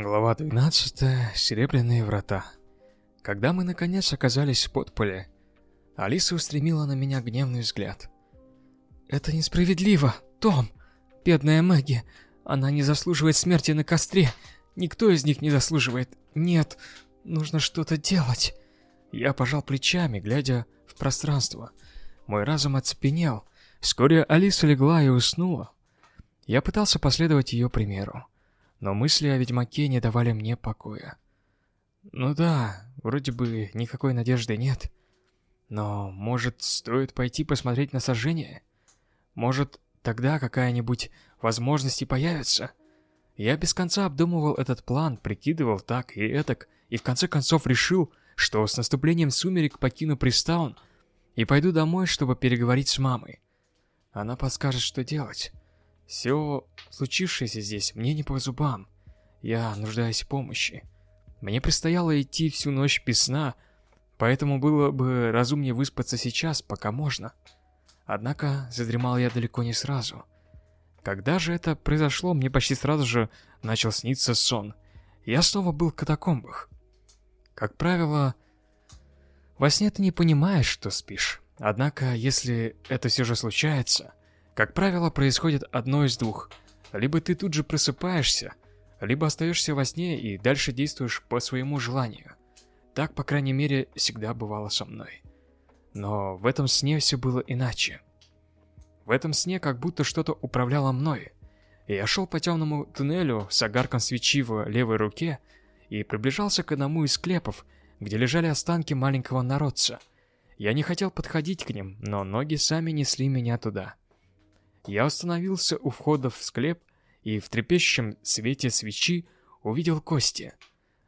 Глава 12. Серебряные врата. Когда мы наконец оказались в подполе, Алиса устремила на меня гневный взгляд. «Это несправедливо, Том! Бедная Мэгги! Она не заслуживает смерти на костре! Никто из них не заслуживает! Нет, нужно что-то делать!» Я пожал плечами, глядя в пространство. Мой разум оцепенел. Вскоре Алиса легла и уснула. Я пытался последовать ее примеру но мысли о ведьмаке не давали мне покоя. Ну да, вроде бы никакой надежды нет. Но, может, стоит пойти посмотреть на сожжение? Может, тогда какая-нибудь возможность и появится? Я без конца обдумывал этот план, прикидывал так и этак, и в конце концов решил, что с наступлением сумерек покину Пристаун и пойду домой, чтобы переговорить с мамой. Она подскажет, что делать. Все случившееся здесь мне не по зубам. Я нуждаюсь в помощи. Мне предстояло идти всю ночь без сна, поэтому было бы разумнее выспаться сейчас, пока можно. Однако задремал я далеко не сразу. Когда же это произошло, мне почти сразу же начал сниться сон. Я снова был в катакомбах. Как правило, во сне ты не понимаешь, что спишь. Однако, если это все же случается, как правило, происходит одно из двух. Либо ты тут же просыпаешься, либо остаешься во сне и дальше действуешь по своему желанию. Так, по крайней мере, всегда бывало со мной. Но в этом сне все было иначе. В этом сне как будто что-то управляло мной. Я шел по темному туннелю с огарком свечи в левой руке и приближался к одному из склепов, где лежали останки маленького народца. Я не хотел подходить к ним, но ноги сами несли меня туда. Я остановился у входа в склеп и в трепещущем свете свечи увидел кости.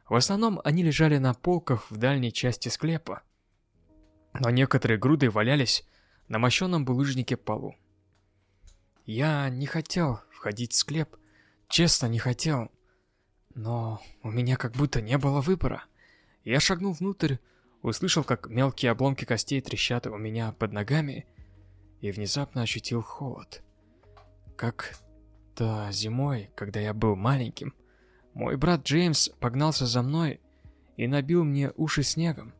В основном они лежали на полках в дальней части склепа, но некоторые груды валялись на мощенном булыжнике полу. Я не хотел входить в склеп, честно не хотел, но у меня как будто не было выбора. Я шагнул внутрь, услышал, как мелкие обломки костей трещат у меня под ногами, и внезапно ощутил холод. Как-то зимой, когда я был маленьким, мой брат Джеймс погнался за мной и набил мне уши снегом.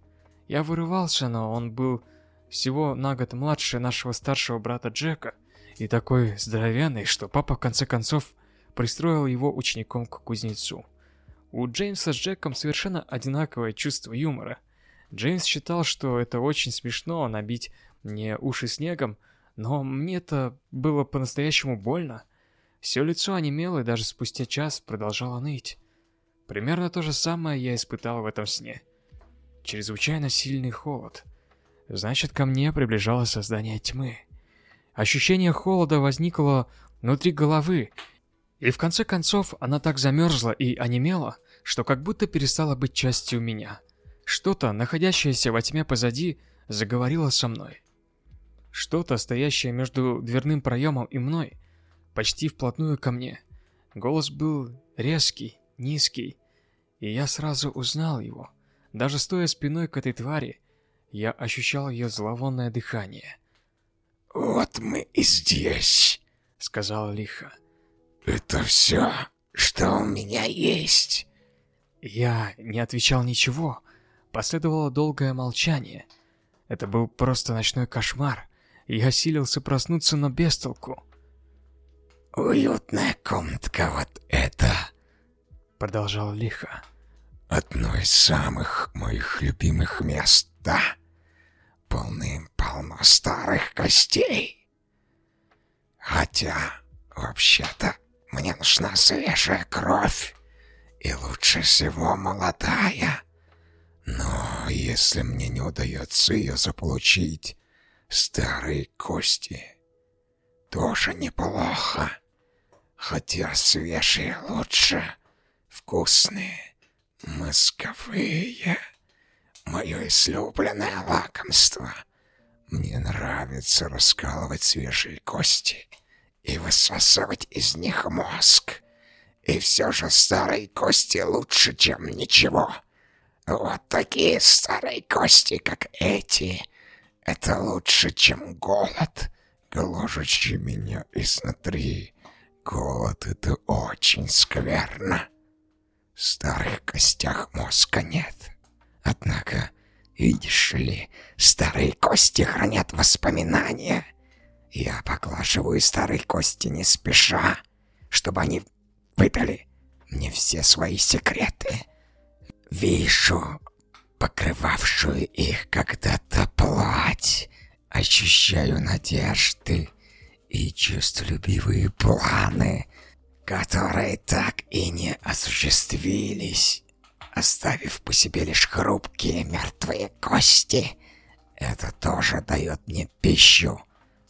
Я вырывался, но он был всего на год младше нашего старшего брата Джека и такой здоровенный, что папа в конце концов пристроил его учеником к кузнецу. У Джеймса с Джеком совершенно одинаковое чувство юмора. Джеймс считал, что это очень смешно набить мне уши снегом, но мне это было по-настоящему больно. Все лицо онемело и даже спустя час продолжало ныть. Примерно то же самое я испытал в этом сне. Чрезвычайно сильный холод. Значит, ко мне приближалось создание тьмы. Ощущение холода возникло внутри головы, и в конце концов она так замерзла и онемела, что как будто перестала быть частью меня. Что-то, находящееся во тьме позади, заговорило со мной. Что-то, стоящее между дверным проемом и мной, почти вплотную ко мне. Голос был резкий, низкий, и я сразу узнал его. Даже стоя спиной к этой твари, я ощущал ее зловонное дыхание. «Вот мы и здесь», — сказал Лиха. «Это все, что у меня есть». Я не отвечал ничего. Последовало долгое молчание. Это был просто ночной кошмар. Я силился проснуться, но без толку. «Уютная комнатка вот это!» Продолжал лихо. «Одно из самых моих любимых мест, да? Полным-полно старых костей. Хотя, вообще-то, мне нужна свежая кровь. И лучше всего молодая. Но если мне не удается ее заполучить, Старые кости тоже неплохо. Хотя свежие лучше. Вкусные, мозговые. Мое излюбленное лакомство. Мне нравится раскалывать свежие кости и высасывать из них мозг. И все же старые кости лучше, чем ничего. Вот такие старые кости, как эти, это лучше, чем голод, гложущий меня изнутри. Голод — это очень скверно. В старых костях мозга нет. Однако, видишь ли, старые кости хранят воспоминания. Я поглаживаю старые кости не спеша, чтобы они выдали мне все свои секреты. Вижу покрывавшую их когда-то плоть. Ощущаю надежды и чувстволюбивые планы, которые так и не осуществились, оставив по себе лишь хрупкие мертвые кости. Это тоже дает мне пищу,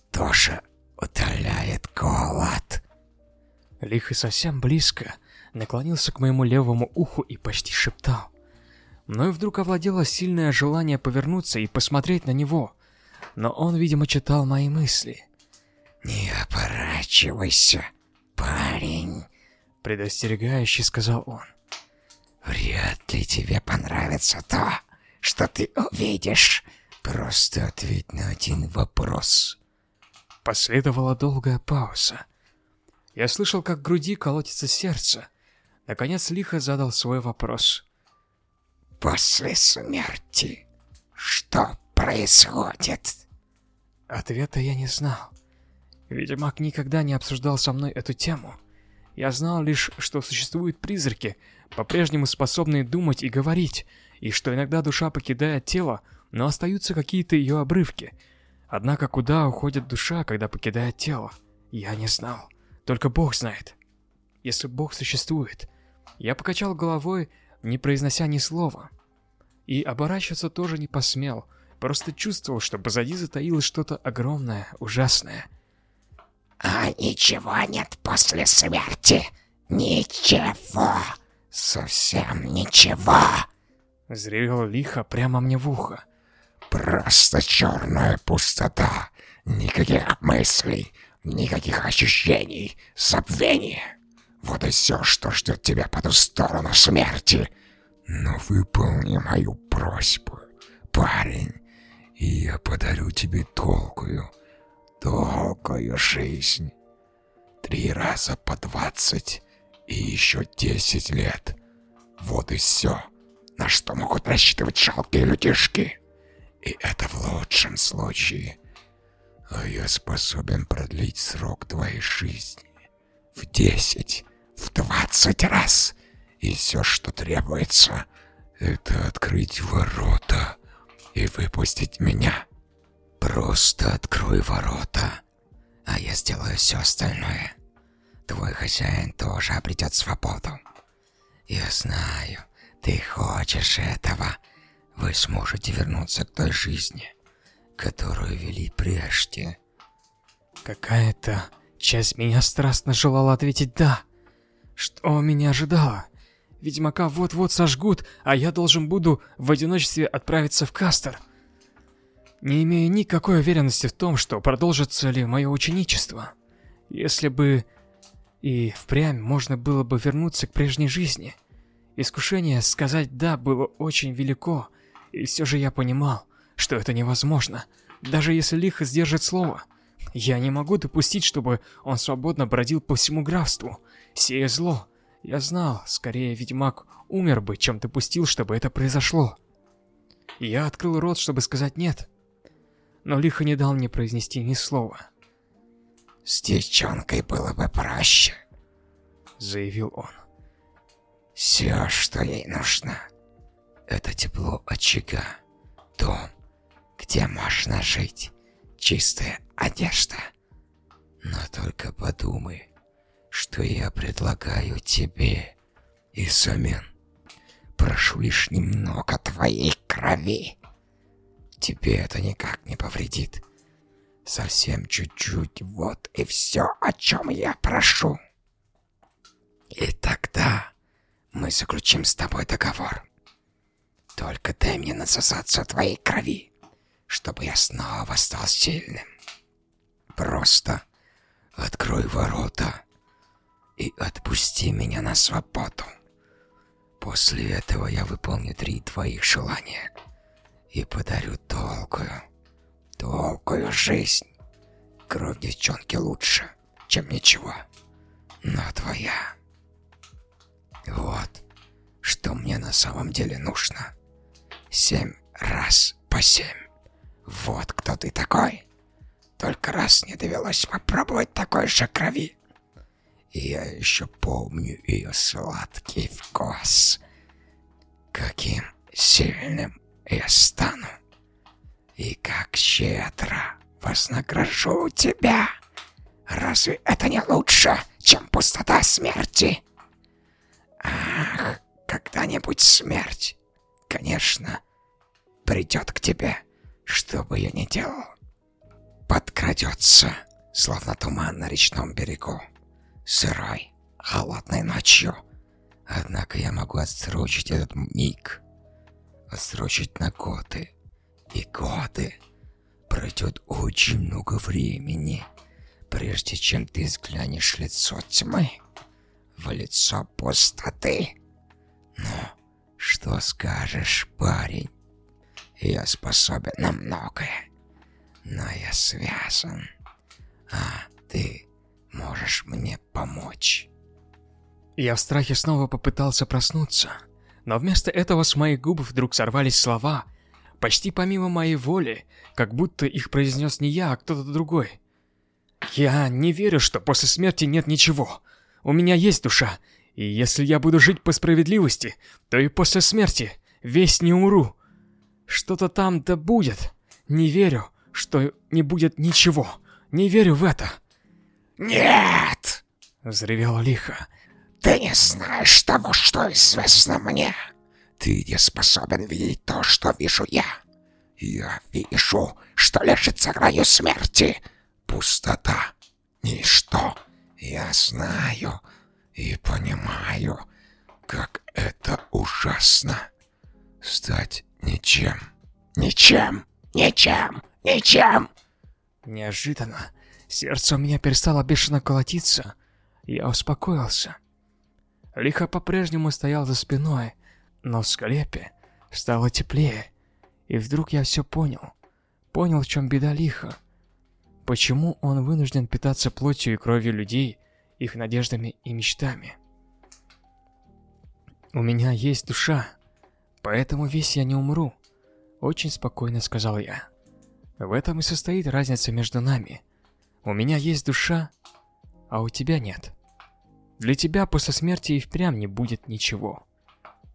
тоже утоляет голод. Лихо совсем близко наклонился к моему левому уху и почти шептал. Мною вдруг овладело сильное желание повернуться и посмотреть на него, но он, видимо, читал мои мысли. «Не оборачивайся, парень», — предостерегающе сказал он. «Вряд ли тебе понравится то, что ты увидишь. Просто ответь на один вопрос». Последовала долгая пауза. Я слышал, как в груди колотится сердце. Наконец Лихо задал свой вопрос. «После смерти что происходит?» Ответа я не знал. Ведьмак никогда не обсуждал со мной эту тему. Я знал лишь, что существуют призраки, по-прежнему способные думать и говорить, и что иногда душа покидает тело, но остаются какие-то ее обрывки. Однако куда уходит душа, когда покидает тело, я не знал. Только Бог знает. Если Бог существует. Я покачал головой, не произнося ни слова. И оборачиваться тоже не посмел, просто чувствовал, что позади затаилось что-то огромное, ужасное. «А ничего нет после смерти? Ничего! Совсем ничего!» Зрел лихо прямо мне в ухо. «Просто черная пустота, никаких мыслей, никаких ощущений, забвения. Вот и все, что ждет тебя по ту сторону смерти. Но выполни мою просьбу, парень, и я подарю тебе долгую, долгую жизнь. Три раза по двадцать и еще десять лет. Вот и все, на что могут рассчитывать жалкие людишки. И это в лучшем случае. А я способен продлить срок твоей жизни в десять, в двадцать раз. И все, что требуется, это открыть ворота и выпустить меня. Просто открой ворота, а я сделаю все остальное. Твой хозяин тоже обретет свободу. Я знаю, ты хочешь этого. Вы сможете вернуться к той жизни, которую вели прежде. Какая-то часть меня страстно желала ответить «да». Что меня ожидало? Ведьмака вот-вот сожгут, а я должен буду в одиночестве отправиться в Кастер. Не имея никакой уверенности в том, что продолжится ли мое ученичество. Если бы и впрямь можно было бы вернуться к прежней жизни. Искушение сказать «да» было очень велико, и все же я понимал, что это невозможно, даже если Лихо сдержит слово. Я не могу допустить, чтобы он свободно бродил по всему графству, сея зло, я знал, скорее ведьмак умер бы, чем допустил, чтобы это произошло. Я открыл рот, чтобы сказать «нет», но лихо не дал мне произнести ни слова. «С девчонкой было бы проще», — заявил он. «Все, что ей нужно, это тепло очага, дом, где можно жить, чистая одежда. Но только подумай, что я предлагаю тебе и взамен. Прошу лишь немного твоей крови. Тебе это никак не повредит. Совсем чуть-чуть, вот и все, о чем я прошу. И тогда мы заключим с тобой договор. Только дай мне насосаться твоей крови, чтобы я снова стал сильным. Просто открой ворота и отпусти меня на свободу. После этого я выполню три твоих желания и подарю долгую, долгую жизнь. Кровь девчонки лучше, чем ничего, но твоя. Вот, на самом деле нужно. Семь раз по семь. Вот кто ты такой. Только раз не довелось попробовать такой же крови. Я еще помню ее сладкий вкус. Каким сильным я стану. И как щедро вознагражу тебя. Разве это не лучше, чем пустота смерти? Ах, когда-нибудь смерть, конечно, придет к тебе, что бы я ни делал. Подкрадется, словно туман на речном берегу, сырой, холодной ночью. Однако я могу отсрочить этот миг, отсрочить на годы и годы. Пройдет очень много времени, прежде чем ты взглянешь лицо тьмы в лицо пустоты. Ну, что скажешь, парень? Я способен на многое, но я связан, а ты можешь мне помочь. Я в страхе снова попытался проснуться, но вместо этого с моих губ вдруг сорвались слова, почти помимо моей воли, как будто их произнес не я, а кто-то другой. Я не верю, что после смерти нет ничего. У меня есть душа, и если я буду жить по справедливости, то и после смерти весь не умру. Что-то там да будет. Не верю, что не будет ничего. Не верю в это. «Нет!» — взревел лихо. «Ты не знаешь того, что известно мне. Ты не способен видеть то, что вижу я. Я вижу, что лежит за гранью смерти. Пустота. Ничто. Я знаю и понимаю, как это ужасно. Стать ничем. Ничем. Ничем. Ничем. Неожиданно сердце у меня перестало бешено колотиться. Я успокоился. Лихо по-прежнему стоял за спиной, но в склепе стало теплее. И вдруг я все понял. Понял, в чем беда Лиха. Почему он вынужден питаться плотью и кровью людей, их надеждами и мечтами. «У меня есть душа, поэтому весь я не умру», — очень спокойно сказал я. «В этом и состоит разница между нами. У меня есть душа, а у тебя нет. Для тебя после смерти и впрямь не будет ничего.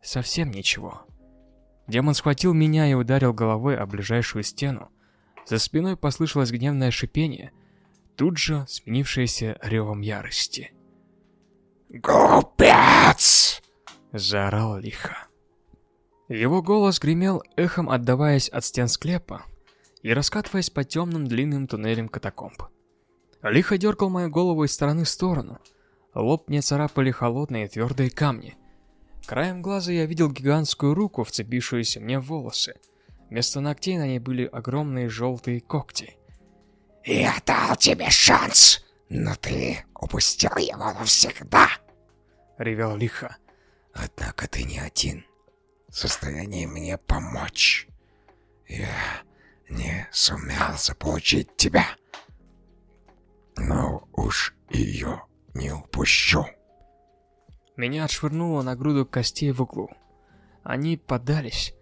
Совсем ничего». Демон схватил меня и ударил головой о ближайшую стену. За спиной послышалось гневное шипение, тут же сменившееся ревом ярости. «Глупец!» — заорал лихо. Его голос гремел эхом, отдаваясь от стен склепа и раскатываясь по темным длинным туннелям катакомб. Лихо дергал мою голову из стороны в сторону. Лоб мне царапали холодные твердые камни. Краем глаза я видел гигантскую руку, вцепившуюся мне в волосы. Вместо ногтей на ней были огромные желтые когти. «Я дал тебе шанс, но ты упустил его навсегда!» Ревел лихо. «Однако ты не один в состоянии мне помочь. Я не сумел заполучить тебя, но уж ее не упущу». Меня отшвырнуло на груду костей в углу. Они подались,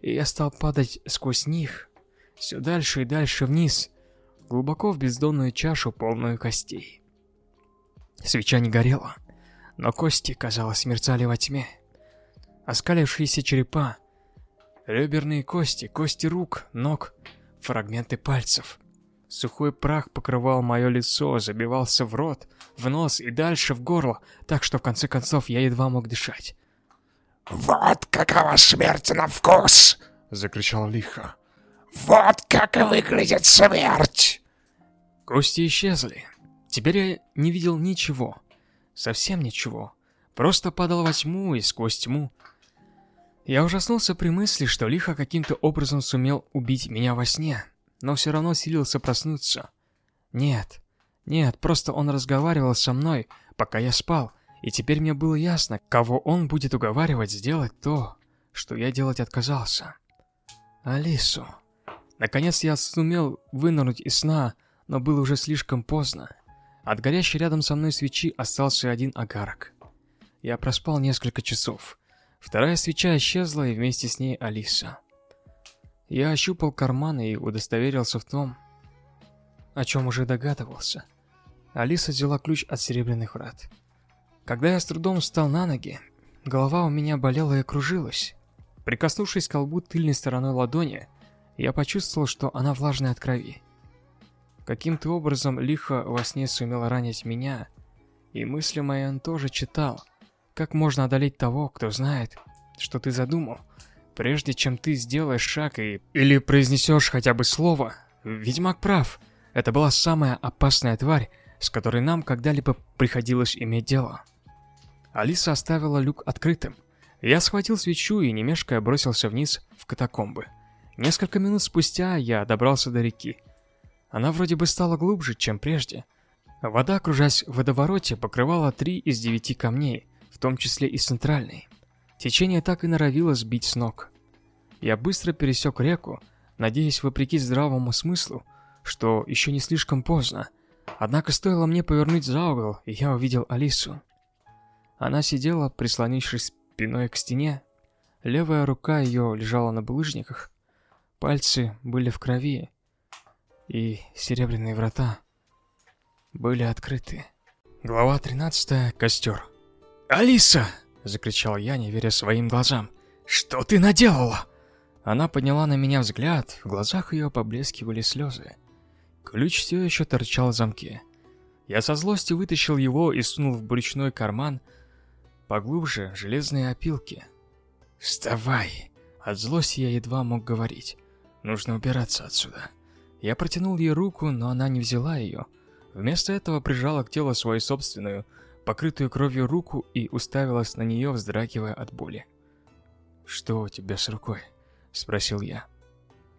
и я стал падать сквозь них, все дальше и дальше вниз, глубоко в бездонную чашу, полную костей. Свеча не горела, но кости, казалось, мерцали во тьме. Оскалившиеся черепа, реберные кости, кости рук, ног, фрагменты пальцев. Сухой прах покрывал мое лицо, забивался в рот, в нос и дальше в горло, так что в конце концов я едва мог дышать. «Вот какова смерть на вкус!» — закричал лихо. «Вот как выглядит смерть!» Кости исчезли. Теперь я не видел ничего. Совсем ничего. Просто падал во тьму и сквозь тьму. Я ужаснулся при мысли, что Лихо каким-то образом сумел убить меня во сне, но все равно силился проснуться. Нет, нет, просто он разговаривал со мной, пока я спал, и теперь мне было ясно, кого он будет уговаривать сделать то, что я делать отказался. Алису. Наконец я сумел вынырнуть из сна, но было уже слишком поздно. От горящей рядом со мной свечи остался один огарок. Я проспал несколько часов. Вторая свеча исчезла, и вместе с ней Алиса. Я ощупал карманы и удостоверился в том, о чем уже догадывался. Алиса взяла ключ от серебряных врат. Когда я с трудом встал на ноги, голова у меня болела и кружилась. Прикоснувшись к колбу тыльной стороной ладони, я почувствовал, что она влажная от крови. Каким-то образом лихо во сне сумел ранить меня, и мысли мои он тоже читал. Как можно одолеть того, кто знает, что ты задумал, прежде чем ты сделаешь шаг и... или произнесешь хотя бы слово? Ведьмак прав. Это была самая опасная тварь, с которой нам когда-либо приходилось иметь дело. Алиса оставила люк открытым. Я схватил свечу и, не мешкая, бросился вниз в катакомбы. Несколько минут спустя я добрался до реки. Она вроде бы стала глубже, чем прежде. Вода, кружась в водовороте, покрывала три из девяти камней, в том числе и центральный. Течение так и норовило сбить с ног. Я быстро пересек реку, надеясь, вопреки здравому смыслу, что еще не слишком поздно. Однако стоило мне повернуть за угол, и я увидел Алису. Она сидела, прислонившись спиной к стене. Левая рука ее лежала на булыжниках. Пальцы были в крови. И серебряные врата были открыты. Глава 13. Костер. «Алиса!» — закричал я, не веря своим глазам. «Что ты наделала?» Она подняла на меня взгляд, в глазах ее поблескивали слезы. Ключ все еще торчал в замке. Я со злости вытащил его и сунул в брючной карман, Поглубже железные опилки. «Вставай!» От злости я едва мог говорить. «Нужно убираться отсюда». Я протянул ей руку, но она не взяла ее. Вместо этого прижала к телу свою собственную, покрытую кровью руку и уставилась на нее, вздрагивая от боли. «Что у тебя с рукой?» – спросил я.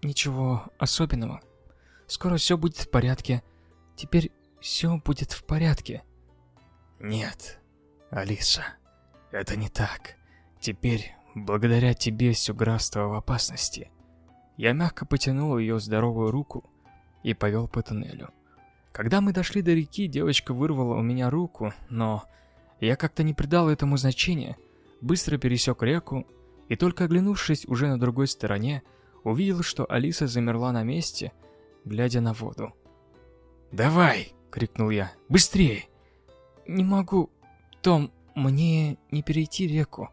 «Ничего особенного. Скоро все будет в порядке. Теперь все будет в порядке». «Нет, Алиса». Это не так. Теперь, благодаря тебе, все графство в опасности. Я мягко потянул ее здоровую руку и повел по туннелю. Когда мы дошли до реки, девочка вырвала у меня руку, но я как-то не придал этому значения, быстро пересек реку и только оглянувшись уже на другой стороне, увидел, что Алиса замерла на месте, глядя на воду. «Давай!» — крикнул я. «Быстрее!» «Не могу, Том, мне не перейти реку.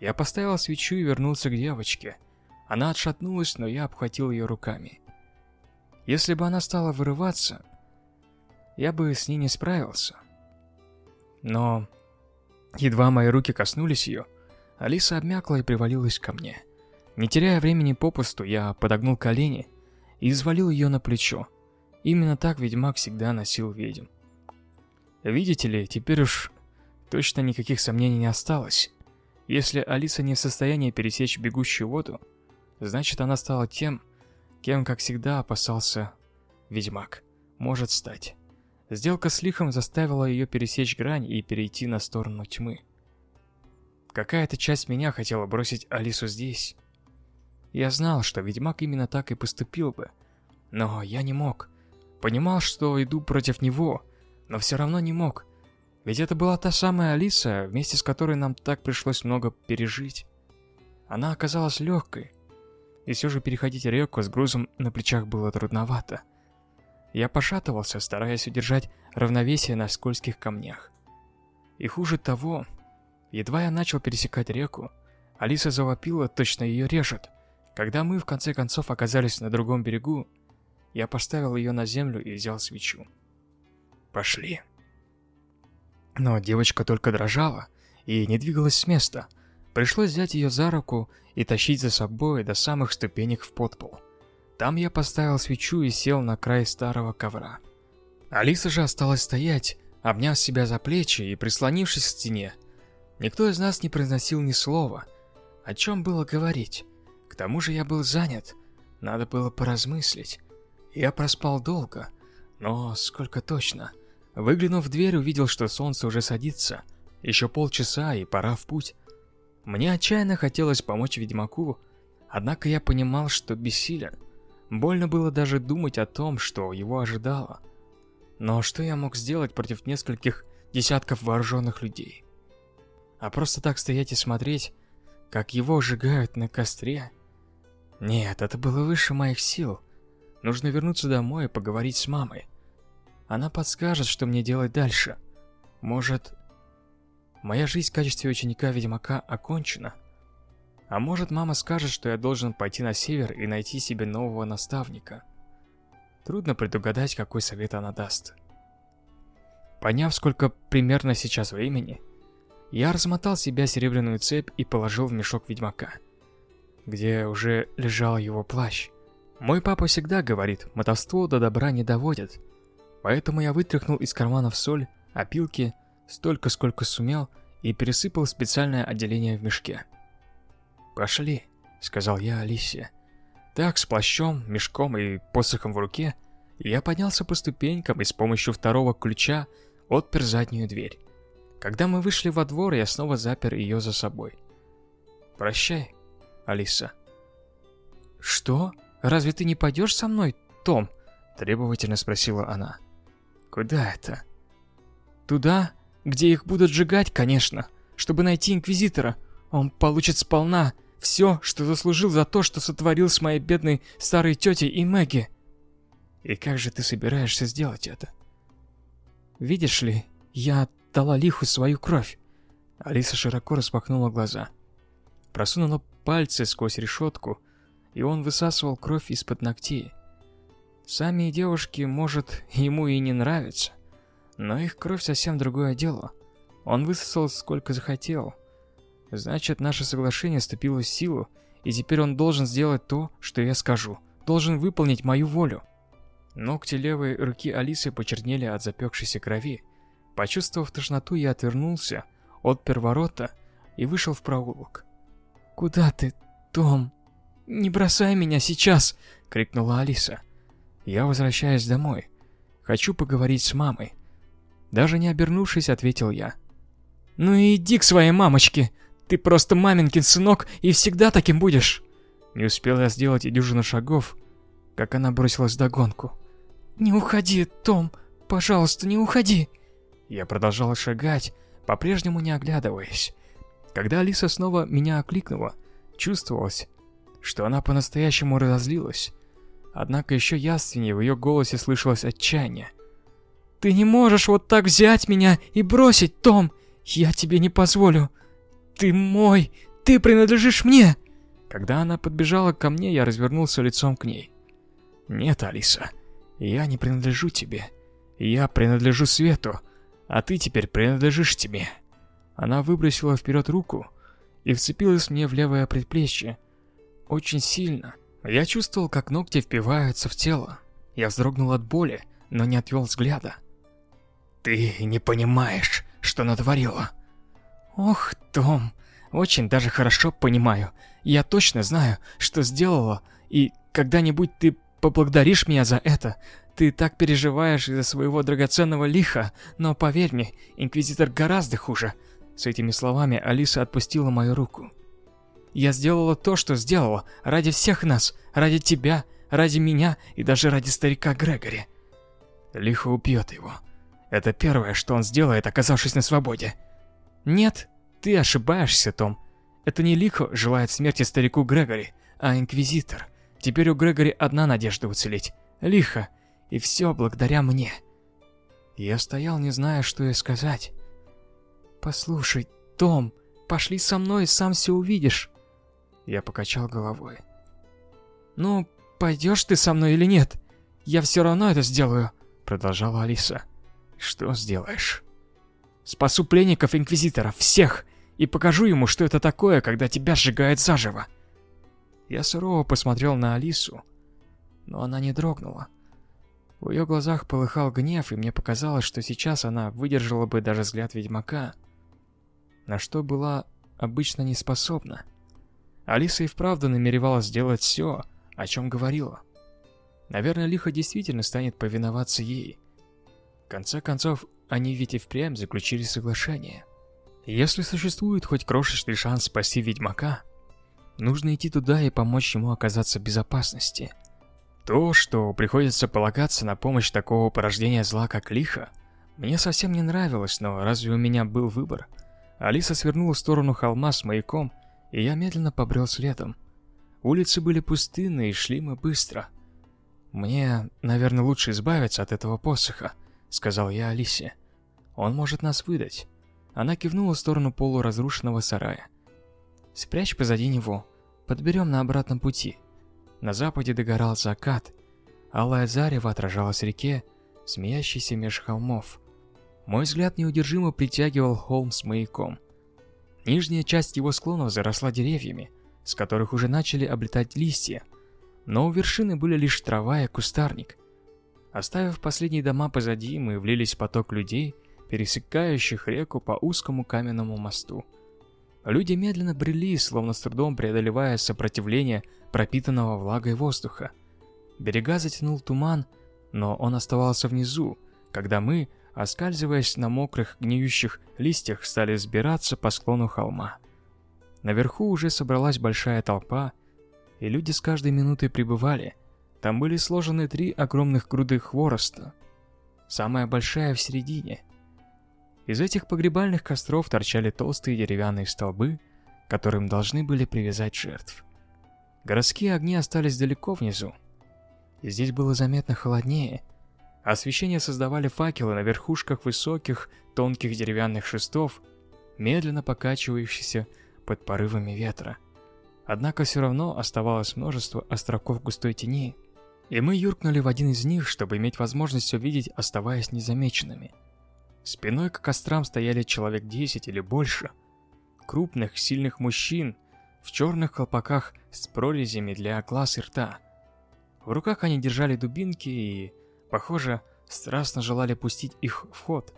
Я поставил свечу и вернулся к девочке. Она отшатнулась, но я обхватил ее руками. Если бы она стала вырываться, я бы с ней не справился. Но едва мои руки коснулись ее, Алиса обмякла и привалилась ко мне. Не теряя времени попусту, я подогнул колени и извалил ее на плечо. Именно так ведьмак всегда носил ведьм. Видите ли, теперь уж Точно никаких сомнений не осталось. Если Алиса не в состоянии пересечь бегущую воду, значит она стала тем, кем, как всегда, опасался ведьмак. Может стать. Сделка с лихом заставила ее пересечь грань и перейти на сторону тьмы. Какая-то часть меня хотела бросить Алису здесь. Я знал, что ведьмак именно так и поступил бы. Но я не мог. Понимал, что иду против него, но все равно не мог. Ведь это была та самая Алиса, вместе с которой нам так пришлось много пережить. Она оказалась легкой, и все же переходить реку с грузом на плечах было трудновато. Я пошатывался, стараясь удержать равновесие на скользких камнях. И хуже того, едва я начал пересекать реку, Алиса завопила, точно ее режет. Когда мы в конце концов оказались на другом берегу, я поставил ее на землю и взял свечу. «Пошли», но девочка только дрожала и не двигалась с места. Пришлось взять ее за руку и тащить за собой до самых ступенек в подпол. Там я поставил свечу и сел на край старого ковра. Алиса же осталась стоять, обняв себя за плечи и прислонившись к стене. Никто из нас не произносил ни слова. О чем было говорить? К тому же я был занят. Надо было поразмыслить. Я проспал долго, но сколько точно – Выглянув в дверь, увидел, что солнце уже садится. Еще полчаса и пора в путь. Мне отчаянно хотелось помочь ведьмаку, однако я понимал, что бессилен. Больно было даже думать о том, что его ожидало. Но что я мог сделать против нескольких десятков вооруженных людей? А просто так стоять и смотреть, как его сжигают на костре. Нет, это было выше моих сил. Нужно вернуться домой и поговорить с мамой. Она подскажет, что мне делать дальше. Может, моя жизнь в качестве ученика-ведьмака окончена? А может, мама скажет, что я должен пойти на север и найти себе нового наставника? Трудно предугадать, какой совет она даст. Поняв, сколько примерно сейчас времени, я размотал себя серебряную цепь и положил в мешок ведьмака, где уже лежал его плащ. Мой папа всегда говорит, мотовство до добра не доводит, поэтому я вытряхнул из карманов соль, опилки, столько, сколько сумел, и пересыпал специальное отделение в мешке. «Пошли», — сказал я Алисе. Так, с плащом, мешком и посохом в руке, я поднялся по ступенькам и с помощью второго ключа отпер заднюю дверь. Когда мы вышли во двор, я снова запер ее за собой. «Прощай, Алиса». «Что? Разве ты не пойдешь со мной, Том?» – требовательно спросила она. «Куда это?» «Туда, где их будут сжигать, конечно, чтобы найти Инквизитора. Он получит сполна все, что заслужил за то, что сотворил с моей бедной старой тетей и Мэгги. И как же ты собираешься сделать это? Видишь ли, я отдала лиху свою кровь. Алиса широко распахнула глаза. Просунула пальцы сквозь решетку, и он высасывал кровь из-под ногтей. Сами девушки, может, ему и не нравятся, но их кровь совсем другое дело. Он высосал сколько захотел, Значит, наше соглашение вступило в силу, и теперь он должен сделать то, что я скажу. Должен выполнить мою волю. Ногти левой руки Алисы почернели от запекшейся крови. Почувствовав тошноту, я отвернулся, отпер ворота и вышел в проулок. «Куда ты, Том? Не бросай меня сейчас!» — крикнула Алиса. «Я возвращаюсь домой. Хочу поговорить с мамой». Даже не обернувшись, ответил я. «Ну и иди к своей мамочке!» Ты просто маменькин сынок и всегда таким будешь. Не успел я сделать и дюжину шагов, как она бросилась догонку. Не уходи, Том, пожалуйста, не уходи. Я продолжал шагать, по-прежнему не оглядываясь. Когда Алиса снова меня окликнула, чувствовалось, что она по-настоящему разозлилась. Однако еще яснее в ее голосе слышалось отчаяние. «Ты не можешь вот так взять меня и бросить, Том! Я тебе не позволю! Ты мой! Ты принадлежишь мне!» Когда она подбежала ко мне, я развернулся лицом к ней. «Нет, Алиса, я не принадлежу тебе. Я принадлежу свету, а ты теперь принадлежишь тебе». Она выбросила вперед руку и вцепилась мне в левое предплечье. Очень сильно. Я чувствовал, как ногти впиваются в тело. Я вздрогнул от боли, но не отвел взгляда. «Ты не понимаешь, что натворила», Ох, Том, очень даже хорошо понимаю. Я точно знаю, что сделала, и когда-нибудь ты поблагодаришь меня за это. Ты так переживаешь из-за своего драгоценного лиха, но поверь мне, Инквизитор гораздо хуже. С этими словами Алиса отпустила мою руку. Я сделала то, что сделала, ради всех нас, ради тебя, ради меня и даже ради старика Грегори. Лихо убьет его. Это первое, что он сделает, оказавшись на свободе. Нет, ты ошибаешься, Том. Это не Лихо желает смерти старику Грегори, а Инквизитор. Теперь у Грегори одна надежда уцелеть. Лихо. И все благодаря мне. Я стоял, не зная, что ей сказать. «Послушай, Том, пошли со мной, сам все увидишь». Я покачал головой. «Ну, пойдешь ты со мной или нет? Я все равно это сделаю», — продолжала Алиса. «Что сделаешь?» Спасу пленников Инквизиторов, всех, и покажу ему, что это такое, когда тебя сжигают заживо. Я сурово посмотрел на Алису, но она не дрогнула. В ее глазах полыхал гнев, и мне показалось, что сейчас она выдержала бы даже взгляд ведьмака, на что была обычно не способна. Алиса и вправду намеревалась сделать все, о чем говорила. Наверное, Лиха действительно станет повиноваться ей. В конце концов, они ведь и впрямь заключили соглашение. Если существует хоть крошечный шанс спасти ведьмака, нужно идти туда и помочь ему оказаться в безопасности. То, что приходится полагаться на помощь такого порождения зла, как Лиха, мне совсем не нравилось, но разве у меня был выбор? Алиса свернула в сторону холма с маяком и я медленно побрел следом. Улицы были пустынны, и шли мы быстро. «Мне, наверное, лучше избавиться от этого посоха», — сказал я Алисе. «Он может нас выдать». Она кивнула в сторону полуразрушенного сарая. «Спрячь позади него. Подберем на обратном пути». На западе догорал закат. Алая зарево отражалась в реке, смеящейся меж холмов. Мой взгляд неудержимо притягивал холм с маяком. Нижняя часть его склонов заросла деревьями, с которых уже начали облетать листья, но у вершины были лишь трава и кустарник. Оставив последние дома позади, мы влились в поток людей, пересекающих реку по узкому каменному мосту. Люди медленно брели, словно с трудом преодолевая сопротивление пропитанного влагой воздуха. Берега затянул туман, но он оставался внизу, когда мы, оскальзываясь на мокрых гниющих листьях, стали сбираться по склону холма. Наверху уже собралась большая толпа, и люди с каждой минутой прибывали. Там были сложены три огромных груды хвороста, самая большая в середине. Из этих погребальных костров торчали толстые деревянные столбы, которым должны были привязать жертв. Городские огни остались далеко внизу. И здесь было заметно холоднее. Освещение создавали факелы на верхушках высоких, тонких деревянных шестов, медленно покачивающиеся под порывами ветра. Однако все равно оставалось множество остроков густой тени, и мы юркнули в один из них, чтобы иметь возможность увидеть, оставаясь незамеченными. Спиной к кострам стояли человек 10 или больше. Крупных, сильных мужчин в черных колпаках с прорезями для глаз и рта. В руках они держали дубинки и, похоже, страстно желали пустить их в ход.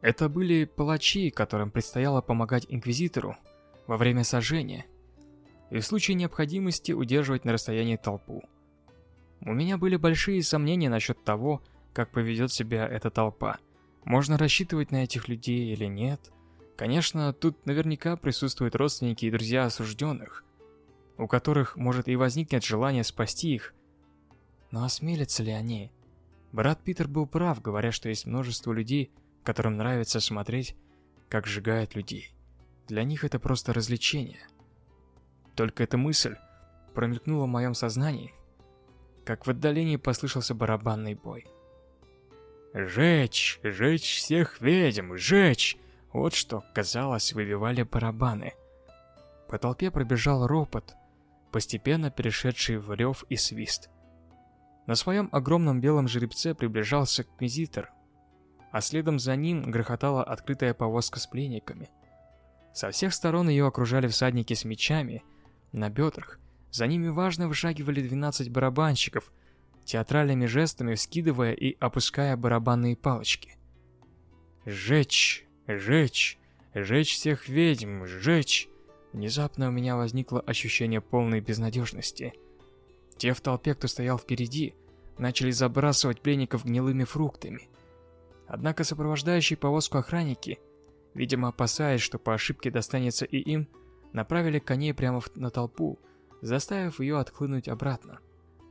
Это были палачи, которым предстояло помогать Инквизитору во время сожжения и в случае необходимости удерживать на расстоянии толпу. У меня были большие сомнения насчет того, как поведет себя эта толпа – можно рассчитывать на этих людей или нет? Конечно, тут наверняка присутствуют родственники и друзья осужденных, у которых может и возникнет желание спасти их. Но осмелятся ли они? Брат Питер был прав, говоря, что есть множество людей, которым нравится смотреть, как сжигают людей. Для них это просто развлечение. Только эта мысль промелькнула в моем сознании, как в отдалении послышался барабанный бой. «Жечь! Жечь всех ведьм! Жечь!» Вот что, казалось, выбивали барабаны. По толпе пробежал ропот, постепенно перешедший в рев и свист. На своем огромном белом жеребце приближался инквизитор, а следом за ним грохотала открытая повозка с пленниками. Со всех сторон ее окружали всадники с мечами на бедрах, за ними важно вышагивали 12 барабанщиков – театральными жестами вскидывая и опуская барабанные палочки. «Жечь! Жечь! Жечь всех ведьм! Жечь!» Внезапно у меня возникло ощущение полной безнадежности. Те в толпе, кто стоял впереди, начали забрасывать пленников гнилыми фруктами. Однако сопровождающие повозку охранники, видимо опасаясь, что по ошибке достанется и им, направили коней прямо на толпу, заставив ее отхлынуть обратно.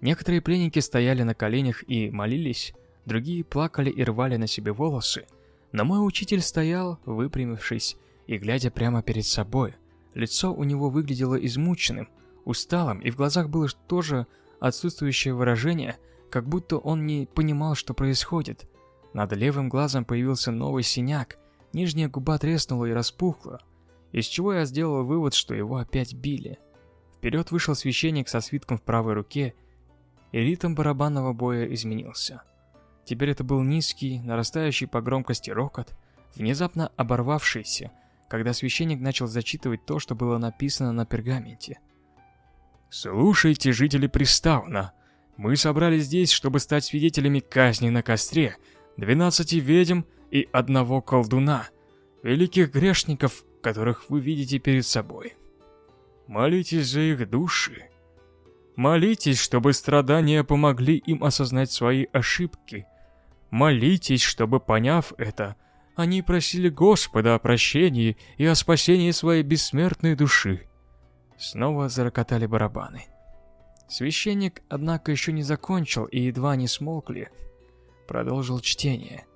Некоторые пленники стояли на коленях и молились, другие плакали и рвали на себе волосы, но мой учитель стоял, выпрямившись и глядя прямо перед собой. Лицо у него выглядело измученным, усталым, и в глазах было тоже отсутствующее выражение, как будто он не понимал, что происходит. Над левым глазом появился новый синяк, нижняя губа треснула и распухла, из чего я сделал вывод, что его опять били. Вперед вышел священник со свитком в правой руке и ритм барабанного боя изменился. Теперь это был низкий, нарастающий по громкости рокот, внезапно оборвавшийся, когда священник начал зачитывать то, что было написано на пергаменте. «Слушайте, жители Приставна, мы собрались здесь, чтобы стать свидетелями казни на костре, двенадцати ведьм и одного колдуна, великих грешников, которых вы видите перед собой. Молитесь за их души, Молитесь, чтобы страдания помогли им осознать свои ошибки. Молитесь, чтобы, поняв это, они просили Господа о прощении и о спасении своей бессмертной души. Снова зарокотали барабаны. Священник, однако, еще не закончил и едва не смолкли. Продолжил чтение.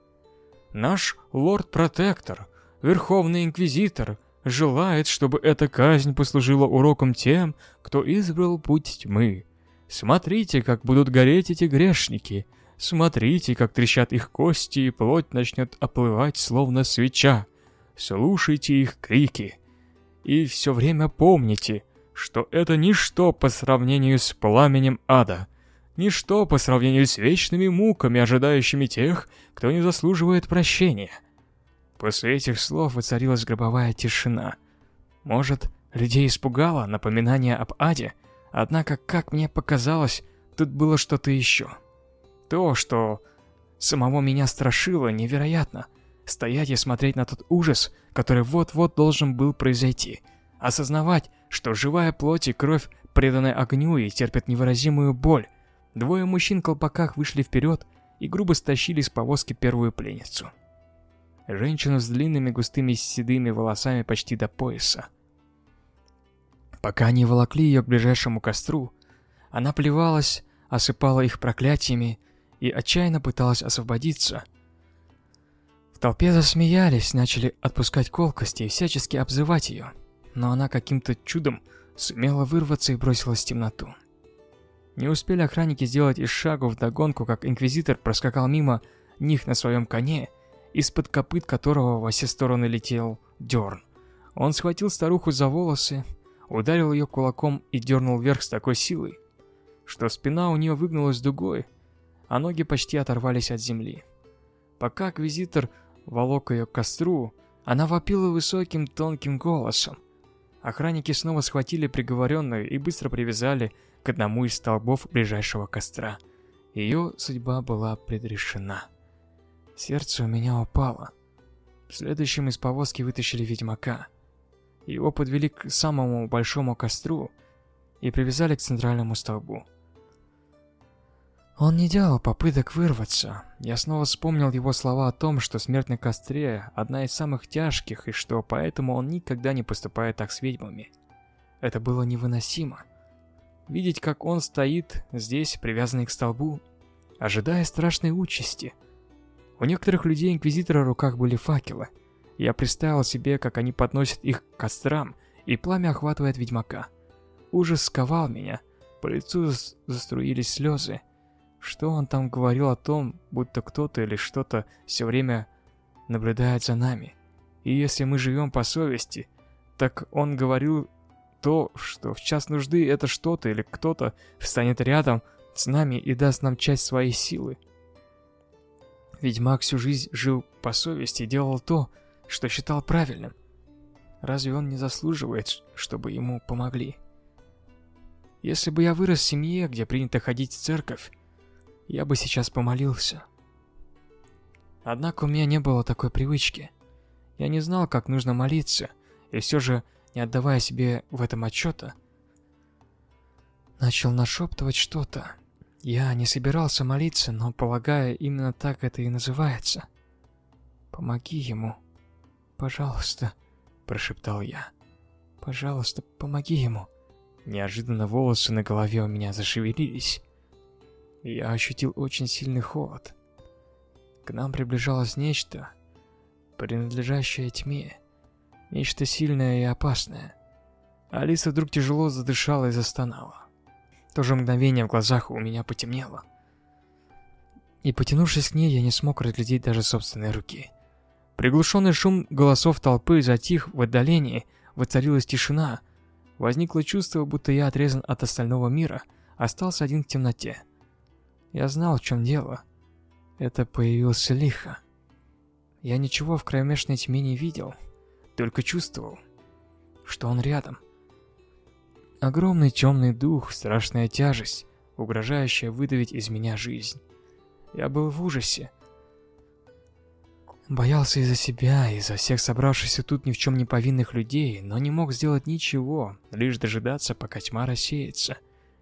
Наш лорд-протектор, верховный инквизитор, желает, чтобы эта казнь послужила уроком тем, кто избрал путь тьмы. Смотрите, как будут гореть эти грешники. Смотрите, как трещат их кости, и плоть начнет оплывать, словно свеча. Слушайте их крики. И все время помните, что это ничто по сравнению с пламенем ада. Ничто по сравнению с вечными муками, ожидающими тех, кто не заслуживает прощения. После этих слов воцарилась гробовая тишина. Может, людей испугало напоминание об аде, однако, как мне показалось, тут было что-то еще. То, что самого меня страшило, невероятно. Стоять и смотреть на тот ужас, который вот-вот должен был произойти. Осознавать, что живая плоть и кровь преданы огню и терпят невыразимую боль. Двое мужчин в колпаках вышли вперед и грубо стащили с повозки первую пленницу. Женщину с длинными густыми седыми волосами почти до пояса. Пока они волокли ее к ближайшему костру, она плевалась, осыпала их проклятиями и отчаянно пыталась освободиться. В толпе засмеялись, начали отпускать колкости и всячески обзывать ее, но она каким-то чудом сумела вырваться и бросилась в темноту. Не успели охранники сделать и шагу догонку, как инквизитор проскакал мимо них на своем коне из-под копыт которого во все стороны летел дерн. Он схватил старуху за волосы, ударил ее кулаком и дернул вверх с такой силой, что спина у нее выгнулась дугой, а ноги почти оторвались от земли. Пока аквизитор волок ее к костру, она вопила высоким тонким голосом. Охранники снова схватили приговоренную и быстро привязали к одному из столбов ближайшего костра. Ее судьба была предрешена. Сердце у меня упало. Следующим из повозки вытащили ведьмака. Его подвели к самому большому костру и привязали к центральному столбу. Он не делал попыток вырваться. Я снова вспомнил его слова о том, что смерть на костре – одна из самых тяжких, и что поэтому он никогда не поступает так с ведьмами. Это было невыносимо. Видеть, как он стоит здесь, привязанный к столбу, ожидая страшной участи – у некоторых людей Инквизитора в руках были факелы. Я представил себе, как они подносят их к кострам, и пламя охватывает ведьмака. Ужас сковал меня, по лицу заструились слезы. Что он там говорил о том, будто кто-то или что-то все время наблюдает за нами. И если мы живем по совести, так он говорил то, что в час нужды это что-то или кто-то встанет рядом с нами и даст нам часть своей силы. Ведьмак всю жизнь жил по совести и делал то, что считал правильным. Разве он не заслуживает, чтобы ему помогли? Если бы я вырос в семье, где принято ходить в церковь, я бы сейчас помолился. Однако у меня не было такой привычки. Я не знал, как нужно молиться, и все же, не отдавая себе в этом отчета, начал нашептывать что-то. Я не собирался молиться, но, полагаю, именно так это и называется. «Помоги ему, пожалуйста», – прошептал я. «Пожалуйста, помоги ему». Неожиданно волосы на голове у меня зашевелились. Я ощутил очень сильный холод. К нам приближалось нечто, принадлежащее тьме. Нечто сильное и опасное. Алиса вдруг тяжело задышала и застонала. То же мгновение в глазах у меня потемнело. И потянувшись к ней, я не смог разглядеть даже собственные руки. Приглушенный шум голосов толпы затих в отдалении, воцарилась тишина. Возникло чувство, будто я отрезан от остального мира, остался один в темноте. Я знал, в чем дело. Это появился лихо. Я ничего в кромешной тьме не видел, только чувствовал, что он рядом. Огромный темный дух, страшная тяжесть, угрожающая выдавить из меня жизнь. Я был в ужасе. Боялся из-за себя, из-за всех собравшихся тут ни в чем не повинных людей, но не мог сделать ничего, лишь дожидаться, пока тьма рассеется.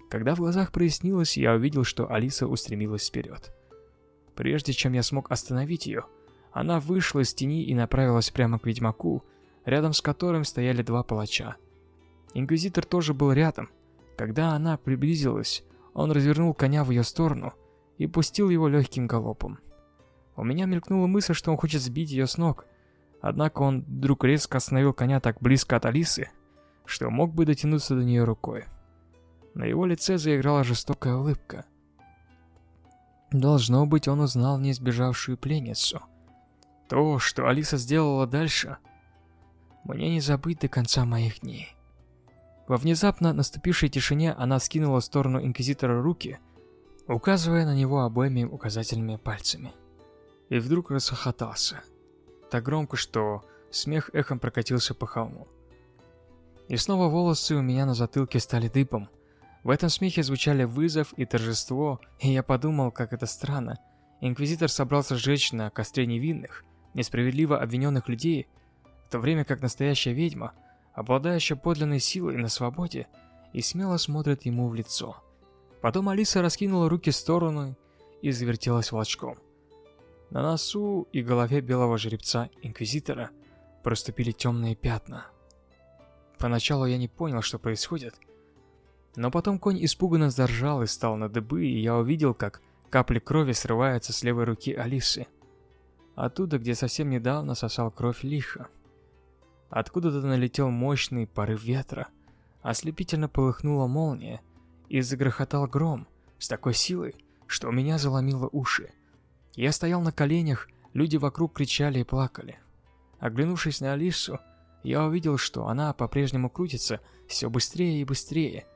Когда в глазах прояснилось, я увидел, что Алиса устремилась вперед. Прежде чем я смог остановить ее, она вышла из тени и направилась прямо к ведьмаку, рядом с которым стояли два палача. Инквизитор тоже был рядом. Когда она приблизилась, он развернул коня в ее сторону и пустил его легким галопом. У меня мелькнула мысль, что он хочет сбить ее с ног. Однако он вдруг резко остановил коня так близко от Алисы, что мог бы дотянуться до нее рукой. На его лице заиграла жестокая улыбка. Должно быть, он узнал не сбежавшую пленницу. То, что Алиса сделала дальше, мне не забыть до конца моих дней. Во внезапно наступившей тишине она скинула в сторону Инквизитора руки, указывая на него обоими указательными пальцами. И вдруг расхохотался. Так громко, что смех эхом прокатился по холму. И снова волосы у меня на затылке стали дыбом. В этом смехе звучали вызов и торжество, и я подумал, как это странно. Инквизитор собрался сжечь на костре невинных, несправедливо обвиненных людей, в то время как настоящая ведьма обладающая подлинной силой на свободе, и смело смотрит ему в лицо. Потом Алиса раскинула руки в сторону и завертелась волчком. На носу и голове белого жеребца-инквизитора проступили темные пятна. Поначалу я не понял, что происходит, но потом конь испуганно заржал и стал на дыбы, и я увидел, как капли крови срываются с левой руки Алисы. Оттуда, где совсем недавно сосал кровь лихо. Откуда-то налетел мощный порыв ветра, ослепительно полыхнула молния, и загрохотал гром с такой силой, что у меня заломило уши. Я стоял на коленях, люди вокруг кричали и плакали. Оглянувшись на Алису, я увидел, что она по-прежнему крутится все быстрее и быстрее.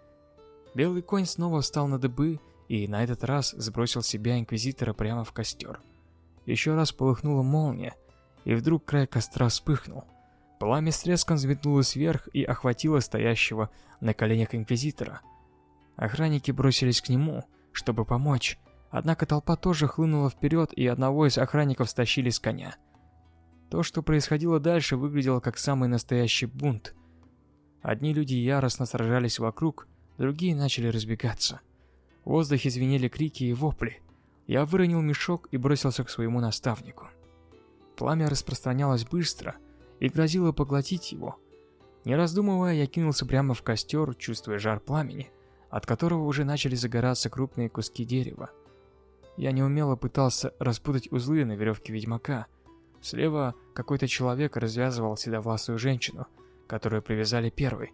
Белый конь снова встал на дыбы и на этот раз сбросил себя Инквизитора прямо в костер. Еще раз полыхнула молния, и вдруг край костра вспыхнул. Пламя с треском взметнулось вверх и охватило стоящего на коленях Инквизитора. Охранники бросились к нему, чтобы помочь, однако толпа тоже хлынула вперед, и одного из охранников стащили с коня. То, что происходило дальше, выглядело как самый настоящий бунт. Одни люди яростно сражались вокруг, другие начали разбегаться. В воздухе звенели крики и вопли. Я выронил мешок и бросился к своему наставнику. Пламя распространялось быстро — и грозила поглотить его. Не раздумывая, я кинулся прямо в костер, чувствуя жар пламени, от которого уже начали загораться крупные куски дерева. Я неумело пытался распутать узлы на веревке ведьмака. Слева какой-то человек развязывал седовласую женщину, которую привязали первой.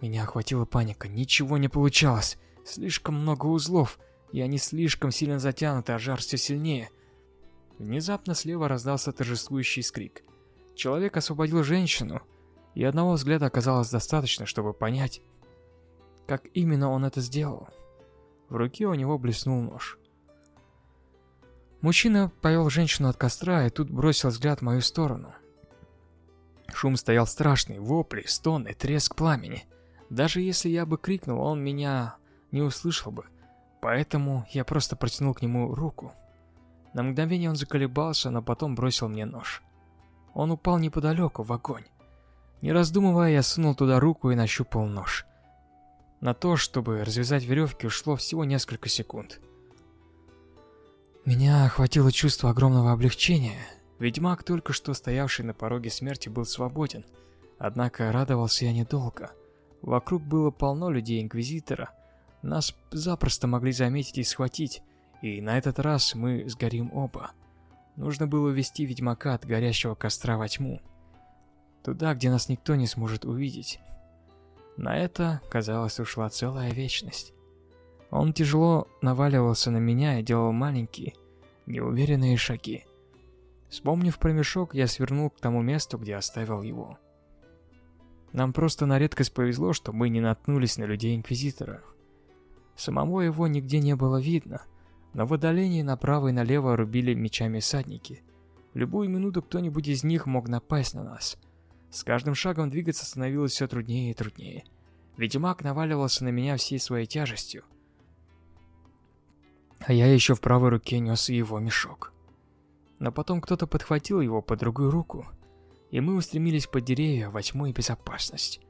Меня охватила паника, ничего не получалось. Слишком много узлов, и они слишком сильно затянуты, а жар все сильнее. Внезапно слева раздался торжествующий скрик. Человек освободил женщину, и одного взгляда оказалось достаточно, чтобы понять, как именно он это сделал. В руке у него блеснул нож. Мужчина повел женщину от костра и тут бросил взгляд в мою сторону. Шум стоял страшный, вопли, стоны, треск пламени. Даже если я бы крикнул, он меня не услышал бы. Поэтому я просто протянул к нему руку. На мгновение он заколебался, но потом бросил мне нож. Он упал неподалеку, в огонь. Не раздумывая, я сунул туда руку и нащупал нож. На то, чтобы развязать веревки, ушло всего несколько секунд. Меня охватило чувство огромного облегчения. Ведьмак, только что стоявший на пороге смерти, был свободен. Однако радовался я недолго. Вокруг было полно людей Инквизитора. Нас запросто могли заметить и схватить, и на этот раз мы сгорим оба. Нужно было вести ведьмака от горящего костра во тьму. Туда, где нас никто не сможет увидеть. На это, казалось, ушла целая вечность. Он тяжело наваливался на меня и делал маленькие, неуверенные шаги. Вспомнив про мешок, я свернул к тому месту, где оставил его. Нам просто на редкость повезло, что мы не наткнулись на людей Инквизитора. Самого его нигде не было видно, но в отдалении направо и налево рубили мечами садники. В любую минуту кто-нибудь из них мог напасть на нас. С каждым шагом двигаться становилось все труднее и труднее. Ведьмак наваливался на меня всей своей тяжестью. А я еще в правой руке нес его мешок. Но потом кто-то подхватил его по другую руку, и мы устремились под деревья во тьму и безопасность.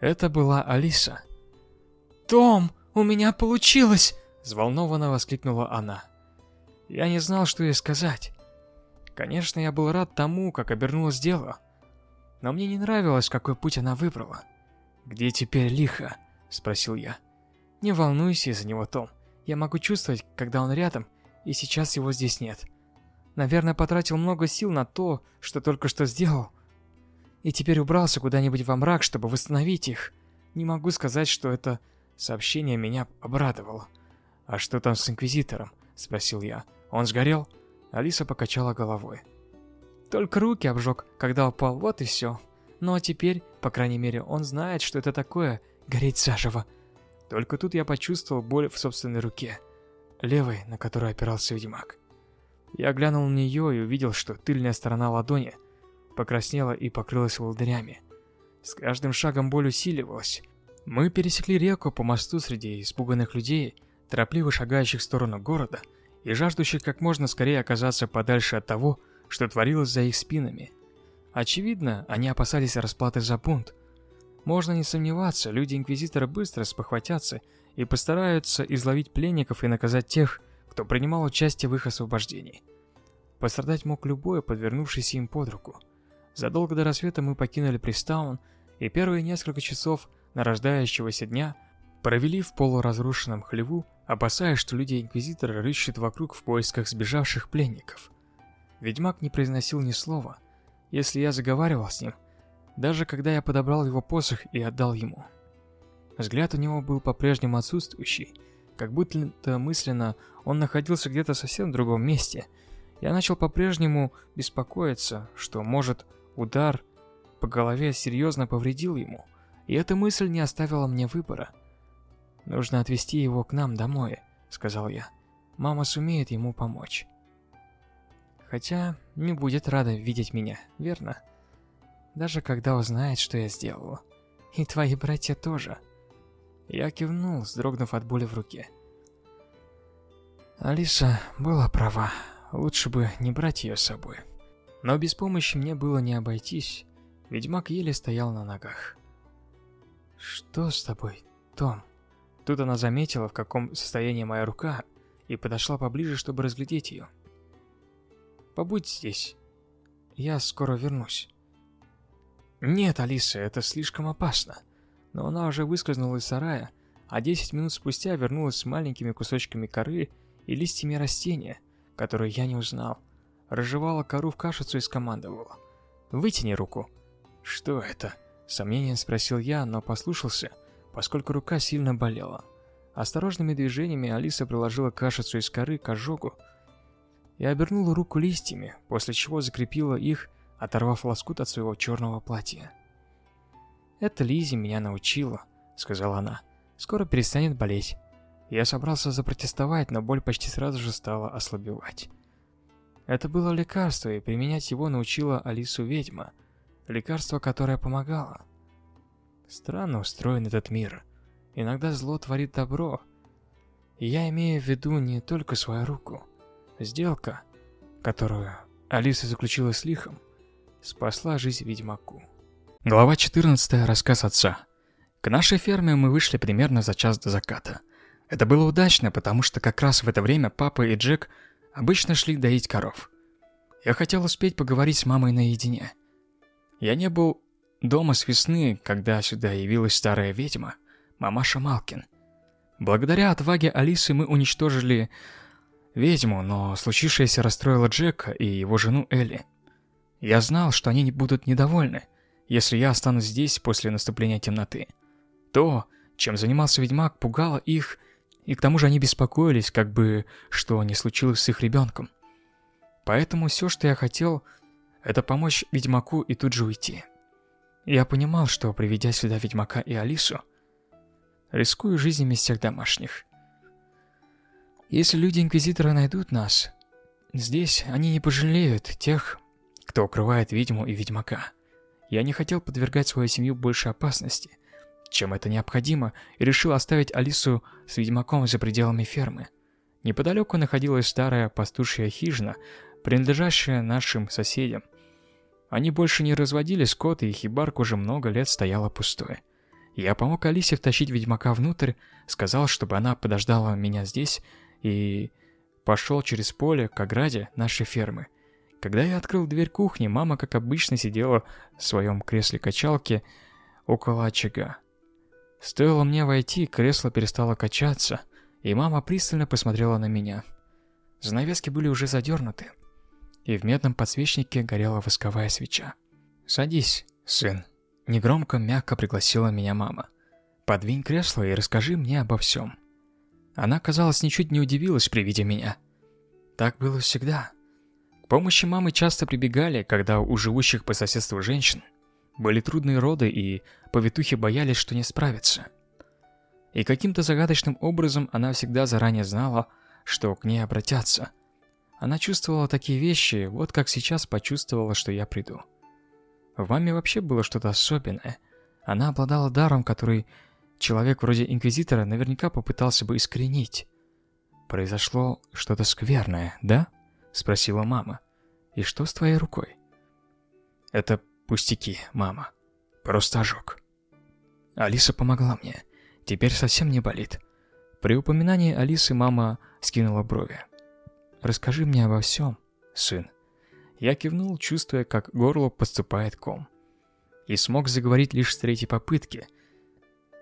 Это была Алиса. «Том, у меня получилось!» Взволнованно воскликнула она. Я не знал, что ей сказать. Конечно, я был рад тому, как обернулось дело. Но мне не нравилось, какой путь она выбрала. «Где теперь Лиха?» – спросил я. «Не волнуйся из-за него, Том. Я могу чувствовать, когда он рядом, и сейчас его здесь нет». Наверное, потратил много сил на то, что только что сделал. И теперь убрался куда-нибудь во мрак, чтобы восстановить их. Не могу сказать, что это сообщение меня обрадовало. «А что там с Инквизитором?» – спросил я. «Он сгорел?» Алиса покачала головой. «Только руки обжег, когда упал, вот и все. Ну а теперь, по крайней мере, он знает, что это такое – гореть заживо». Только тут я почувствовал боль в собственной руке, левой, на которую опирался ведьмак. Я глянул на нее и увидел, что тыльная сторона ладони покраснела и покрылась волдырями. С каждым шагом боль усиливалась. Мы пересекли реку по мосту среди испуганных людей, торопливо шагающих в сторону города и жаждущих как можно скорее оказаться подальше от того, что творилось за их спинами. Очевидно, они опасались расплаты за бунт, можно не сомневаться, люди Инквизитора быстро спохватятся и постараются изловить пленников и наказать тех, кто принимал участие в их освобождении. Пострадать мог любой, подвернувшийся им под руку. Задолго до рассвета мы покинули Пристаун, и первые несколько часов нарождающегося дня провели в полуразрушенном хлеву, опасаясь, что люди Инквизитора рыщут вокруг в поисках сбежавших пленников. Ведьмак не произносил ни слова. Если я заговаривал с ним – даже когда я подобрал его посох и отдал ему. Взгляд у него был по-прежнему отсутствующий, как будто мысленно он находился где-то совсем в другом месте. Я начал по-прежнему беспокоиться, что, может, удар по голове серьезно повредил ему, и эта мысль не оставила мне выбора. «Нужно отвезти его к нам домой», — сказал я. «Мама сумеет ему помочь». Хотя не будет рада видеть меня, верно? даже когда узнает, что я сделал. И твои братья тоже. Я кивнул, вздрогнув от боли в руке. Алиса была права. Лучше бы не брать ее с собой. Но без помощи мне было не обойтись. Ведьмак еле стоял на ногах. «Что с тобой, Том?» Тут она заметила, в каком состоянии моя рука, и подошла поближе, чтобы разглядеть ее. «Побудь здесь. Я скоро вернусь». «Нет, Алиса, это слишком опасно». Но она уже выскользнула из сарая, а 10 минут спустя вернулась с маленькими кусочками коры и листьями растения, которые я не узнал. Разжевала кору в кашицу и скомандовала. «Вытяни руку». «Что это?» – сомнением спросил я, но послушался, поскольку рука сильно болела. Осторожными движениями Алиса приложила кашицу из коры к ожогу и обернула руку листьями, после чего закрепила их оторвав лоскут от своего черного платья. «Это Лизи меня научила», — сказала она. «Скоро перестанет болеть». Я собрался запротестовать, но боль почти сразу же стала ослабевать. Это было лекарство, и применять его научила Алису ведьма. Лекарство, которое помогало. Странно устроен этот мир. Иногда зло творит добро. Я имею в виду не только свою руку. Сделка, которую Алиса заключила с Лихом, спасла жизнь ведьмаку. Глава 14. Рассказ отца. К нашей ферме мы вышли примерно за час до заката. Это было удачно, потому что как раз в это время папа и Джек обычно шли доить коров. Я хотел успеть поговорить с мамой наедине. Я не был дома с весны, когда сюда явилась старая ведьма, мамаша Малкин. Благодаря отваге Алисы мы уничтожили ведьму, но случившееся расстроило Джека и его жену Элли. Я знал, что они будут недовольны, если я останусь здесь после наступления темноты. То, чем занимался ведьмак, пугало их, и к тому же они беспокоились, как бы что не случилось с их ребенком. Поэтому все, что я хотел, это помочь ведьмаку и тут же уйти. Я понимал, что, приведя сюда ведьмака и Алису, рискую жизнями всех домашних. Если люди-инквизиторы найдут нас, здесь они не пожалеют тех, кто укрывает ведьму и ведьмака. Я не хотел подвергать свою семью больше опасности, чем это необходимо, и решил оставить Алису с ведьмаком за пределами фермы. Неподалеку находилась старая пастушья хижина, принадлежащая нашим соседям. Они больше не разводили скот, и хибарка уже много лет стояла пустой. Я помог Алисе втащить ведьмака внутрь, сказал, чтобы она подождала меня здесь, и пошел через поле к ограде нашей фермы – когда я открыл дверь кухни, мама, как обычно, сидела в своем кресле-качалке около очага. Стоило мне войти, кресло перестало качаться, и мама пристально посмотрела на меня. Занавески были уже задернуты. И в медном подсвечнике горела восковая свеча. «Садись, сын», — негромко, мягко пригласила меня мама. «Подвинь кресло и расскажи мне обо всем». Она, казалось, ничуть не удивилась при виде меня. Так было всегда. К помощи мамы часто прибегали, когда у живущих по соседству женщин были трудные роды, и повитухи боялись, что не справятся. И каким-то загадочным образом она всегда заранее знала, что к ней обратятся. Она чувствовала такие вещи, вот как сейчас почувствовала, что я приду. В маме вообще было что-то особенное. Она обладала даром, который человек вроде Инквизитора наверняка попытался бы искоренить. «Произошло что-то скверное, да?» — спросила мама. «И что с твоей рукой?» «Это пустяки, мама. Просто ожог». Алиса помогла мне. Теперь совсем не болит. При упоминании Алисы мама скинула брови. «Расскажи мне обо всем, сын». Я кивнул, чувствуя, как горло подступает ком. И смог заговорить лишь с третьей попытки.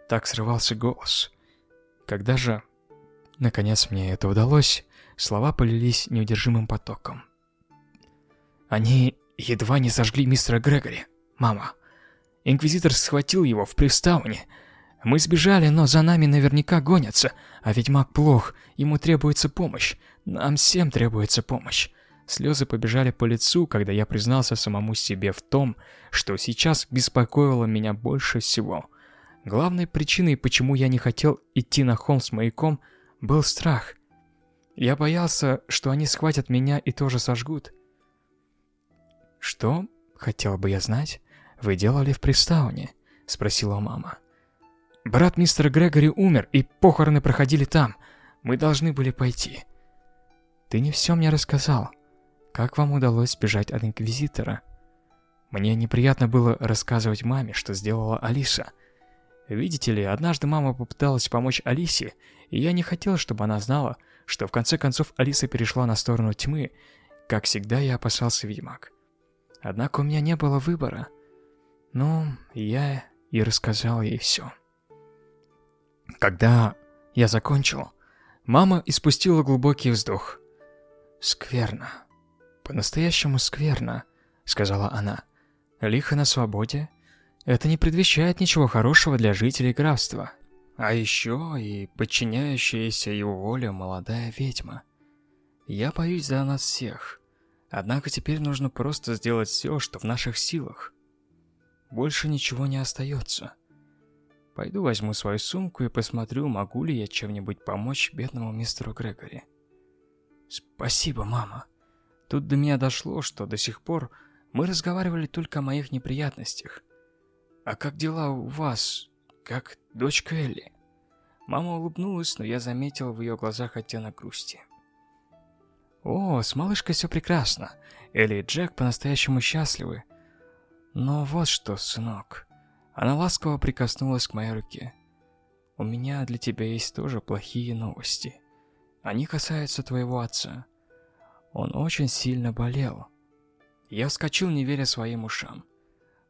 Так срывался голос. Когда же, наконец, мне это удалось, слова полились неудержимым потоком. Они едва не сожгли мистера Грегори, мама. Инквизитор схватил его в приставне, мы сбежали, но за нами наверняка гонятся. А ведьмак плох, ему требуется помощь. Нам всем требуется помощь. Слезы побежали по лицу, когда я признался самому себе в том, что сейчас беспокоило меня больше всего. Главной причиной, почему я не хотел идти на холм с маяком, был страх. Я боялся, что они схватят меня и тоже сожгут. «Что, хотел бы я знать, вы делали в Пристауне?» — спросила мама. Брат мистера Грегори умер, и похороны проходили там. Мы должны были пойти. Ты не все мне рассказал. Как вам удалось сбежать от Инквизитора? Мне неприятно было рассказывать маме, что сделала Алиса. Видите ли, однажды мама попыталась помочь Алисе, и я не хотел, чтобы она знала, что в конце концов Алиса перешла на сторону тьмы. Как всегда, я опасался ведьмак. Однако у меня не было выбора. Ну, я и рассказал ей все. Когда я закончил, мама испустила глубокий вздох. «Скверно. По-настоящему скверно», — сказала она. «Лихо на свободе. Это не предвещает ничего хорошего для жителей графства. А еще и подчиняющаяся его воле молодая ведьма. Я боюсь за нас всех. Однако теперь нужно просто сделать все, что в наших силах. Больше ничего не остается». Пойду возьму свою сумку и посмотрю, могу ли я чем-нибудь помочь бедному мистеру Грегори. Спасибо, мама. Тут до меня дошло, что до сих пор мы разговаривали только о моих неприятностях. А как дела у вас? Как дочка Элли? Мама улыбнулась, но я заметил в ее глазах оттенок грусти. О, с малышкой все прекрасно. Элли и Джек по-настоящему счастливы. Но вот что, сынок. Она ласково прикоснулась к моей руке. «У меня для тебя есть тоже плохие новости. Они касаются твоего отца. Он очень сильно болел». Я вскочил, не веря своим ушам.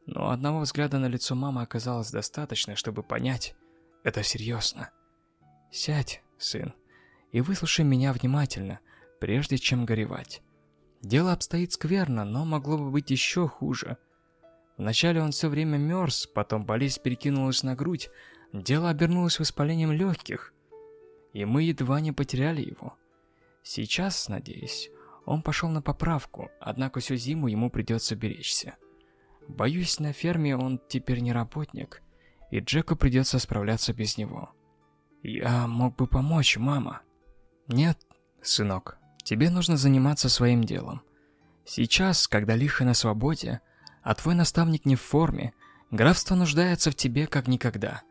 Но одного взгляда на лицо мамы оказалось достаточно, чтобы понять, это серьезно. «Сядь, сын, и выслушай меня внимательно, прежде чем горевать. Дело обстоит скверно, но могло бы быть еще хуже». Вначале он все время мерз, потом болезнь перекинулась на грудь, дело обернулось воспалением легких, и мы едва не потеряли его. Сейчас, надеюсь, он пошел на поправку, однако всю зиму ему придется беречься. Боюсь, на ферме он теперь не работник, и Джеку придется справляться без него. Я мог бы помочь, мама. Нет, сынок, тебе нужно заниматься своим делом. Сейчас, когда лихо на свободе, а твой наставник не в форме. Графство нуждается в тебе как никогда.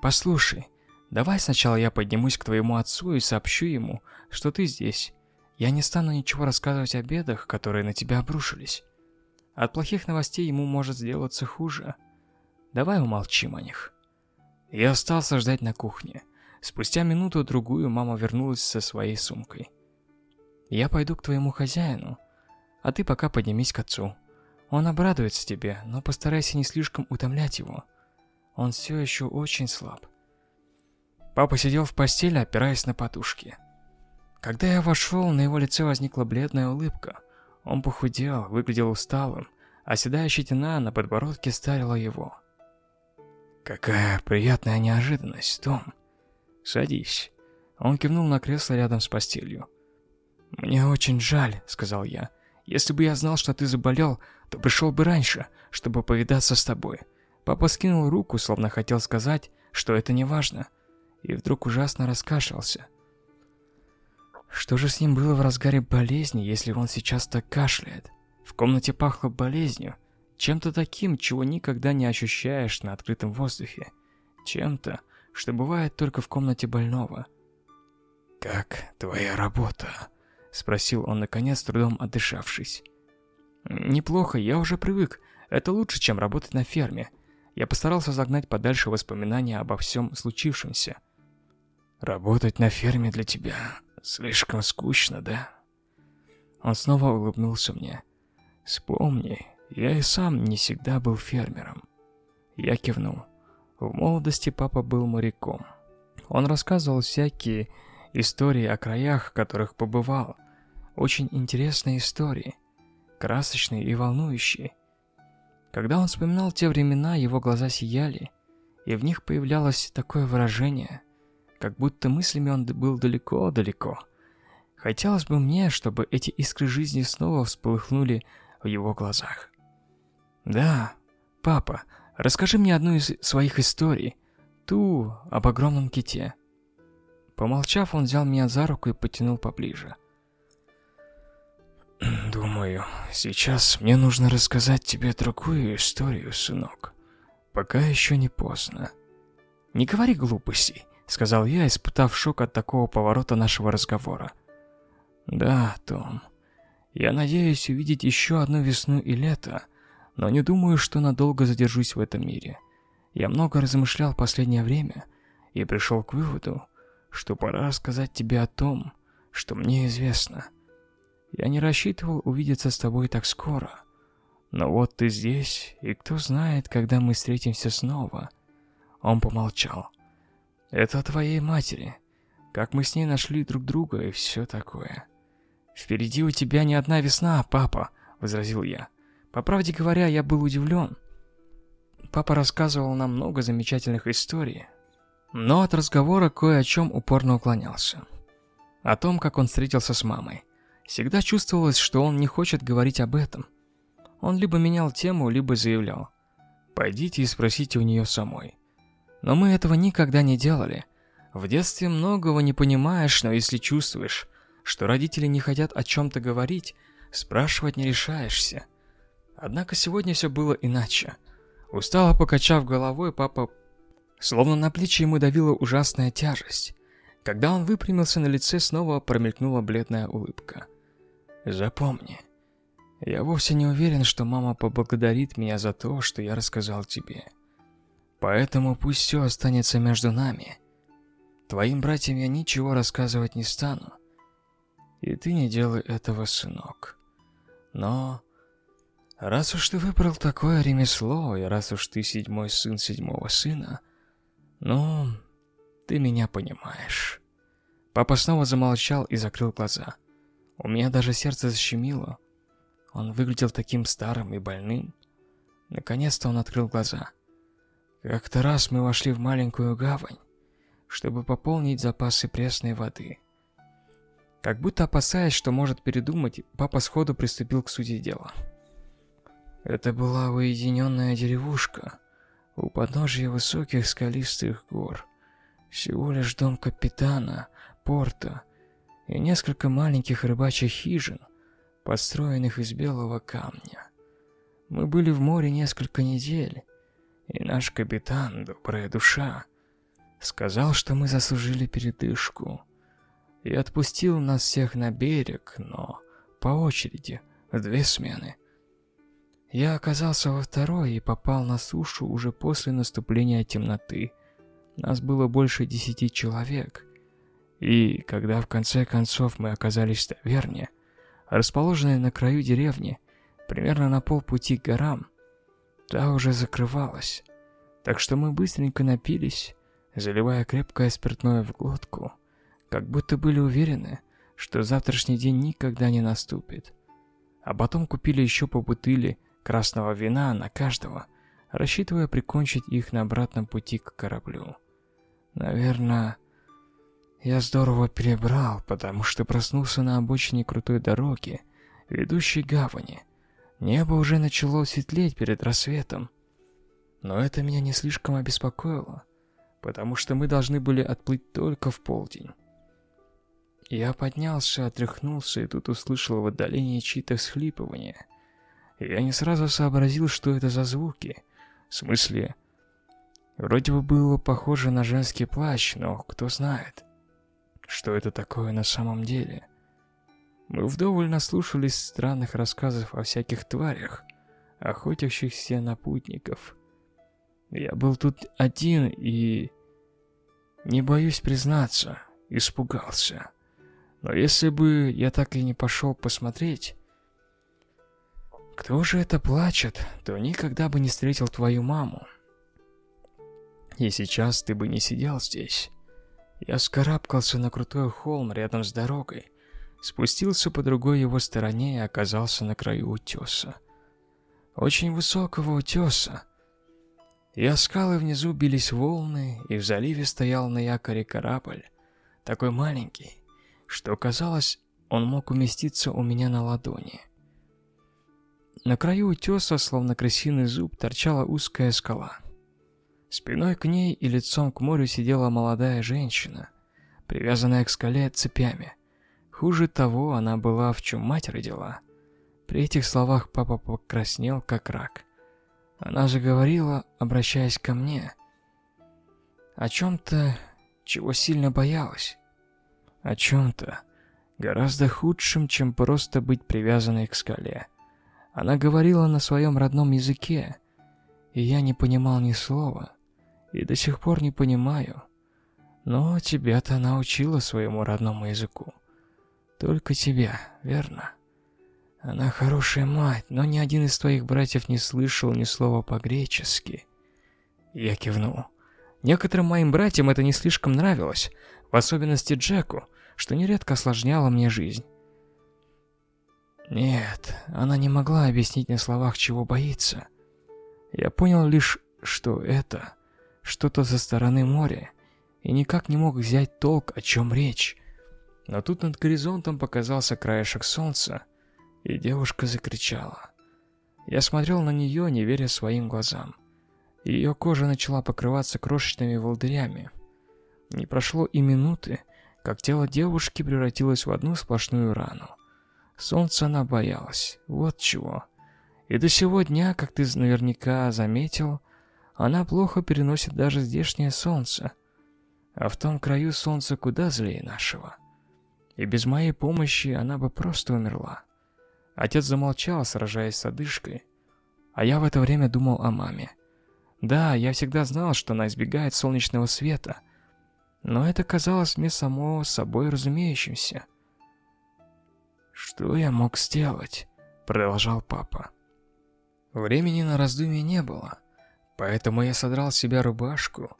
Послушай, давай сначала я поднимусь к твоему отцу и сообщу ему, что ты здесь. Я не стану ничего рассказывать о бедах, которые на тебя обрушились. От плохих новостей ему может сделаться хуже. Давай умолчим о них. Я остался ждать на кухне. Спустя минуту-другую мама вернулась со своей сумкой. Я пойду к твоему хозяину, а ты пока поднимись к отцу. Он обрадуется тебе, но постарайся не слишком утомлять его. Он все еще очень слаб. Папа сидел в постели, опираясь на подушки. Когда я вошел, на его лице возникла бледная улыбка. Он похудел, выглядел усталым, а седая щетина на подбородке старила его. «Какая приятная неожиданность, Том!» «Садись». Он кивнул на кресло рядом с постелью. «Мне очень жаль», — сказал я. «Если бы я знал, что ты заболел, то пришел бы раньше, чтобы повидаться с тобой». Папа скинул руку, словно хотел сказать, что это не важно, и вдруг ужасно раскашлялся. Что же с ним было в разгаре болезни, если он сейчас так кашляет? В комнате пахло болезнью, чем-то таким, чего никогда не ощущаешь на открытом воздухе, чем-то, что бывает только в комнате больного. «Как твоя работа?» — спросил он наконец, трудом отдышавшись. «Неплохо, я уже привык. Это лучше, чем работать на ферме. Я постарался загнать подальше воспоминания обо всем случившемся. Работать на ферме для тебя слишком скучно, да? Он снова улыбнулся мне. Вспомни, я и сам не всегда был фермером. Я кивнул. В молодости папа был моряком. Он рассказывал всякие истории о краях, в которых побывал. Очень интересные истории, красочные и волнующие. Когда он вспоминал те времена, его глаза сияли, и в них появлялось такое выражение, как будто мыслями он был далеко-далеко. Хотелось бы мне, чтобы эти искры жизни снова вспыхнули в его глазах. «Да, папа, расскажи мне одну из своих историй, ту об огромном ките». Помолчав, он взял меня за руку и потянул поближе. Думаю, сейчас мне нужно рассказать тебе другую историю, сынок. Пока еще не поздно. Не говори глупостей, сказал я, испытав шок от такого поворота нашего разговора. Да, Том. Я надеюсь увидеть еще одну весну и лето, но не думаю, что надолго задержусь в этом мире. Я много размышлял в последнее время и пришел к выводу, что пора рассказать тебе о том, что мне известно. Я не рассчитывал увидеться с тобой так скоро. Но вот ты здесь, и кто знает, когда мы встретимся снова. Он помолчал. Это о твоей матери. Как мы с ней нашли друг друга и все такое. Впереди у тебя не одна весна, папа, возразил я. По правде говоря, я был удивлен. Папа рассказывал нам много замечательных историй, но от разговора кое о чем упорно уклонялся. О том, как он встретился с мамой. Всегда чувствовалось, что он не хочет говорить об этом. Он либо менял тему, либо заявлял. «Пойдите и спросите у нее самой». Но мы этого никогда не делали. В детстве многого не понимаешь, но если чувствуешь, что родители не хотят о чем-то говорить, спрашивать не решаешься. Однако сегодня все было иначе. Устало покачав головой, папа... Словно на плечи ему давила ужасная тяжесть. Когда он выпрямился, на лице снова промелькнула бледная улыбка. Запомни, я вовсе не уверен, что мама поблагодарит меня за то, что я рассказал тебе. Поэтому пусть все останется между нами. Твоим братьям я ничего рассказывать не стану. И ты не делай этого, сынок. Но раз уж ты выбрал такое ремесло, и раз уж ты седьмой сын седьмого сына, ну, ты меня понимаешь. Папа снова замолчал и закрыл глаза. У меня даже сердце защемило. Он выглядел таким старым и больным. Наконец-то он открыл глаза. Как-то раз мы вошли в маленькую гавань, чтобы пополнить запасы пресной воды. Как будто опасаясь, что может передумать, папа сходу приступил к сути дела. Это была уединенная деревушка у подножия высоких скалистых гор. Всего лишь дом капитана, порта и несколько маленьких рыбачьих хижин, построенных из белого камня. Мы были в море несколько недель, и наш капитан, добрая душа, сказал, что мы заслужили передышку, и отпустил нас всех на берег, но по очереди, в две смены. Я оказался во второй и попал на сушу уже после наступления темноты. Нас было больше десяти человек, и когда в конце концов мы оказались в таверне, расположенной на краю деревни, примерно на полпути к горам, та уже закрывалась. Так что мы быстренько напились, заливая крепкое спиртное в глотку, как будто были уверены, что завтрашний день никогда не наступит. а потом купили еще по бутыли красного вина на каждого, рассчитывая прикончить их на обратном пути к кораблю. Наверное, я здорово перебрал, потому что проснулся на обочине крутой дороги, ведущей гавани. Небо уже начало светлеть перед рассветом. Но это меня не слишком обеспокоило, потому что мы должны были отплыть только в полдень. Я поднялся, отряхнулся и тут услышал в отдалении чьи-то всхлипывания. Я не сразу сообразил, что это за звуки. В смысле, вроде бы было похоже на женский плач, но кто знает что это такое на самом деле. Мы вдоволь наслушались странных рассказов о всяких тварях, охотящихся на путников. Я был тут один и... Не боюсь признаться, испугался. Но если бы я так и не пошел посмотреть... Кто же это плачет, то никогда бы не встретил твою маму. И сейчас ты бы не сидел здесь. Я скарабкался на крутой холм рядом с дорогой, спустился по другой его стороне и оказался на краю утеса. Очень высокого утеса. И о скалы внизу бились волны, и в заливе стоял на якоре корабль, такой маленький, что казалось, он мог уместиться у меня на ладони. На краю утеса, словно крысиный зуб, торчала узкая скала. Спиной к ней и лицом к морю сидела молодая женщина, привязанная к скале цепями. Хуже того, она была в чем мать родила. При этих словах папа покраснел, как рак. Она же говорила, обращаясь ко мне, о чем-то, чего сильно боялась. О чем-то гораздо худшем, чем просто быть привязанной к скале. Она говорила на своем родном языке, и я не понимал ни слова и до сих пор не понимаю. Но тебя-то она учила своему родному языку. Только тебя, верно? Она хорошая мать, но ни один из твоих братьев не слышал ни слова по-гречески. Я кивнул. Некоторым моим братьям это не слишком нравилось, в особенности Джеку, что нередко осложняло мне жизнь. Нет, она не могла объяснить на словах, чего боится. Я понял лишь, что это что-то со стороны моря, и никак не мог взять толк, о чем речь. Но тут над горизонтом показался краешек солнца, и девушка закричала. Я смотрел на нее, не веря своим глазам. Ее кожа начала покрываться крошечными волдырями. Не прошло и минуты, как тело девушки превратилось в одну сплошную рану. Солнца она боялась, вот чего. И до сего дня, как ты наверняка заметил, она плохо переносит даже здешнее солнце. А в том краю солнце куда злее нашего. И без моей помощи она бы просто умерла. Отец замолчал, сражаясь с одышкой. А я в это время думал о маме. Да, я всегда знал, что она избегает солнечного света. Но это казалось мне само собой разумеющимся. «Что я мог сделать?» — продолжал папа. Времени на раздумье не было. Поэтому я содрал с себя рубашку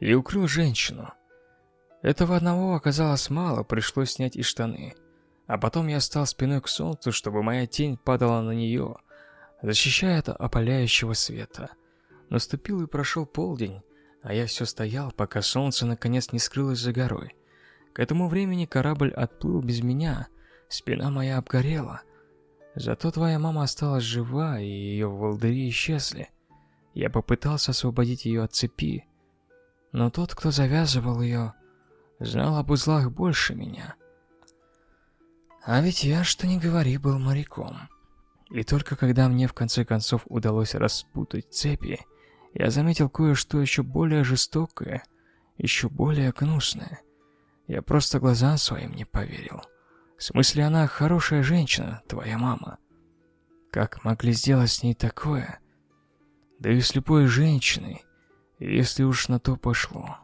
и укрыл женщину. Этого одного оказалось мало, пришлось снять и штаны. А потом я стал спиной к солнцу, чтобы моя тень падала на нее, защищая от опаляющего света. Наступил и прошел полдень, а я все стоял, пока солнце наконец не скрылось за горой. К этому времени корабль отплыл без меня, спина моя обгорела. Зато твоя мама осталась жива, и ее волдыри исчезли. Я попытался освободить ее от цепи, но тот, кто завязывал ее, знал об узлах больше меня. А ведь я, что ни говори, был моряком. И только когда мне в конце концов удалось распутать цепи, я заметил кое-что еще более жестокое, еще более гнусное. Я просто глазам своим не поверил. В смысле, она хорошая женщина, твоя мама. Как могли сделать с ней такое? Да и слепой женщиной, если уж на то пошло.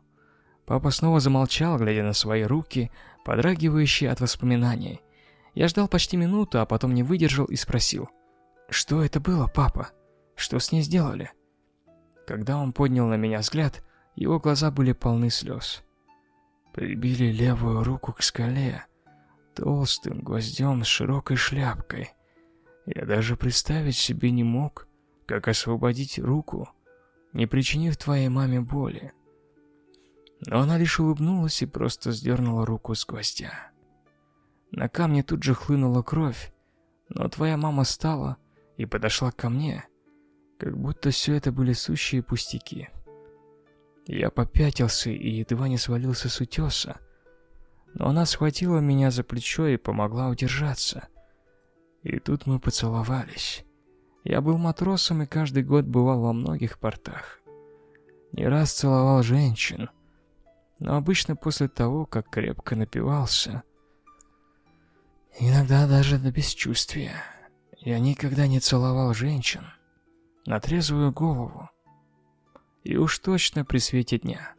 Папа снова замолчал, глядя на свои руки, подрагивающие от воспоминаний. Я ждал почти минуту, а потом не выдержал и спросил. «Что это было, папа? Что с ней сделали?» Когда он поднял на меня взгляд, его глаза были полны слез. Прибили левую руку к скале, толстым гвоздем с широкой шляпкой. Я даже представить себе не мог, как освободить руку, не причинив твоей маме боли. Но она лишь улыбнулась и просто сдернула руку с гвоздя. На камне тут же хлынула кровь, но твоя мама стала и подошла ко мне, как будто все это были сущие пустяки. Я попятился и едва не свалился с утеса, но она схватила меня за плечо и помогла удержаться. И тут мы поцеловались. Я был матросом и каждый год бывал во многих портах. Не раз целовал женщин, но обычно после того, как крепко напивался. Иногда даже до бесчувствия. Я никогда не целовал женщин на трезвую голову. И уж точно при свете дня.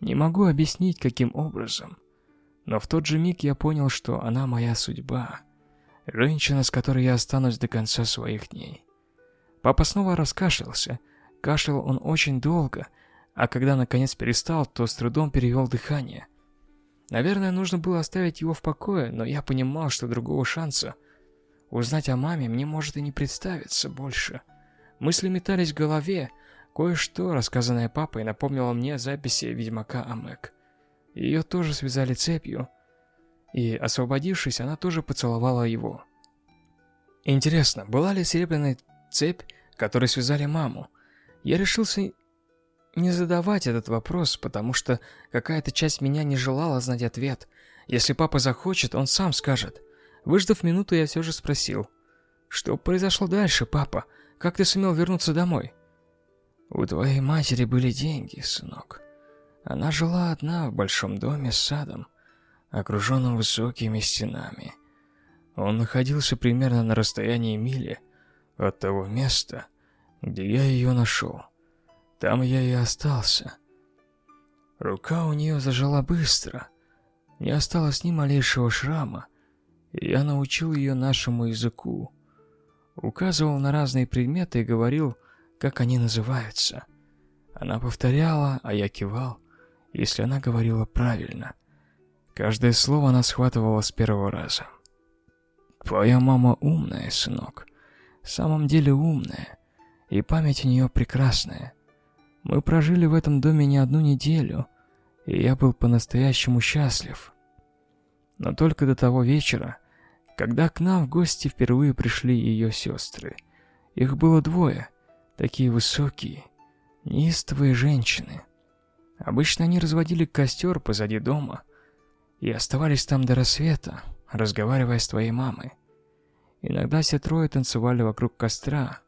Не могу объяснить, каким образом, но в тот же миг я понял, что она моя судьба. Женщина, с которой я останусь до конца своих дней. Папа снова раскашлялся. Кашлял он очень долго, а когда наконец перестал, то с трудом перевел дыхание. Наверное, нужно было оставить его в покое, но я понимал, что другого шанса узнать о маме мне может и не представиться больше. Мысли метались в голове, Кое-что, рассказанное папой, напомнило мне записи Ведьмака Амек. Ее тоже связали цепью, и, освободившись, она тоже поцеловала его. Интересно, была ли серебряная цепь, которой связали маму? Я решился не задавать этот вопрос, потому что какая-то часть меня не желала знать ответ. Если папа захочет, он сам скажет. Выждав минуту, я все же спросил. «Что произошло дальше, папа? Как ты сумел вернуться домой?» У твоей матери были деньги, сынок. Она жила одна в большом доме с садом, окруженным высокими стенами. Он находился примерно на расстоянии мили от того места, где я ее нашел. Там я и остался. Рука у нее зажила быстро, не осталось ни малейшего шрама, и я научил ее нашему языку. Указывал на разные предметы и говорил, как они называются. Она повторяла, а я кивал, если она говорила правильно. Каждое слово она схватывала с первого раза. Твоя мама умная, сынок. В самом деле умная. И память у нее прекрасная. Мы прожили в этом доме не одну неделю, и я был по-настоящему счастлив. Но только до того вечера, когда к нам в гости впервые пришли ее сестры. Их было двое, Такие высокие, неистовые женщины. Обычно они разводили костер позади дома и оставались там до рассвета, разговаривая с твоей мамой. Иногда все трое танцевали вокруг костра,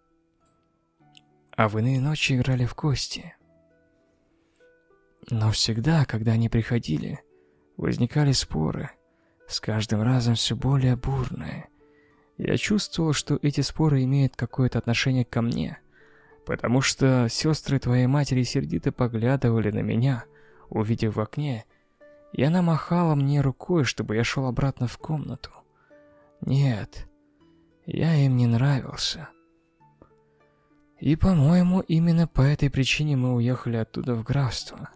а в иные ночи играли в кости. Но всегда, когда они приходили, возникали споры, с каждым разом все более бурные. Я чувствовал, что эти споры имеют какое-то отношение ко мне – потому что сестры твоей матери сердито поглядывали на меня, увидев в окне, и она махала мне рукой, чтобы я шел обратно в комнату. Нет, я им не нравился. И, по-моему, именно по этой причине мы уехали оттуда в графство.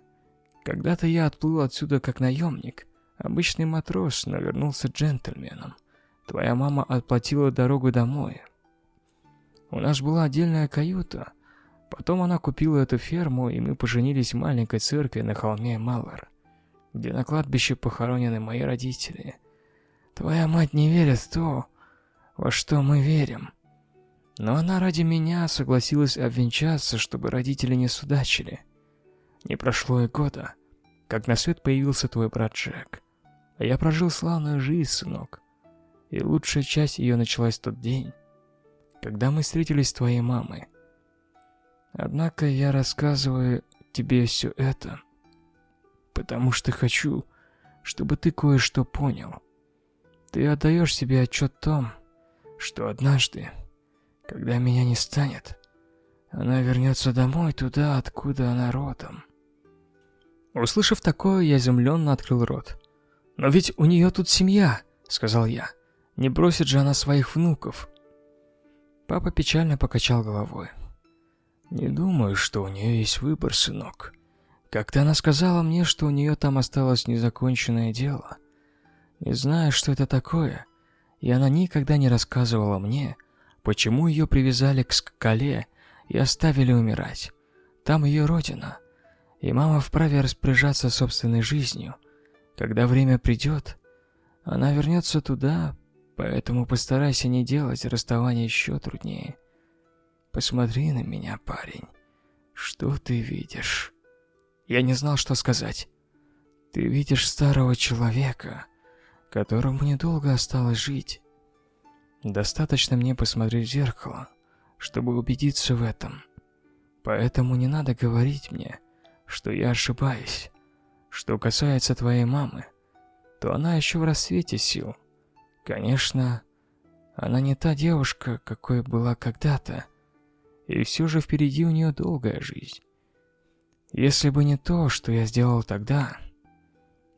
Когда-то я отплыл отсюда как наемник, обычный матрос, но вернулся джентльменом. Твоя мама отплатила дорогу домой. У нас была отдельная каюта, Потом она купила эту ферму, и мы поженились в маленькой церкви на холме Маллар, где на кладбище похоронены мои родители. Твоя мать не верит в то, во что мы верим. Но она ради меня согласилась обвенчаться, чтобы родители не судачили. Не прошло и года, как на свет появился твой брат Джек. А я прожил славную жизнь, сынок. И лучшая часть ее началась в тот день, когда мы встретились с твоей мамой. Однако я рассказываю тебе все это, потому что хочу, чтобы ты кое-что понял. Ты отдаешь себе отчет в том, что однажды, когда меня не станет, она вернется домой туда, откуда она родом. Услышав такое, я изумленно открыл рот. «Но ведь у нее тут семья», — сказал я. «Не бросит же она своих внуков». Папа печально покачал головой. Не думаю, что у нее есть выбор, сынок. Как-то она сказала мне, что у нее там осталось незаконченное дело. Не знаю, что это такое, и она никогда не рассказывала мне, почему ее привязали к скале и оставили умирать. Там ее родина, и мама вправе распоряжаться собственной жизнью. Когда время придет, она вернется туда, поэтому постарайся не делать расставание еще труднее. Посмотри на меня, парень. Что ты видишь? Я не знал, что сказать. Ты видишь старого человека, которому недолго осталось жить. Достаточно мне посмотреть в зеркало, чтобы убедиться в этом. Поэтому не надо говорить мне, что я ошибаюсь. Что касается твоей мамы, то она еще в рассвете сил. Конечно, она не та девушка, какой была когда-то, и все же впереди у нее долгая жизнь. Если бы не то, что я сделал тогда,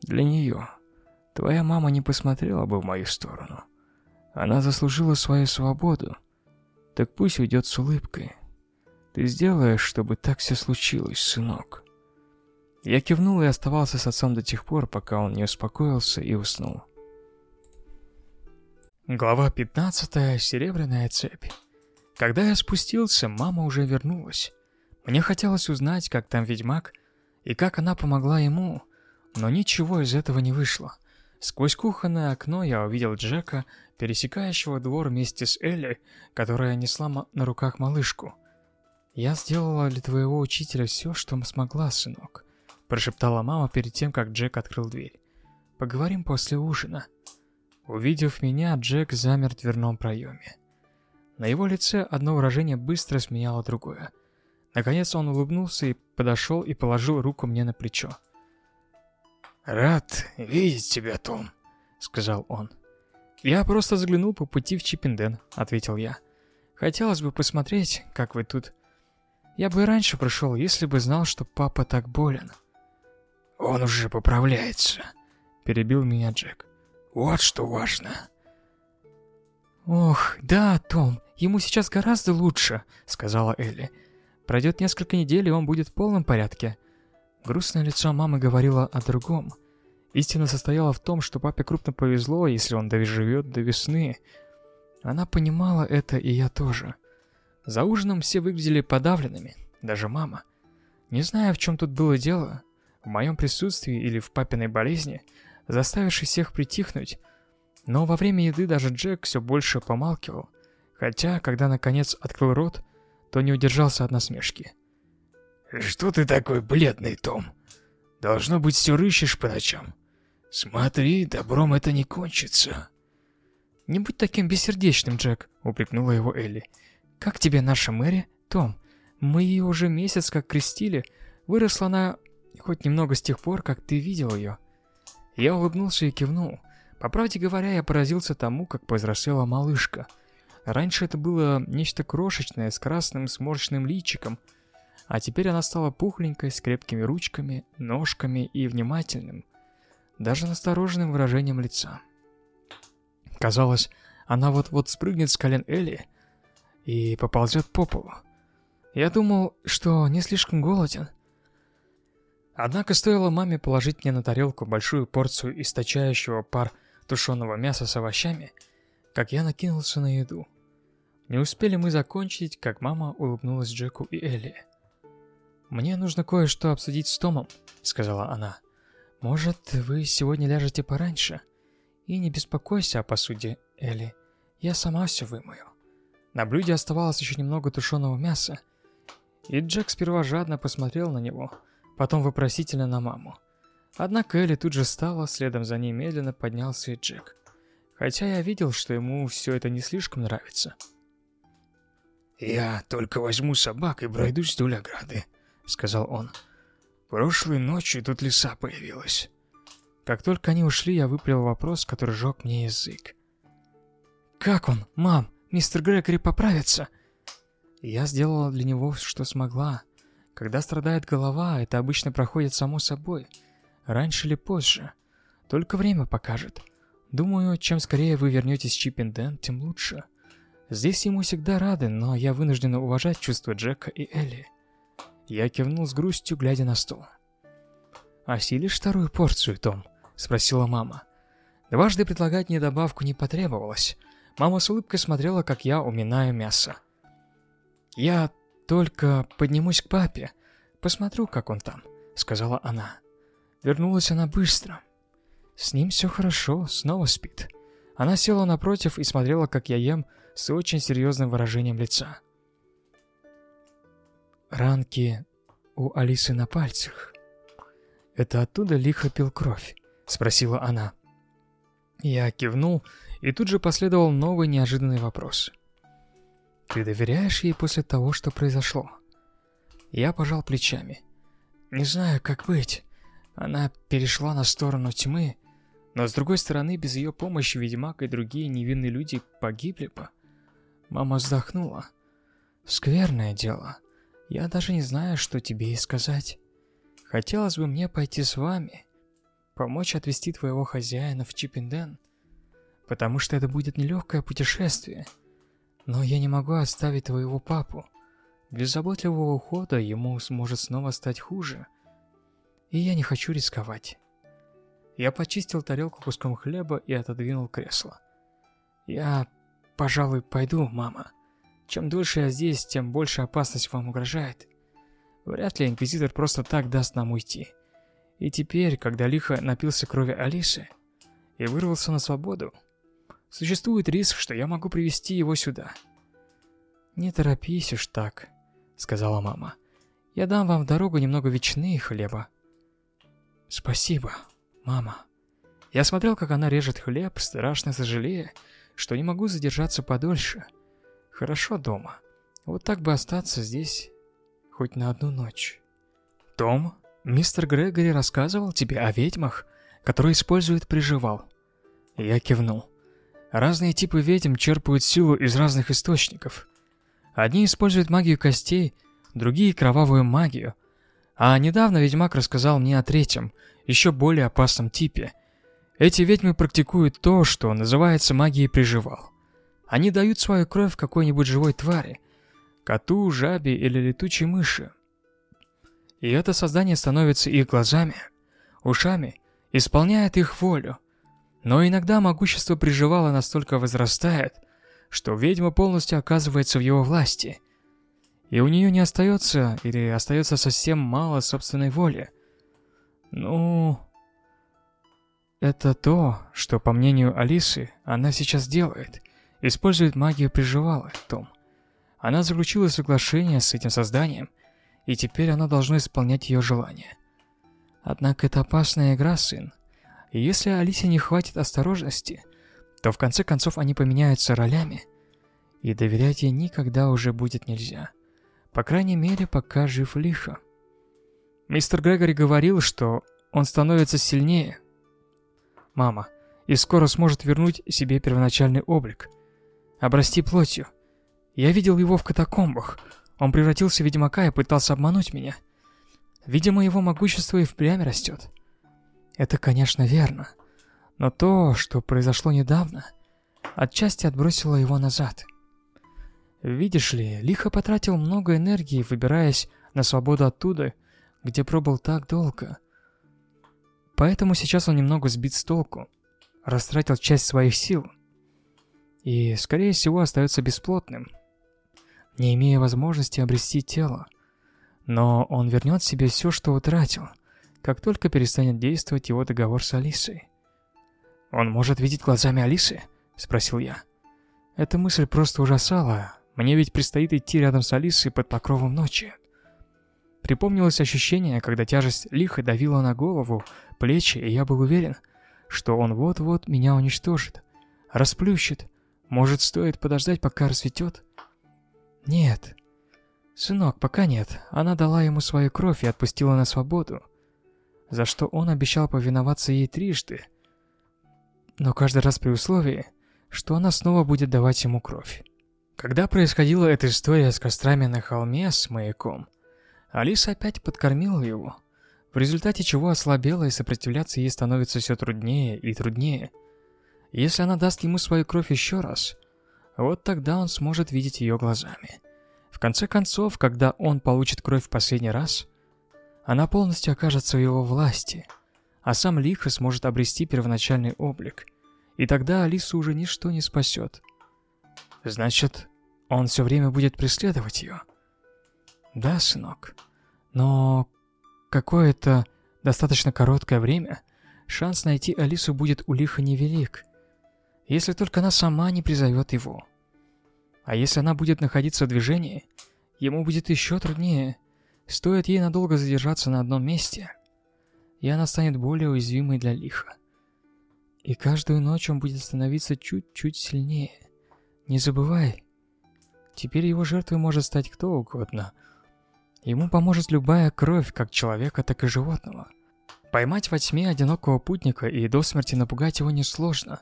для нее, твоя мама не посмотрела бы в мою сторону. Она заслужила свою свободу, так пусть уйдет с улыбкой. Ты сделаешь, чтобы так все случилось, сынок. Я кивнул и оставался с отцом до тех пор, пока он не успокоился и уснул. Глава 15. Серебряная цепь. Когда я спустился, мама уже вернулась. Мне хотелось узнать, как там ведьмак, и как она помогла ему, но ничего из этого не вышло. Сквозь кухонное окно я увидел Джека, пересекающего двор вместе с Элли, которая несла на руках малышку. «Я сделала для твоего учителя все, что смогла, сынок», прошептала мама перед тем, как Джек открыл дверь. «Поговорим после ужина». Увидев меня, Джек замер в дверном проеме. На его лице одно выражение быстро сменяло другое. Наконец он улыбнулся и подошел и положил руку мне на плечо. «Рад видеть тебя, Том», — сказал он. «Я просто заглянул по пути в Чиппенден», — ответил я. «Хотелось бы посмотреть, как вы тут. Я бы и раньше пришел, если бы знал, что папа так болен». «Он уже поправляется», — перебил меня Джек. «Вот что важно». «Ох, да, Том, ему сейчас гораздо лучше», — сказала Элли. «Пройдет несколько недель, и он будет в полном порядке». Грустное лицо мамы говорило о другом. Истина состояла в том, что папе крупно повезло, если он доживет до весны. Она понимала это, и я тоже. За ужином все выглядели подавленными, даже мама. Не знаю, в чем тут было дело, в моем присутствии или в папиной болезни, заставившей всех притихнуть, но во время еды даже Джек все больше помалкивал, хотя, когда наконец открыл рот, то не удержался от насмешки. «Что ты такой бледный, Том? Должно быть, все рыщешь по ночам. Смотри, добром это не кончится». «Не будь таким бессердечным, Джек», — упрекнула его Элли. «Как тебе наша Мэри, Том? Мы ее уже месяц как крестили. Выросла она хоть немного с тех пор, как ты видел ее». Я улыбнулся и кивнул. По правде говоря, я поразился тому, как повзрослела малышка. Раньше это было нечто крошечное, с красным сморщенным личиком, а теперь она стала пухленькой, с крепкими ручками, ножками и внимательным, даже настороженным выражением лица. Казалось, она вот-вот спрыгнет с колен Элли и поползет по полу. Я думал, что не слишком голоден, Однако стоило маме положить мне на тарелку большую порцию источающего пар тушеного мяса с овощами, как я накинулся на еду. Не успели мы закончить, как мама улыбнулась Джеку и Элли. «Мне нужно кое-что обсудить с Томом», — сказала она. «Может, вы сегодня ляжете пораньше? И не беспокойся о посуде, Элли. Я сама все вымою». На блюде оставалось еще немного тушеного мяса, и Джек сперва жадно посмотрел на него — потом вопросительно на маму. Однако Элли тут же стала, следом за ней медленно поднялся и Джек. Хотя я видел, что ему все это не слишком нравится. «Я только возьму собак и пройдусь вдоль ограды», — сказал он. «Прошлой ночью тут лиса появилась». Как только они ушли, я выплел вопрос, который жег мне язык. «Как он, мам? Мистер Грегори поправится?» Я сделала для него, что смогла. Когда страдает голова, это обычно проходит само собой. Раньше или позже. Только время покажет. Думаю, чем скорее вы вернетесь в Чиппенден, тем лучше. Здесь ему всегда рады, но я вынуждена уважать чувства Джека и Элли. Я кивнул с грустью, глядя на стол. «Осилишь вторую порцию, Том?» — спросила мама. Дважды предлагать мне добавку не потребовалось. Мама с улыбкой смотрела, как я уминаю мясо. «Я только поднимусь к папе, посмотрю, как он там», — сказала она. Вернулась она быстро. С ним все хорошо, снова спит. Она села напротив и смотрела, как я ем, с очень серьезным выражением лица. Ранки у Алисы на пальцах. Это оттуда лихо пил кровь? Спросила она. Я кивнул, и тут же последовал новый неожиданный вопрос. «Ты доверяешь ей после того, что произошло?» Я пожал плечами. «Не знаю, как быть. Она перешла на сторону тьмы, но с другой стороны, без ее помощи ведьмак и другие невинные люди погибли бы». Мама вздохнула. «Скверное дело. Я даже не знаю, что тебе и сказать. Хотелось бы мне пойти с вами, помочь отвезти твоего хозяина в Чиппенден, потому что это будет нелегкое путешествие. Но я не могу оставить твоего папу. Без заботливого ухода ему сможет снова стать хуже. И я не хочу рисковать. Я почистил тарелку куском хлеба и отодвинул кресло. Я, пожалуй, пойду, мама. Чем дольше я здесь, тем больше опасность вам угрожает. Вряд ли Инквизитор просто так даст нам уйти. И теперь, когда лихо напился крови Алисы и вырвался на свободу, существует риск, что я могу привести его сюда. «Не торопись уж так», — сказала мама. «Я дам вам в дорогу немного ветчины и хлеба». «Спасибо, мама». Я смотрел, как она режет хлеб, страшно сожалея, что не могу задержаться подольше. Хорошо дома. Вот так бы остаться здесь хоть на одну ночь. Том, мистер Грегори рассказывал тебе о ведьмах, которые используют приживал. Я кивнул. Разные типы ведьм черпают силу из разных источников. Одни используют магию костей, другие — кровавую магию. А недавно ведьмак рассказал мне о третьем, еще более опасном типе. Эти ведьмы практикуют то, что называется магией приживал. Они дают свою кровь какой-нибудь живой твари, коту, жабе или летучей мыши. И это создание становится их глазами, ушами, исполняет их волю. Но иногда могущество приживало настолько возрастает, что ведьма полностью оказывается в его власти. И у нее не остается, или остается совсем мало собственной воли. Ну... Это то, что, по мнению Алисы, она сейчас делает. Использует магию приживала, Том. Она заключила соглашение с этим созданием, и теперь оно должно исполнять ее желания. Однако это опасная игра, сын. И если Алисе не хватит осторожности, то в конце концов они поменяются ролями, и доверять ей никогда уже будет нельзя. По крайней мере, пока жив Лихо. Мистер Грегори говорил, что он становится сильнее. Мама, и скоро сможет вернуть себе первоначальный облик. Обрасти плотью. Я видел его в катакомбах. Он превратился в ведьмака и пытался обмануть меня. Видимо, его могущество и впрямь растет. Это, конечно, верно. Но то, что произошло недавно, отчасти отбросило его назад. Видишь ли, Лихо потратил много энергии, выбираясь на свободу оттуда, где пробыл так долго. Поэтому сейчас он немного сбит с толку, растратил часть своих сил и, скорее всего, остается бесплотным не имея возможности обрести тело. Но он вернет себе все, что утратил, как только перестанет действовать его договор с Алисой. «Он может видеть глазами Алисы?» – спросил я. Эта мысль просто ужасала. Мне ведь предстоит идти рядом с Алисой под покровом ночи. Припомнилось ощущение, когда тяжесть лихо давила на голову, плечи, и я был уверен, что он вот-вот меня уничтожит, расплющит. Может, стоит подождать, пока рассветет? «Нет. Сынок, пока нет. Она дала ему свою кровь и отпустила на свободу, за что он обещал повиноваться ей трижды, но каждый раз при условии, что она снова будет давать ему кровь. Когда происходила эта история с кострами на холме с маяком, Алиса опять подкормила его, в результате чего ослабела и сопротивляться ей становится все труднее и труднее. Если она даст ему свою кровь еще раз, вот тогда он сможет видеть ее глазами. В конце концов, когда он получит кровь в последний раз, она полностью окажется в его власти, а сам Лиха сможет обрести первоначальный облик – И тогда Алису уже ничто не спасет. Значит, он все время будет преследовать ее? Да, сынок. Но какое-то достаточно короткое время шанс найти Алису будет у Лиха невелик. Если только она сама не призовет его. А если она будет находиться в движении, ему будет еще труднее. Стоит ей надолго задержаться на одном месте, и она станет более уязвимой для Лиха. И каждую ночь он будет становиться чуть-чуть сильнее. Не забывай, теперь его жертвой может стать кто угодно. Ему поможет любая кровь, как человека, так и животного. Поймать во тьме одинокого путника и до смерти напугать его несложно,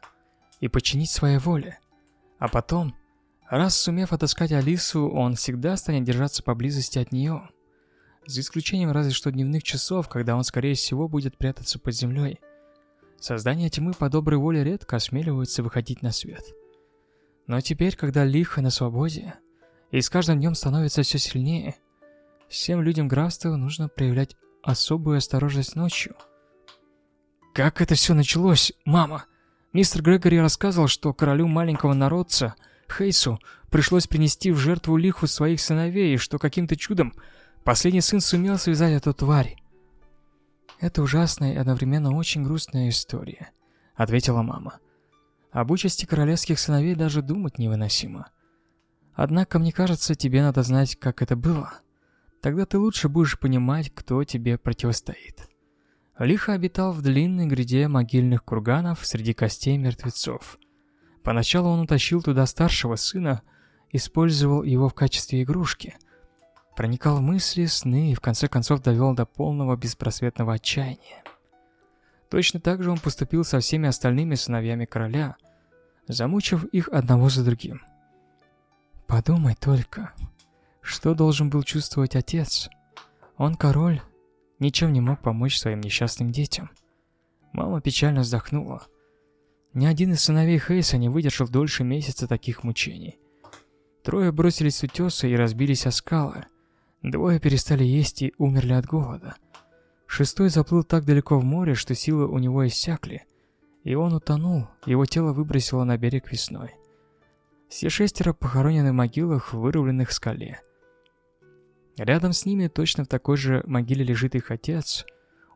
и подчинить своей воле. А потом, раз сумев отыскать Алису, он всегда станет держаться поблизости от нее. За исключением разве что дневных часов, когда он скорее всего будет прятаться под землей. Создания тьмы по доброй воле редко осмеливаются выходить на свет. Но теперь, когда лихо на свободе, и с каждым днем становится все сильнее, всем людям графства нужно проявлять особую осторожность ночью. Как это все началось, мама? Мистер Грегори рассказывал, что королю маленького народца, Хейсу, пришлось принести в жертву лиху своих сыновей, и что каким-то чудом последний сын сумел связать эту тварь. «Это ужасная и одновременно очень грустная история», — ответила мама. Об участи королевских сыновей даже думать невыносимо. Однако, мне кажется, тебе надо знать, как это было. Тогда ты лучше будешь понимать, кто тебе противостоит. Лихо обитал в длинной гряде могильных курганов среди костей мертвецов. Поначалу он утащил туда старшего сына, использовал его в качестве игрушки. Проникал в мысли, сны и в конце концов довел до полного беспросветного отчаяния. Точно так же он поступил со всеми остальными сыновьями короля, замучив их одного за другим. Подумай только, что должен был чувствовать отец? Он король, ничем не мог помочь своим несчастным детям. Мама печально вздохнула. Ни один из сыновей Хейса не выдержал дольше месяца таких мучений. Трое бросились с утеса и разбились о скалы. Двое перестали есть и умерли от голода. Шестой заплыл так далеко в море, что силы у него иссякли, и он утонул, его тело выбросило на берег весной. Все шестеро похоронены в могилах, вырубленных в скале. Рядом с ними, точно в такой же могиле лежит их отец,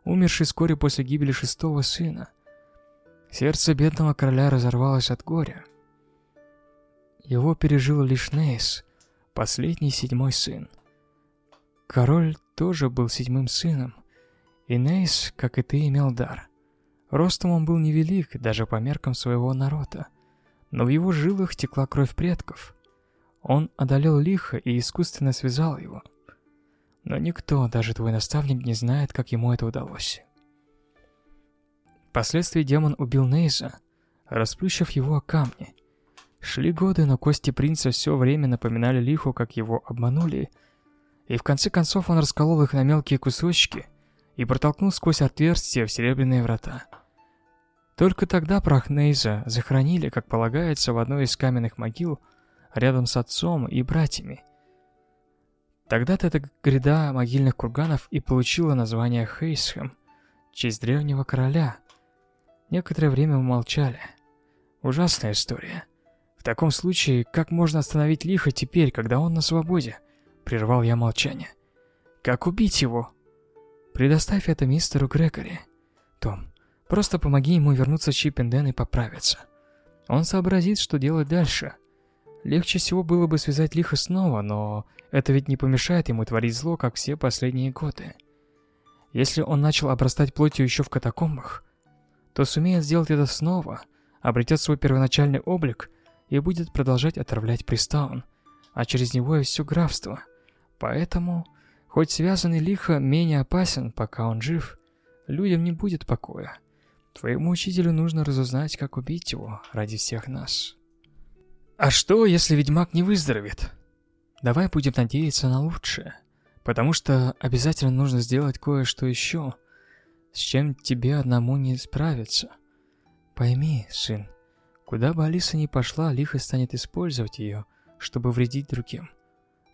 умерший вскоре после гибели шестого сына. Сердце бедного короля разорвалось от горя. Его пережил лишь Нейс, последний седьмой сын. Король тоже был седьмым сыном, Инейс, как и ты, имел дар. Ростом он был невелик, даже по меркам своего народа. Но в его жилах текла кровь предков. Он одолел лихо и искусственно связал его. Но никто, даже твой наставник, не знает, как ему это удалось. Впоследствии демон убил Нейза, расплющив его о камни. Шли годы, но кости принца все время напоминали лиху, как его обманули, и в конце концов он расколол их на мелкие кусочки – и протолкнул сквозь отверстие в серебряные врата. Только тогда прах Нейза захоронили, как полагается, в одной из каменных могил рядом с отцом и братьями. Тогда-то эта гряда могильных курганов и получила название Хейсхэм, честь древнего короля. Некоторое время мы молчали. Ужасная история. В таком случае, как можно остановить лихо теперь, когда он на свободе? Прервал я молчание. Как убить его? Предоставь это мистеру Грегори. Том, просто помоги ему вернуться в Чиппенден и поправиться. Он сообразит, что делать дальше. Легче всего было бы связать лихо снова, но это ведь не помешает ему творить зло, как все последние годы. Если он начал обрастать плотью еще в катакомбах, то сумеет сделать это снова, обретет свой первоначальный облик и будет продолжать отравлять Пристаун, а через него и все графство. Поэтому Хоть связанный лихо менее опасен, пока он жив, людям не будет покоя. Твоему учителю нужно разузнать, как убить его ради всех нас. А что, если ведьмак не выздоровеет? Давай будем надеяться на лучшее. Потому что обязательно нужно сделать кое-что еще, с чем тебе одному не справиться. Пойми, сын, куда бы Алиса ни пошла, лихо станет использовать ее, чтобы вредить другим.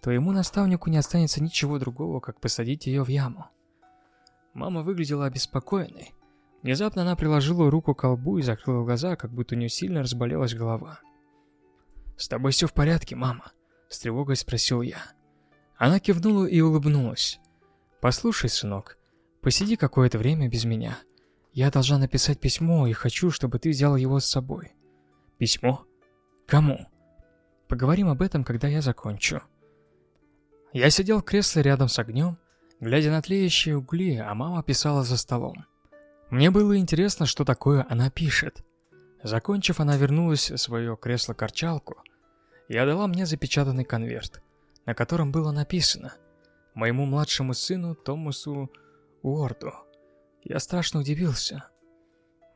Твоему наставнику не останется ничего другого, как посадить ее в яму. Мама выглядела обеспокоенной. Внезапно она приложила руку к колбу и закрыла глаза, как будто у нее сильно разболелась голова. «С тобой все в порядке, мама?» — с тревогой спросил я. Она кивнула и улыбнулась. «Послушай, сынок, посиди какое-то время без меня. Я должна написать письмо и хочу, чтобы ты взял его с собой». «Письмо? Кому?» «Поговорим об этом, когда я закончу». Я сидел в кресле рядом с огнем, глядя на тлеющие угли, а мама писала за столом. Мне было интересно, что такое она пишет. Закончив, она вернулась в свое кресло-корчалку и отдала мне запечатанный конверт, на котором было написано «Моему младшему сыну Томасу Уорду». Я страшно удивился.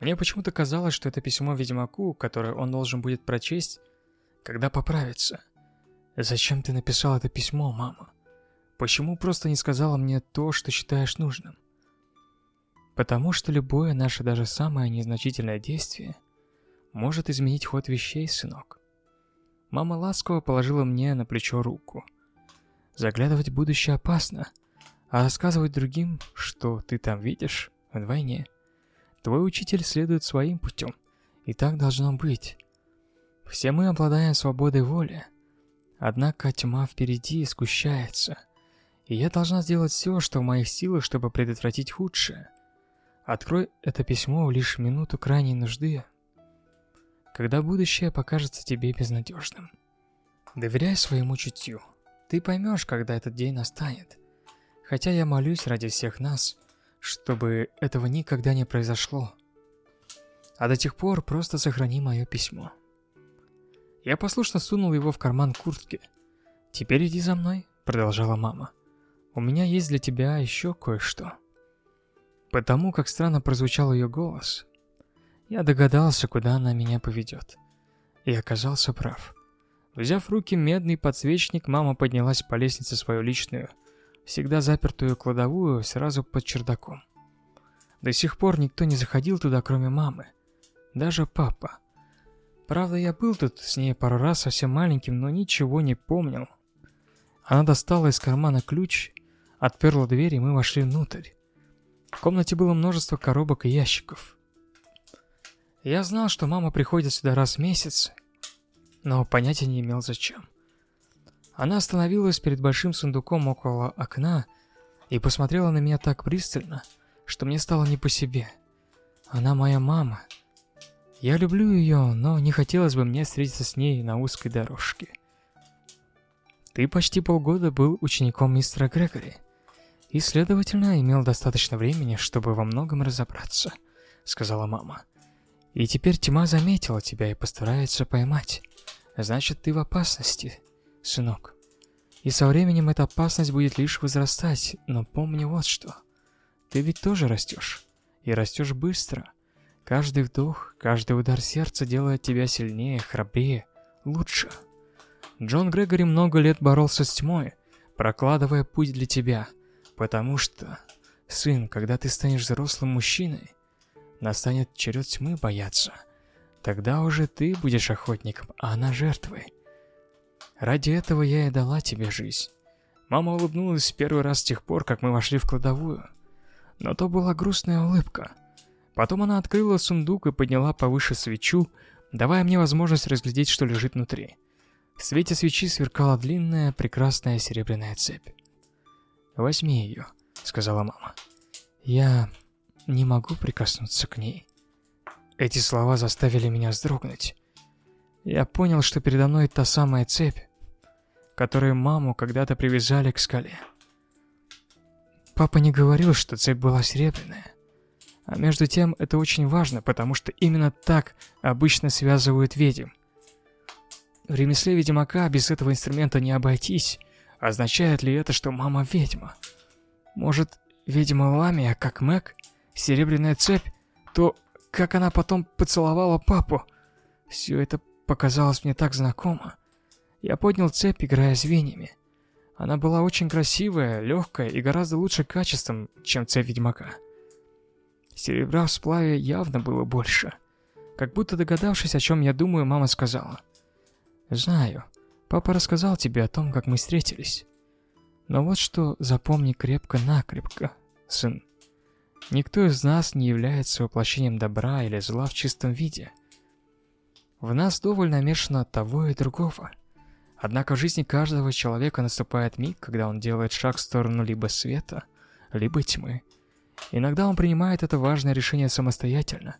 Мне почему-то казалось, что это письмо Ведьмаку, которое он должен будет прочесть, когда поправится. «Зачем ты написал это письмо, мама? Почему просто не сказала мне то, что считаешь нужным?» Потому что любое наше даже самое незначительное действие может изменить ход вещей, сынок. Мама ласково положила мне на плечо руку. Заглядывать в будущее опасно, а рассказывать другим, что ты там видишь, вдвойне. Твой учитель следует своим путем, и так должно быть. Все мы обладаем свободой воли, однако тьма впереди сгущается, и я должна сделать все, что в моих силах, чтобы предотвратить худшее. Открой это письмо лишь минуту крайней нужды, когда будущее покажется тебе безнадежным. Доверяй своему чутью. Ты поймешь, когда этот день настанет. Хотя я молюсь ради всех нас, чтобы этого никогда не произошло. А до тех пор просто сохрани мое письмо. Я послушно сунул его в карман куртки. «Теперь иди за мной», — продолжала мама. «У меня есть для тебя еще кое-что». Потому как странно прозвучал ее голос, я догадался, куда она меня поведет. И оказался прав. Взяв в руки медный подсвечник, мама поднялась по лестнице свою личную, всегда запертую кладовую, сразу под чердаком. До сих пор никто не заходил туда, кроме мамы. Даже папа. Правда, я был тут с ней пару раз совсем маленьким, но ничего не помнил. Она достала из кармана ключ, отперла дверь, и мы вошли внутрь. В комнате было множество коробок и ящиков. Я знал, что мама приходит сюда раз в месяц, но понятия не имел зачем. Она остановилась перед большим сундуком около окна и посмотрела на меня так пристально, что мне стало не по себе. Она моя мама. Я люблю ее, но не хотелось бы мне встретиться с ней на узкой дорожке. Ты почти полгода был учеником мистера Грегори и, следовательно, имел достаточно времени, чтобы во многом разобраться, сказала мама. И теперь тьма заметила тебя и постарается поймать. Значит, ты в опасности, сынок. И со временем эта опасность будет лишь возрастать, но помни вот что. Ты ведь тоже растешь. И растешь быстро. Каждый вдох, каждый удар сердца делает тебя сильнее, храбрее, лучше. Джон Грегори много лет боролся с тьмой, прокладывая путь для тебя. Потому что, сын, когда ты станешь взрослым мужчиной, настанет черед тьмы бояться. Тогда уже ты будешь охотником, а она жертвой. Ради этого я и дала тебе жизнь. Мама улыбнулась в первый раз с тех пор, как мы вошли в кладовую. Но то была грустная улыбка. Потом она открыла сундук и подняла повыше свечу, давая мне возможность разглядеть, что лежит внутри. В свете свечи сверкала длинная, прекрасная серебряная цепь. «Возьми ее», — сказала мама. «Я не могу прикоснуться к ней. Эти слова заставили меня вздрогнуть. Я понял, что передо мной та самая цепь, которую маму когда-то привязали к скале. Папа не говорил, что цепь была серебряная. А между тем, это очень важно, потому что именно так обычно связывают ведьм. В ремесле ведьмака без этого инструмента не обойтись. Означает ли это, что мама ведьма? Может, ведьма Ламия, как Мэг? Серебряная цепь, то как она потом поцеловала папу. Все это показалось мне так знакомо. Я поднял цепь, играя звеньями. Она была очень красивая, легкая и гораздо лучше качеством, чем цепь ведьмака. Серебра в сплаве явно было больше. Как будто догадавшись, о чем я думаю, мама сказала. «Знаю, папа рассказал тебе о том, как мы встретились. Но вот что запомни крепко-накрепко, сын. Никто из нас не является воплощением добра или зла в чистом виде. В нас довольно намешано того и другого. Однако в жизни каждого человека наступает миг, когда он делает шаг в сторону либо света, либо тьмы. Иногда он принимает это важное решение самостоятельно,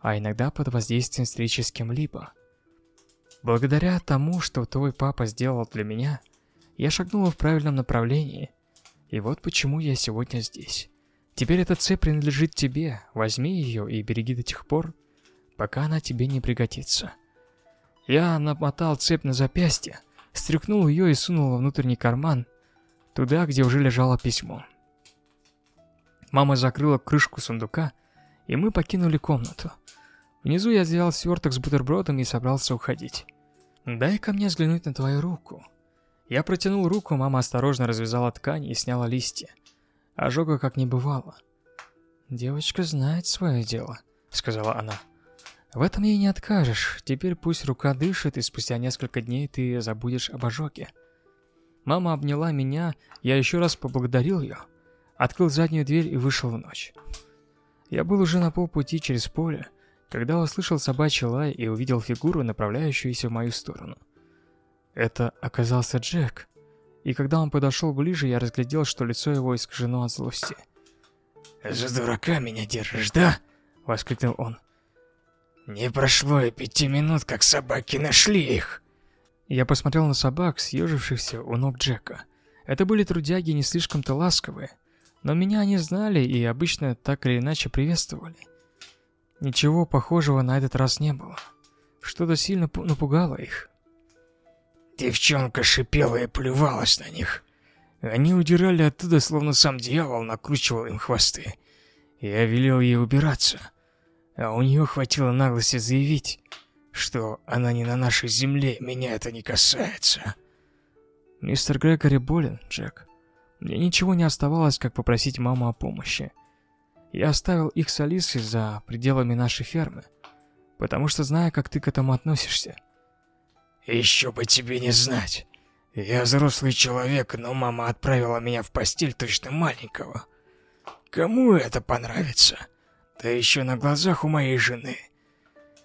а иногда под воздействием встречи с кем-либо. Благодаря тому, что твой папа сделал для меня, я шагнула в правильном направлении, и вот почему я сегодня здесь. Теперь эта цепь принадлежит тебе, возьми ее и береги до тех пор, пока она тебе не пригодится. Я намотал цепь на запястье, стряхнул ее и сунул во внутренний карман, туда, где уже лежало письмо. Мама закрыла крышку сундука, и мы покинули комнату. Внизу я взял сверток с бутербродом и собрался уходить. «Дай-ка мне взглянуть на твою руку». Я протянул руку, мама осторожно развязала ткань и сняла листья. Ожога как не бывало. «Девочка знает свое дело», — сказала она. В этом ей не откажешь. Теперь пусть рука дышит, и спустя несколько дней ты забудешь об ожоге. Мама обняла меня, я еще раз поблагодарил ее, открыл заднюю дверь и вышел в ночь. Я был уже на полпути через поле, когда услышал собачий лай и увидел фигуру, направляющуюся в мою сторону. Это оказался Джек, и когда он подошел ближе, я разглядел, что лицо его искажено от злости. «За дурака меня держишь, да?» — воскликнул он. Не прошло и пяти минут, как собаки нашли их. Я посмотрел на собак, съежившихся у ног Джека. Это были трудяги не слишком-то ласковые, но меня они знали и обычно так или иначе приветствовали. Ничего похожего на этот раз не было. Что-то сильно напугало их. Девчонка шипела и плювалась на них. Они удирали оттуда, словно сам дьявол накручивал им хвосты. Я велел ей убираться а у нее хватило наглости заявить, что она не на нашей земле, меня это не касается. Мистер Грегори болен, Джек. Мне ничего не оставалось, как попросить маму о помощи. Я оставил их с Алисой за пределами нашей фермы, потому что знаю, как ты к этому относишься. Еще бы тебе не знать. Я взрослый человек, но мама отправила меня в постель точно маленького. Кому это понравится? Да еще на глазах у моей жены.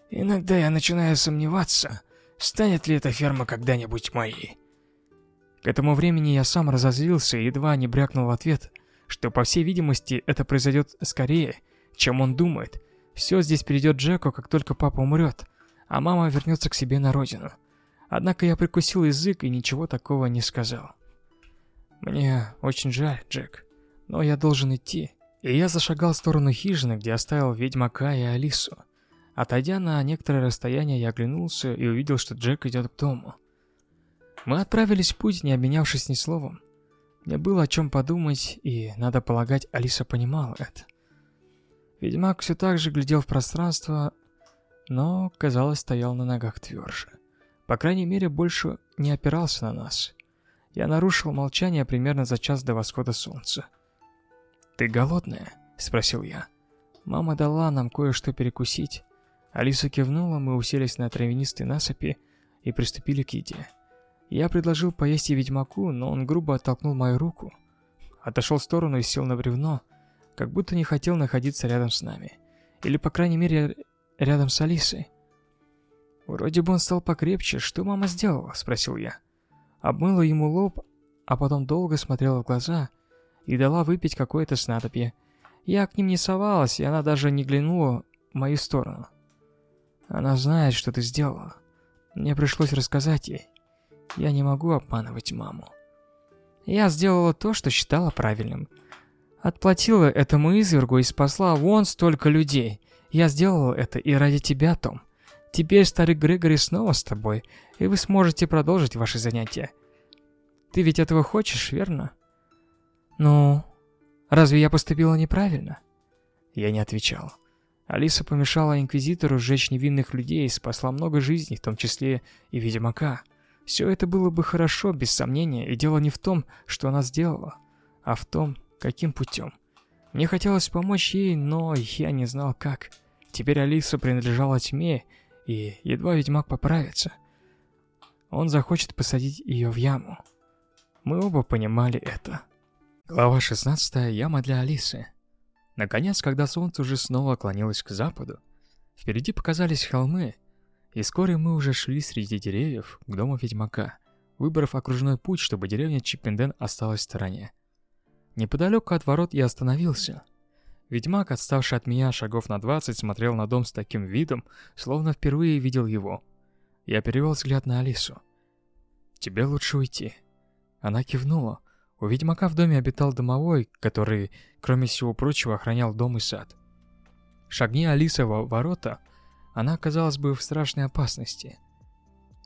Иногда я начинаю сомневаться, станет ли эта ферма когда-нибудь моей. К этому времени я сам разозлился и едва не брякнул в ответ, что по всей видимости это произойдет скорее, чем он думает. Все здесь перейдет Джеку, как только папа умрет, а мама вернется к себе на родину. Однако я прикусил язык и ничего такого не сказал. Мне очень жаль, Джек, но я должен идти. И я зашагал в сторону хижины, где оставил ведьмака и Алису. Отойдя на некоторое расстояние, я оглянулся и увидел, что Джек идет к дому. Мы отправились в путь, не обменявшись ни словом. Мне было о чем подумать, и, надо полагать, Алиса понимала это. Ведьмак все так же глядел в пространство, но, казалось, стоял на ногах тверже. По крайней мере, больше не опирался на нас. Я нарушил молчание примерно за час до восхода солнца. «Ты голодная?» – спросил я. Мама дала нам кое-что перекусить. Алиса кивнула, мы уселись на травянистой насыпи и приступили к еде. Я предложил поесть и ведьмаку, но он грубо оттолкнул мою руку. Отошел в сторону и сел на бревно, как будто не хотел находиться рядом с нами. Или, по крайней мере, рядом с Алисой. Вроде бы он стал покрепче. Что мама сделала? Спросил я. Обмыла ему лоб, а потом долго смотрела в глаза – и дала выпить какое-то снадобье. Я к ним не совалась, и она даже не глянула в мою сторону. Она знает, что ты сделала. Мне пришлось рассказать ей. Я не могу обманывать маму. Я сделала то, что считала правильным. Отплатила этому извергу и спасла вон столько людей. Я сделала это и ради тебя, Том. Теперь старый Грегори снова с тобой, и вы сможете продолжить ваши занятия. Ты ведь этого хочешь, верно? «Ну, разве я поступила неправильно?» Я не отвечал. Алиса помешала Инквизитору сжечь невинных людей и спасла много жизней, в том числе и Ведьмака. Все это было бы хорошо, без сомнения, и дело не в том, что она сделала, а в том, каким путем. Мне хотелось помочь ей, но я не знал как. Теперь Алиса принадлежала тьме, и едва Ведьмак поправится. Он захочет посадить ее в яму. Мы оба понимали это. Глава 16. Яма для Алисы. Наконец, когда солнце уже снова клонилось к западу, впереди показались холмы, и вскоре мы уже шли среди деревьев к дому ведьмака, выбрав окружной путь, чтобы деревня Чиппенден осталась в стороне. Неподалеку от ворот я остановился. Ведьмак, отставший от меня шагов на 20, смотрел на дом с таким видом, словно впервые видел его. Я перевел взгляд на Алису. «Тебе лучше уйти». Она кивнула. У ведьмака в доме обитал домовой, который, кроме всего прочего, охранял дом и сад. Шагни Алиса во ворота, она оказалась бы в страшной опасности.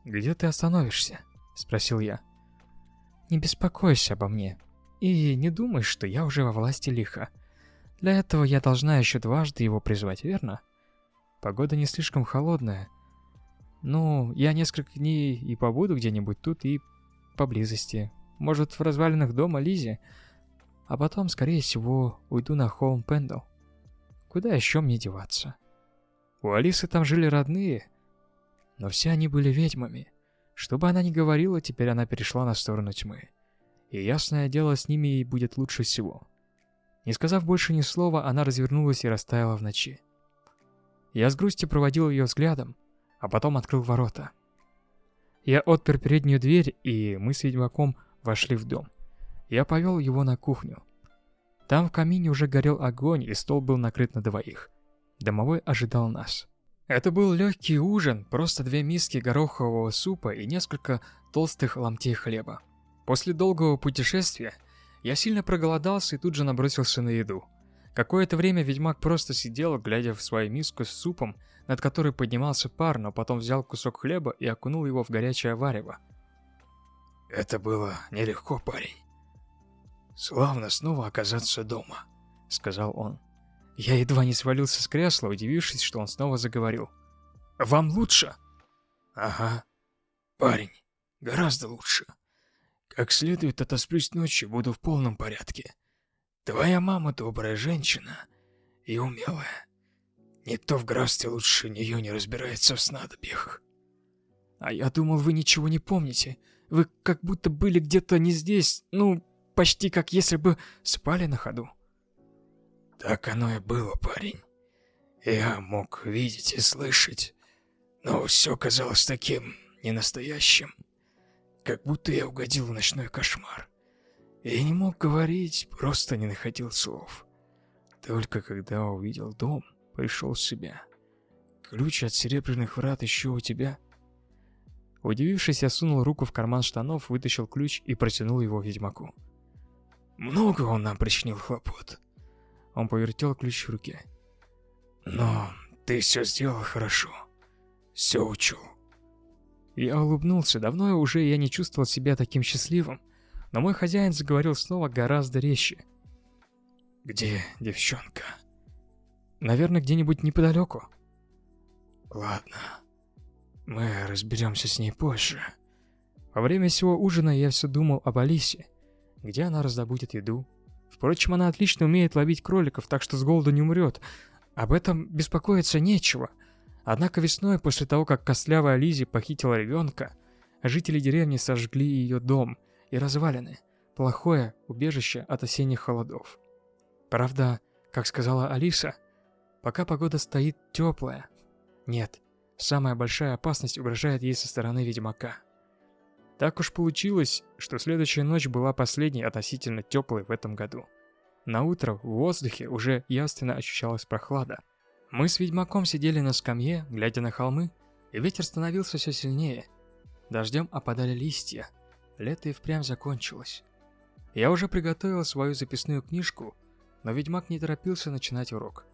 «Где ты остановишься?» – спросил я. «Не беспокойся обо мне. И не думай, что я уже во власти лиха. Для этого я должна еще дважды его призвать, верно? Погода не слишком холодная. Ну, я несколько дней и побуду где-нибудь тут и поблизости. Может, в развалинах дома Лизи. А потом, скорее всего, уйду на холм Пендл. Куда еще мне деваться? У Алисы там жили родные, но все они были ведьмами. Что бы она ни говорила, теперь она перешла на сторону тьмы. И ясное дело, с ними ей будет лучше всего. Не сказав больше ни слова, она развернулась и растаяла в ночи. Я с грустью проводил ее взглядом, а потом открыл ворота. Я отпер переднюю дверь, и мы с ведьмаком вошли в дом. Я повел его на кухню. Там в камине уже горел огонь, и стол был накрыт на двоих. Домовой ожидал нас. Это был легкий ужин, просто две миски горохового супа и несколько толстых ломтей хлеба. После долгого путешествия я сильно проголодался и тут же набросился на еду. Какое-то время ведьмак просто сидел, глядя в свою миску с супом, над которой поднимался пар, но потом взял кусок хлеба и окунул его в горячее варево. «Это было нелегко, парень. Славно снова оказаться дома», — сказал он. Я едва не свалился с кресла, удивившись, что он снова заговорил. «Вам лучше?» «Ага. Парень, гораздо лучше. Как следует отосплюсь ночью, буду в полном порядке. Твоя мама добрая женщина и умелая. Никто в графстве лучше нее не разбирается в снадобьях». «А я думал, вы ничего не помните. Вы как будто были где-то не здесь, ну, почти как если бы спали на ходу». Так оно и было, парень. Я мог видеть и слышать, но все казалось таким ненастоящим, как будто я угодил в ночной кошмар. Я не мог говорить, просто не находил слов. Только когда увидел дом, пришел в себя. Ключ от серебряных врат еще у тебя? Удивившись, я сунул руку в карман штанов, вытащил ключ и протянул его ведьмаку. Много он нам причинил хлопот. Он повертел ключ в руке. «Но ты все сделал хорошо. Все учел». Я улыбнулся. Давно уже я не чувствовал себя таким счастливым. Но мой хозяин заговорил снова гораздо резче. «Где девчонка?» «Наверное, где-нибудь неподалеку». «Ладно. Мы разберемся с ней позже». Во время всего ужина я все думал об Алисе. Где она раздобудет еду, Впрочем, она отлично умеет ловить кроликов, так что с голоду не умрет. Об этом беспокоиться нечего. Однако весной, после того, как костлявая Лизи похитила ребенка, жители деревни сожгли ее дом и развалины. Плохое убежище от осенних холодов. Правда, как сказала Алиса, пока погода стоит теплая. Нет, самая большая опасность угрожает ей со стороны ведьмака. Так уж получилось, что следующая ночь была последней относительно теплой в этом году. На утро в воздухе уже явственно ощущалась прохлада. Мы с ведьмаком сидели на скамье, глядя на холмы, и ветер становился все сильнее. Дождем опадали листья. Лето и впрямь закончилось. Я уже приготовил свою записную книжку, но ведьмак не торопился начинать урок.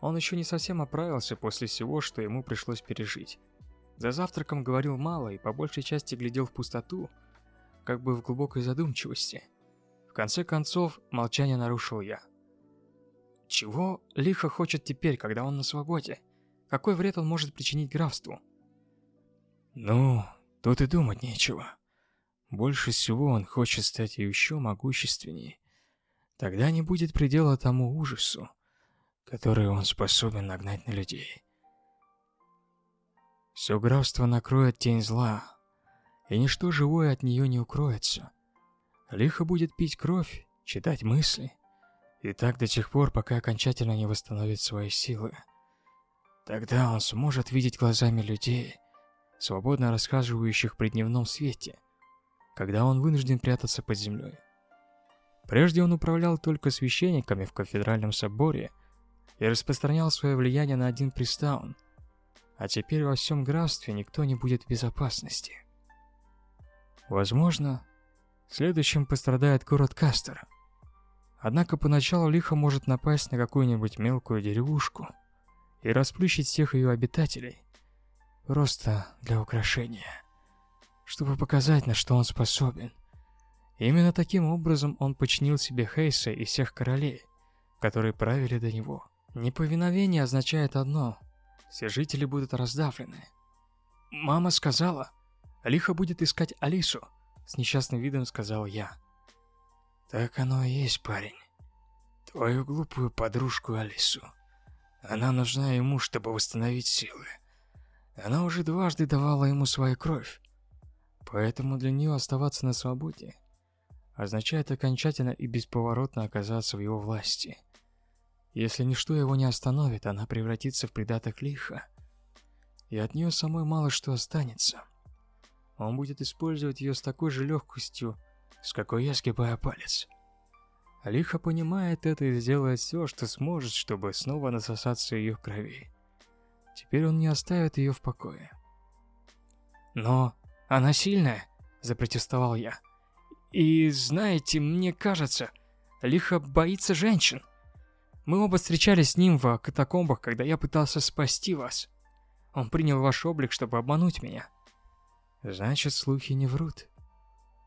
Он еще не совсем оправился после всего, что ему пришлось пережить. За завтраком говорил мало и по большей части глядел в пустоту, как бы в глубокой задумчивости. В конце концов, молчание нарушил я. Чего Лихо хочет теперь, когда он на свободе? Какой вред он может причинить графству? Ну, тут и думать нечего. Больше всего он хочет стать еще могущественнее. Тогда не будет предела тому ужасу, который он способен нагнать на людей. Все графство накроет тень зла, и ничто живое от нее не укроется. Лихо будет пить кровь, читать мысли. И так до тех пор, пока окончательно не восстановит свои силы. Тогда он сможет видеть глазами людей, свободно расхаживающих при дневном свете, когда он вынужден прятаться под землей. Прежде он управлял только священниками в кафедральном соборе и распространял свое влияние на один пристаун, а теперь во всем графстве никто не будет в безопасности. Возможно, следующим пострадает город Кастер. Однако поначалу лихо может напасть на какую-нибудь мелкую деревушку и расплющить всех ее обитателей, просто для украшения, чтобы показать, на что он способен. Именно таким образом он починил себе Хейса и всех королей, которые правили до него. Неповиновение означает одно – все жители будут раздавлены. Мама сказала, Лихо будет искать Алису, с несчастным видом сказал я. Так оно и есть, парень. Твою глупую подружку Алису. Она нужна ему, чтобы восстановить силы. Она уже дважды давала ему свою кровь. Поэтому для нее оставаться на свободе означает окончательно и бесповоротно оказаться в его власти. Если ничто его не остановит, она превратится в придаток лиха, и от нее самой мало что останется. Он будет использовать ее с такой же легкостью, с какой я сгибаю палец. Лихо понимает это и сделает все, что сможет, чтобы снова насосаться ее крови. Теперь он не оставит ее в покое. «Но она сильная», – запротестовал я. «И знаете, мне кажется, Лихо боится женщин. Мы оба встречались с ним в катакомбах, когда я пытался спасти вас. Он принял ваш облик, чтобы обмануть меня». Значит, слухи не врут.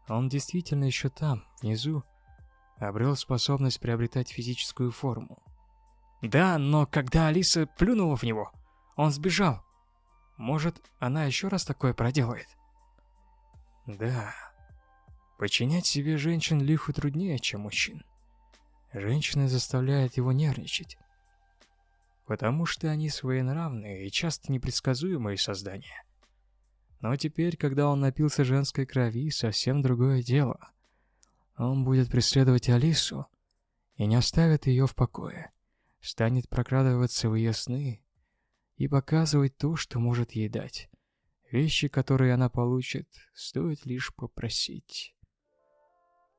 Он действительно еще там, внизу, обрел способность приобретать физическую форму. Да, но когда Алиса плюнула в него, он сбежал. Может, она еще раз такое проделает? Да. Подчинять себе женщин лиху труднее, чем мужчин. Женщины заставляют его нервничать. Потому что они своенравные и часто непредсказуемые создания. Но теперь, когда он напился женской крови, совсем другое дело. Он будет преследовать Алису и не оставит ее в покое. Станет прокрадываться в ее сны и показывать то, что может ей дать. Вещи, которые она получит, стоит лишь попросить.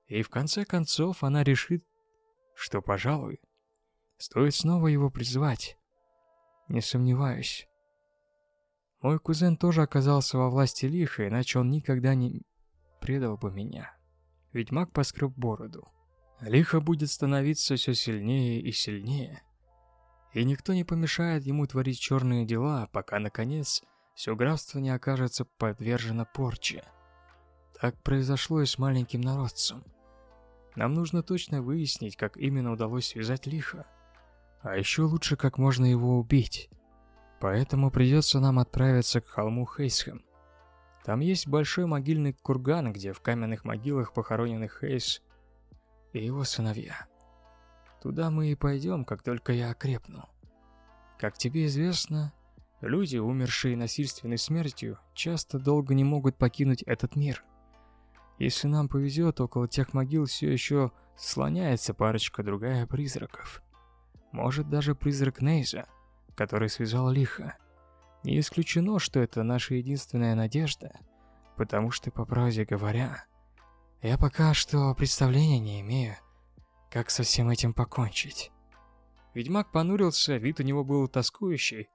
И в конце концов она решит, что, пожалуй, стоит снова его призвать. Не сомневаюсь. Мой кузен тоже оказался во власти лиха, иначе он никогда не предал бы меня. Ведьмак поскреб бороду. Лихо будет становиться все сильнее и сильнее. И никто не помешает ему творить черные дела, пока, наконец, все графство не окажется подвержено порче. Так произошло и с маленьким народцем. Нам нужно точно выяснить, как именно удалось связать лихо. А еще лучше, как можно его убить. Поэтому придется нам отправиться к холму Хейсхэм. Там есть большой могильный курган, где в каменных могилах похоронены Хейс и его сыновья. Туда мы и пойдем, как только я окрепну. Как тебе известно, люди, умершие насильственной смертью, часто долго не могут покинуть этот мир. Если нам повезет, около тех могил все еще слоняется парочка другая призраков. Может даже призрак Нейза – который связал лихо. Не исключено, что это наша единственная надежда, потому что, по правде говоря, я пока что представления не имею, как со всем этим покончить. Ведьмак понурился, вид у него был тоскующий,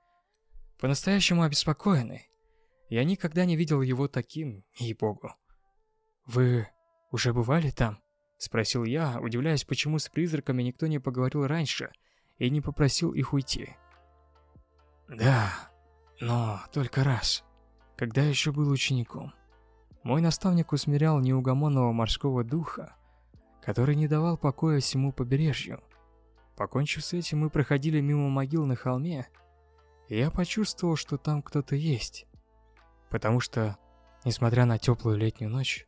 по-настоящему обеспокоенный. Я никогда не видел его таким, ей-богу. «Вы уже бывали там?» — спросил я, удивляясь, почему с призраками никто не поговорил раньше и не попросил их уйти. Да, но только раз, когда еще был учеником. Мой наставник усмирял неугомонного морского духа, который не давал покоя всему побережью. Покончив с этим, мы проходили мимо могил на холме, и я почувствовал, что там кто-то есть. Потому что, несмотря на теплую летнюю ночь,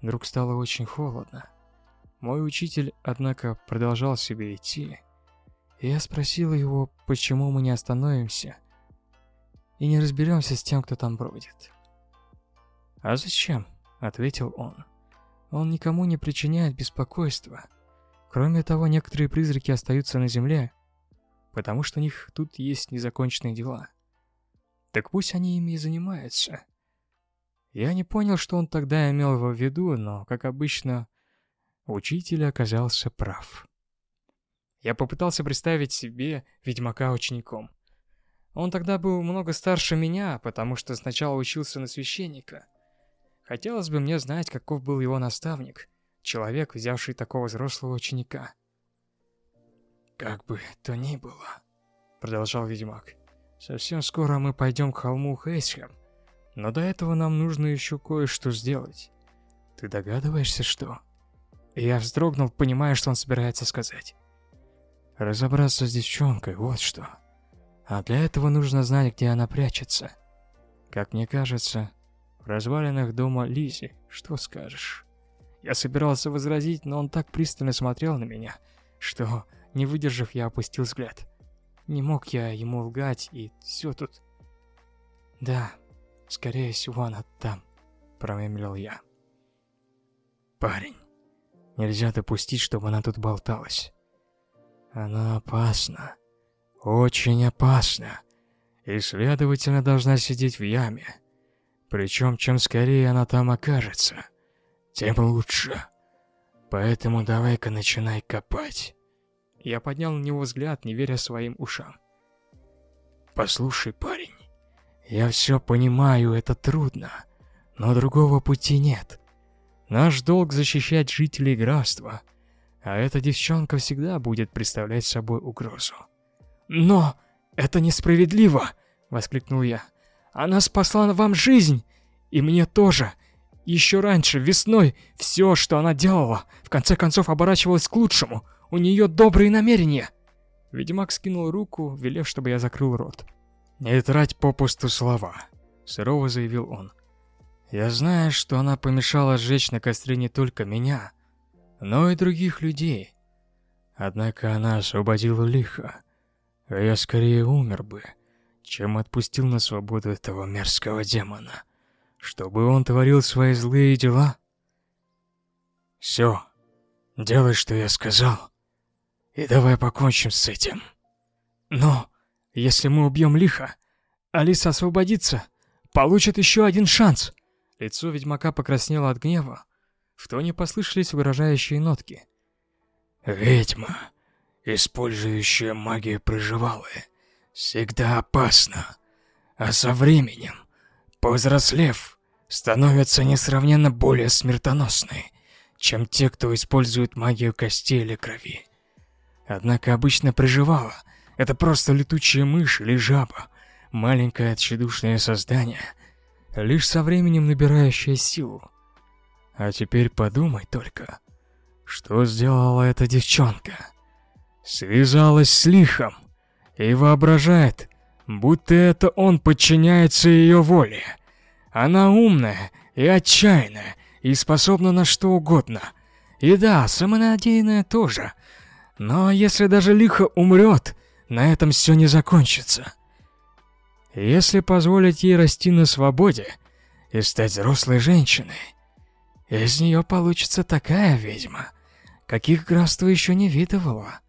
вдруг стало очень холодно. Мой учитель, однако, продолжал себе идти, я спросил его, почему мы не остановимся и не разберемся с тем, кто там бродит. «А зачем?» — ответил он. «Он никому не причиняет беспокойства, Кроме того, некоторые призраки остаются на земле, потому что у них тут есть незаконченные дела. Так пусть они ими и занимаются. Я не понял, что он тогда имел в виду, но, как обычно, учитель оказался прав. Я попытался представить себе ведьмака учеником. Он тогда был много старше меня, потому что сначала учился на священника. Хотелось бы мне знать, каков был его наставник, человек, взявший такого взрослого ученика. «Как бы то ни было», — продолжал ведьмак, — «совсем скоро мы пойдем к холму Хейсхем, но до этого нам нужно еще кое-что сделать. Ты догадываешься, что?» я вздрогнул, понимая, что он собирается сказать. «Разобраться с девчонкой, вот что. А для этого нужно знать, где она прячется. Как мне кажется, в развалинах дома Лизи, что скажешь?» Я собирался возразить, но он так пристально смотрел на меня, что не выдержав, я опустил взгляд. Не мог я ему лгать, и все тут... Да, скорее всего, она там, промямлил я. Парень, нельзя допустить, чтобы она тут болталась. Она опасна. Очень опасна. И, следовательно, должна сидеть в яме. Причем, чем скорее она там окажется, тем лучше. Поэтому давай-ка начинай копать. Я поднял на него взгляд, не веря своим ушам. «Послушай, парень, я все понимаю, это трудно, но другого пути нет. Наш долг защищать жителей графства, а эта девчонка всегда будет представлять собой угрозу». «Но это несправедливо!» — воскликнул я. «Она спасла вам жизнь, и мне тоже!» Еще раньше, весной, все, что она делала, в конце концов оборачивалось к лучшему. У нее добрые намерения. Ведьмак скинул руку, велев, чтобы я закрыл рот. «Не трать попусту слова», — сурово заявил он. «Я знаю, что она помешала сжечь на костре не только меня, но и других людей. Однако она освободила лихо, а я скорее умер бы, чем отпустил на свободу этого мерзкого демона, чтобы он творил свои злые дела. Все, делай, что я сказал, и давай покончим с этим. Но, если мы убьем Лиха, Алиса освободится, получит еще один шанс. Лицо ведьмака покраснело от гнева. В тоне послышались угрожающие нотки. Ведьма, использующая магию проживалая, всегда опасна. А со временем, повзрослев, становится несравненно более смертоносной, чем те, кто использует магию костей или крови. Однако обычно приживала. Это просто летучая мышь или жаба. Маленькое тщедушное создание, лишь со временем набирающее силу. А теперь подумай только, что сделала эта девчонка. Связалась с лихом и воображает, будто это он подчиняется ее воле. Она умная и отчаянная, и способна на что угодно. И да, самонадеянная тоже – но если даже лихо умрет, на этом все не закончится. Если позволить ей расти на свободе и стать взрослой женщиной, из нее получится такая ведьма, каких графство еще не видывало.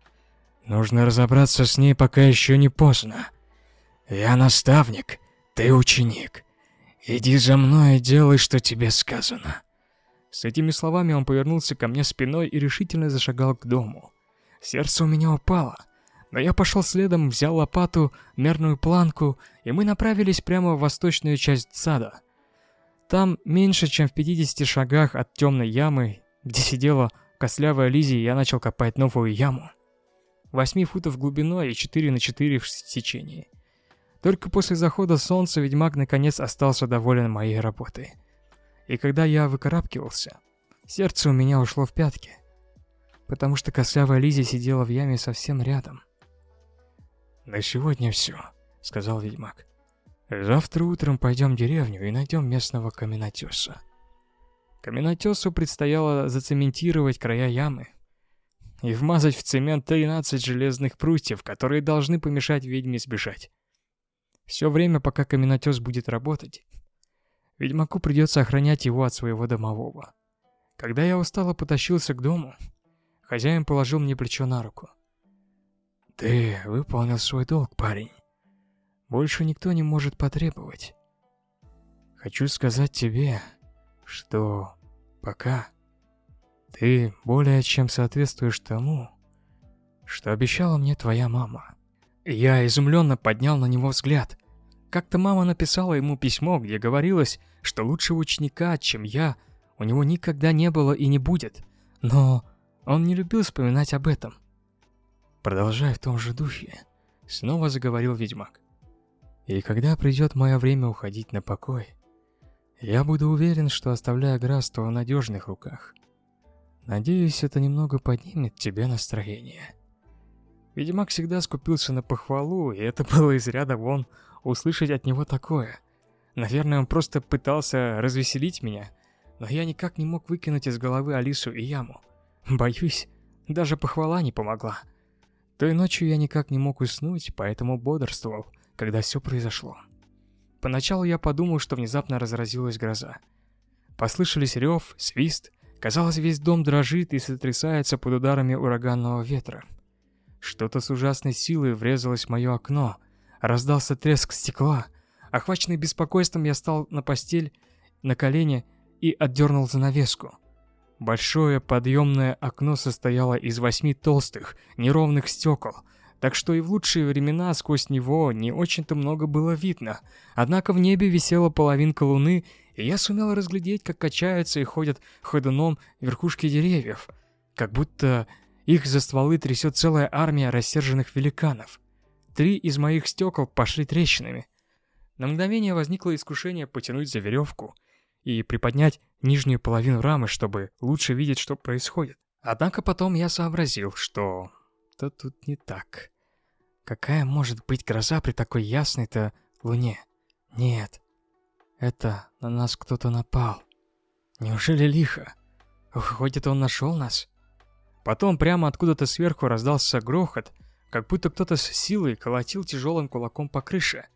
Нужно разобраться с ней, пока еще не поздно. Я наставник, ты ученик. Иди за мной и делай, что тебе сказано. С этими словами он повернулся ко мне спиной и решительно зашагал к дому. Сердце у меня упало. Но я пошел следом, взял лопату, мерную планку, и мы направились прямо в восточную часть сада. Там, меньше чем в 50 шагах от темной ямы, где сидела костлявая Лизи, я начал копать новую яму. 8 футов глубиной и 4 на 4 в сечении. Только после захода солнца ведьмак наконец остался доволен моей работой. И когда я выкарабкивался, сердце у меня ушло в пятки потому что костлявая Лизи сидела в яме совсем рядом. «На сегодня все», — сказал ведьмак. «Завтра утром пойдем в деревню и найдем местного каменотеса». Каменотесу предстояло зацементировать края ямы и вмазать в цемент 13 железных прутьев, которые должны помешать ведьме сбежать. Все время, пока каменотес будет работать, ведьмаку придется охранять его от своего домового. Когда я устало потащился к дому, Хозяин положил мне плечо на руку. «Ты выполнил свой долг, парень. Больше никто не может потребовать. Хочу сказать тебе, что пока ты более чем соответствуешь тому, что обещала мне твоя мама». Я изумленно поднял на него взгляд. Как-то мама написала ему письмо, где говорилось, что лучшего ученика, чем я, у него никогда не было и не будет. Но он не любил вспоминать об этом. Продолжая в том же духе, снова заговорил ведьмак. И когда придет мое время уходить на покой, я буду уверен, что оставляю Грасту в надежных руках. Надеюсь, это немного поднимет тебе настроение. Ведьмак всегда скупился на похвалу, и это было из ряда вон услышать от него такое. Наверное, он просто пытался развеселить меня, но я никак не мог выкинуть из головы Алису и Яму. Боюсь, даже похвала не помогла. Той ночью я никак не мог уснуть, поэтому бодрствовал, когда все произошло. Поначалу я подумал, что внезапно разразилась гроза. Послышались рев, свист. Казалось, весь дом дрожит и сотрясается под ударами ураганного ветра. Что-то с ужасной силой врезалось в мое окно. Раздался треск стекла. Охваченный беспокойством, я стал на постель, на колени и отдернул занавеску. Большое подъемное окно состояло из восьми толстых, неровных стекол, так что и в лучшие времена сквозь него не очень-то много было видно. Однако в небе висела половинка луны, и я сумел разглядеть, как качаются и ходят ходуном верхушки деревьев, как будто их за стволы трясет целая армия рассерженных великанов. Три из моих стекол пошли трещинами. На мгновение возникло искушение потянуть за веревку и приподнять нижнюю половину рамы, чтобы лучше видеть, что происходит. Однако потом я сообразил, что... то тут не так. Какая может быть гроза при такой ясной-то луне? Нет. Это на нас кто-то напал. Неужели лихо? Выходит, он нашел нас? Потом прямо откуда-то сверху раздался грохот, как будто кто-то с силой колотил тяжелым кулаком по крыше.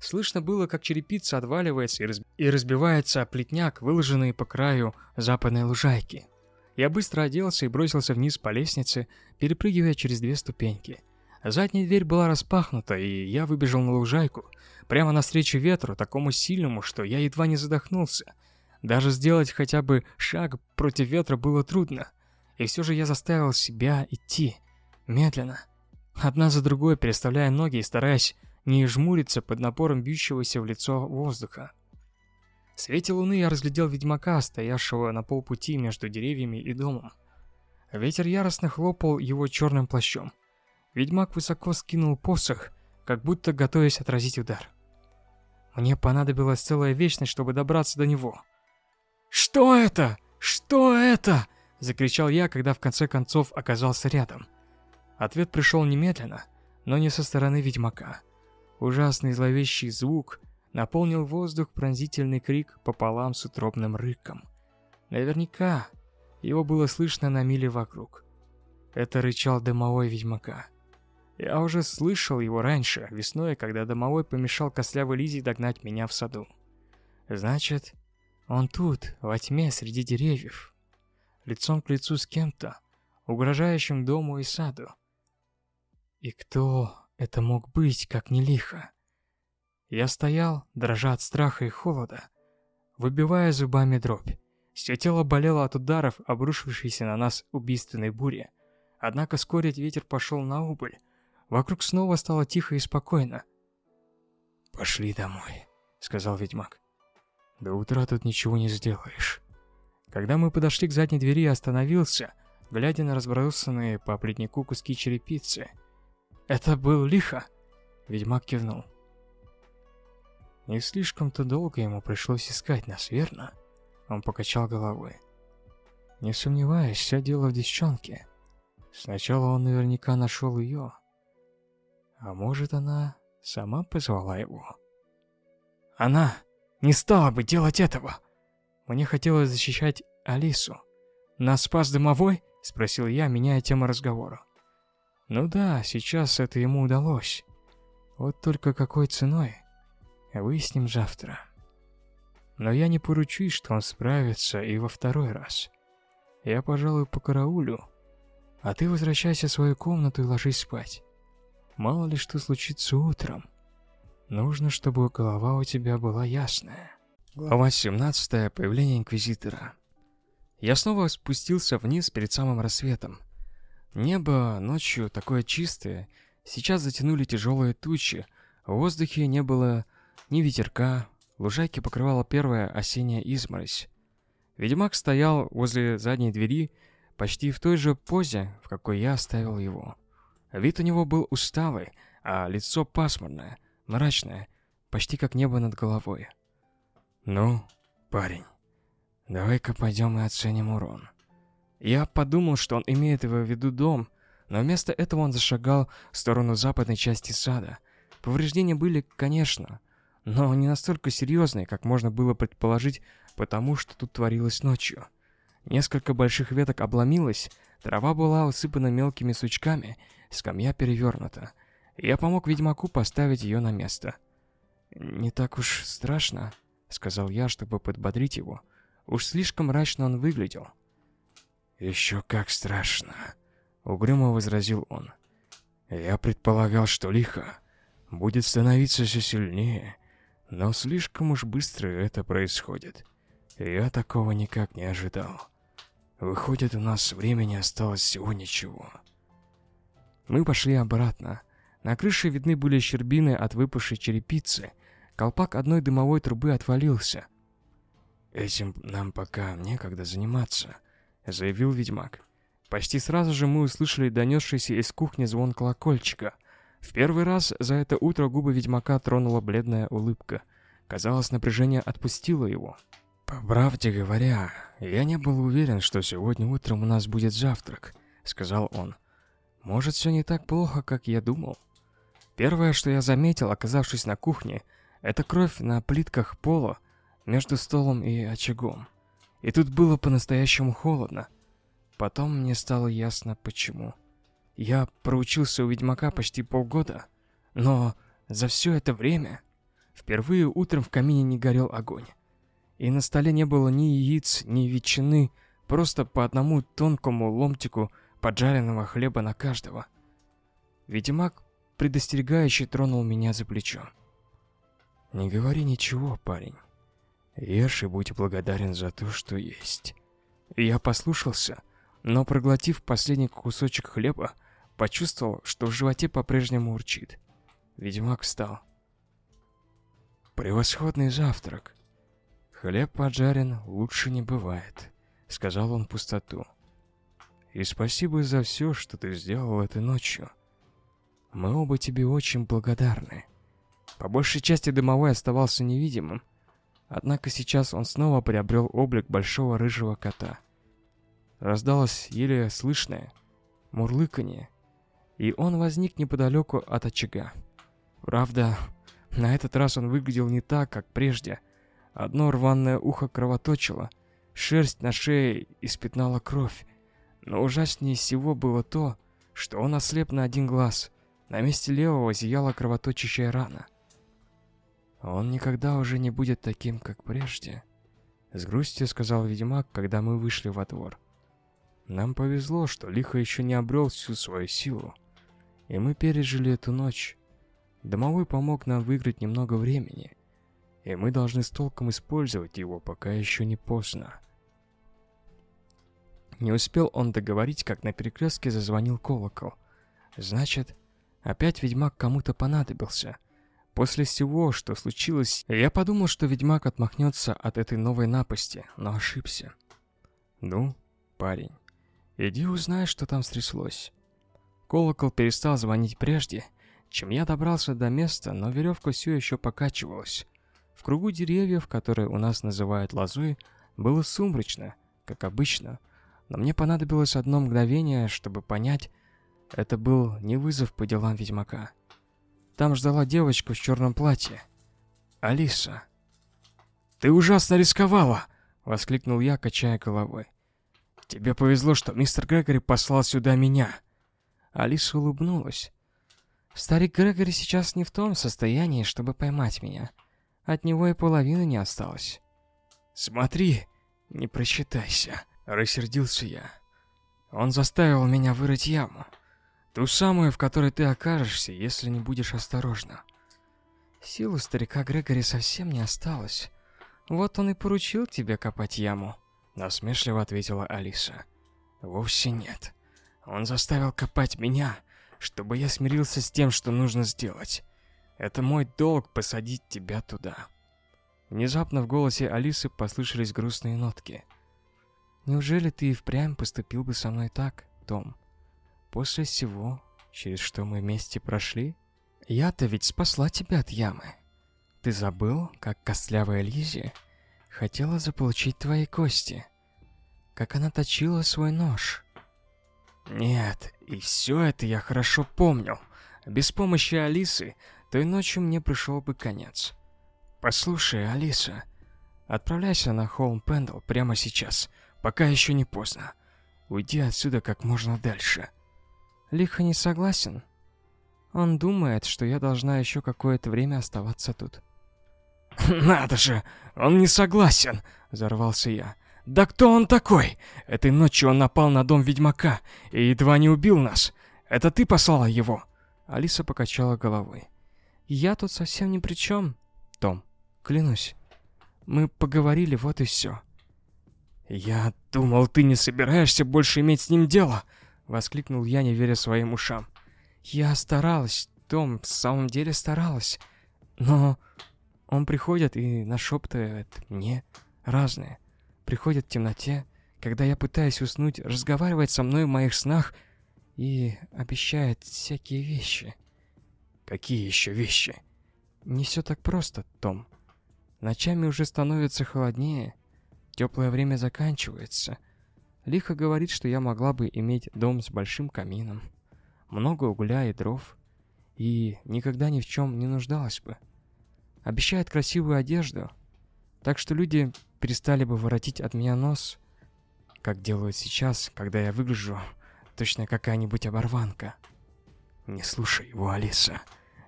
Слышно было, как черепица отваливается и, разб... и разбивается о плетняк, выложенный по краю западной лужайки. Я быстро оделся и бросился вниз по лестнице, перепрыгивая через две ступеньки. Задняя дверь была распахнута, и я выбежал на лужайку, прямо навстречу ветру, такому сильному, что я едва не задохнулся. Даже сделать хотя бы шаг против ветра было трудно. И все же я заставил себя идти, медленно, одна за другой переставляя ноги и стараясь не жмуриться под напором бьющегося в лицо воздуха. В свете луны я разглядел ведьмака, стоявшего на полпути между деревьями и домом. Ветер яростно хлопал его черным плащом. Ведьмак высоко скинул посох, как будто готовясь отразить удар. Мне понадобилась целая вечность, чтобы добраться до него. «Что это? Что это?» Закричал я, когда в конце концов оказался рядом. Ответ пришел немедленно, но не со стороны ведьмака. Ужасный зловещий звук наполнил воздух пронзительный крик пополам с утробным рыком. Наверняка его было слышно на миле вокруг. Это рычал домовой ведьмака. Я уже слышал его раньше, весной, когда домовой помешал костлявой Лизе догнать меня в саду. Значит, он тут, во тьме, среди деревьев, лицом к лицу с кем-то, угрожающим дому и саду. И кто это мог быть, как не лихо? Я стоял, дрожа от страха и холода, выбивая зубами дробь. Все тело болело от ударов, обрушившейся на нас убийственной бури. Однако вскоре ветер пошел на убыль. Вокруг снова стало тихо и спокойно. «Пошли домой», — сказал ведьмак. «До утра тут ничего не сделаешь». Когда мы подошли к задней двери, я остановился, глядя на разбросанные по плетнику куски черепицы. «Это был лихо?» Ведьмак кивнул. «Не слишком-то долго ему пришлось искать нас, верно?» Он покачал головой. «Не сомневаюсь, все дело в девчонке. Сначала он наверняка нашел ее. А может, она сама позвала его?» «Она не стала бы делать этого!» Мне хотелось защищать Алису. «Нас спас домовой?» – спросил я, меняя тему разговора. «Ну да, сейчас это ему удалось. Вот только какой ценой? Выясним завтра. Но я не поручусь, что он справится и во второй раз. Я, пожалуй, по караулю. А ты возвращайся в свою комнату и ложись спать. Мало ли что случится утром. Нужно, чтобы голова у тебя была ясная. Глава 17. Появление Инквизитора. Я снова спустился вниз перед самым рассветом. Небо ночью такое чистое, сейчас затянули тяжелые тучи, в воздухе не было ни ветерка, лужайки покрывала первая осенняя изморозь. Ведьмак стоял возле задней двери, почти в той же позе, в какой я оставил его. Вид у него был усталый, а лицо пасмурное, мрачное, почти как небо над головой. «Ну, парень, давай-ка пойдем и оценим урон». Я подумал, что он имеет в виду дом, но вместо этого он зашагал в сторону западной части сада. Повреждения были, конечно, но не настолько серьезные, как можно было предположить, потому что тут творилось ночью. Несколько больших веток обломилось, трава была усыпана мелкими сучками, скамья перевернута. Я помог ведьмаку поставить ее на место. «Не так уж страшно», — сказал я, чтобы подбодрить его. Уж слишком мрачно он выглядел. «Еще как страшно», — угрюмо возразил он. «Я предполагал, что лихо будет становиться все сильнее, но слишком уж быстро это происходит. Я такого никак не ожидал. Выходит, у нас времени осталось всего ничего». Мы пошли обратно. На крыше видны были щербины от выпавшей черепицы. Колпак одной дымовой трубы отвалился. «Этим нам пока некогда заниматься», — заявил ведьмак. Почти сразу же мы услышали донесшийся из кухни звон колокольчика. В первый раз за это утро губы ведьмака тронула бледная улыбка. Казалось, напряжение отпустило его. «По правде говоря, я не был уверен, что сегодня утром у нас будет завтрак», — сказал он. «Может, все не так плохо, как я думал?» Первое, что я заметил, оказавшись на кухне, это кровь на плитках пола между столом и очагом. И тут было по-настоящему холодно. Потом мне стало ясно, почему. Я проучился у ведьмака почти полгода, но за все это время впервые утром в камине не горел огонь. И на столе не было ни яиц, ни ветчины, просто по одному тонкому ломтику поджаренного хлеба на каждого. Ведьмак предостерегающе тронул меня за плечо. «Не говори ничего, парень. Ешь и будь благодарен за то, что есть. Я послушался, но проглотив последний кусочек хлеба, почувствовал, что в животе по-прежнему урчит. Ведьмак встал. «Превосходный завтрак. Хлеб поджарен лучше не бывает», — сказал он пустоту. «И спасибо за все, что ты сделал этой ночью. Мы оба тебе очень благодарны». По большей части дымовой оставался невидимым, Однако сейчас он снова приобрел облик большого рыжего кота. Раздалось еле слышное мурлыканье, и он возник неподалеку от очага. Правда, на этот раз он выглядел не так, как прежде. Одно рваное ухо кровоточило, шерсть на шее испятнала кровь. Но ужаснее всего было то, что он ослеп на один глаз. На месте левого зияла кровоточащая рана. Он никогда уже не будет таким, как прежде. С грустью сказал ведьмак, когда мы вышли во двор. Нам повезло, что лихо еще не обрел всю свою силу. И мы пережили эту ночь. Домовой помог нам выиграть немного времени. И мы должны с толком использовать его, пока еще не поздно. Не успел он договорить, как на перекрестке зазвонил колокол. Значит, опять ведьмак кому-то понадобился — После всего, что случилось, я подумал, что ведьмак отмахнется от этой новой напасти, но ошибся. Ну, парень, иди узнай, что там стряслось. Колокол перестал звонить прежде, чем я добрался до места, но веревка все еще покачивалась. В кругу деревьев, которые у нас называют лозой, было сумрачно, как обычно, но мне понадобилось одно мгновение, чтобы понять, это был не вызов по делам ведьмака. Там ждала девочка в черном платье. Алиса. «Ты ужасно рисковала!» — воскликнул я, качая головой. «Тебе повезло, что мистер Грегори послал сюда меня!» Алиса улыбнулась. «Старик Грегори сейчас не в том состоянии, чтобы поймать меня. От него и половины не осталось». «Смотри, не просчитайся!» — рассердился я. Он заставил меня вырыть яму. Ту самую, в которой ты окажешься, если не будешь осторожна. Сил у старика Грегори совсем не осталось. Вот он и поручил тебе копать яму, насмешливо ответила Алиса. Вовсе нет. Он заставил копать меня, чтобы я смирился с тем, что нужно сделать. Это мой долг посадить тебя туда. Внезапно в голосе Алисы послышались грустные нотки. Неужели ты и впрямь поступил бы со мной так, Том? После всего, через что мы вместе прошли? Я-то ведь спасла тебя от ямы. Ты забыл, как костлявая Лизи хотела заполучить твои кости? Как она точила свой нож? Нет, и все это я хорошо помню. Без помощи Алисы той ночью мне пришел бы конец. Послушай, Алиса, отправляйся на холм Пендл прямо сейчас, пока еще не поздно. Уйди отсюда как можно дальше. Лихо не согласен. Он думает, что я должна еще какое-то время оставаться тут. «Надо же! Он не согласен!» – взорвался я. «Да кто он такой? Этой ночью он напал на дом ведьмака и едва не убил нас. Это ты послала его?» Алиса покачала головой. «Я тут совсем ни при чем, Том, клянусь. Мы поговорили, вот и все». «Я думал, ты не собираешься больше иметь с ним дело!» — воскликнул я, не веря своим ушам. «Я старалась, Том, в самом деле старалась. Но он приходит и нашептывает мне разное приходит в темноте, когда я пытаюсь уснуть, разговаривает со мной в моих снах и обещает всякие вещи. Какие еще вещи? Не все так просто, Том. Ночами уже становится холоднее, теплое время заканчивается. Лихо говорит, что я могла бы иметь дом с большим камином, много угля и дров, и никогда ни в чем не нуждалась бы. Обещает красивую одежду, так что люди перестали бы воротить от меня нос, как делают сейчас, когда я выгляжу точно какая-нибудь оборванка. Не слушай его, Алиса.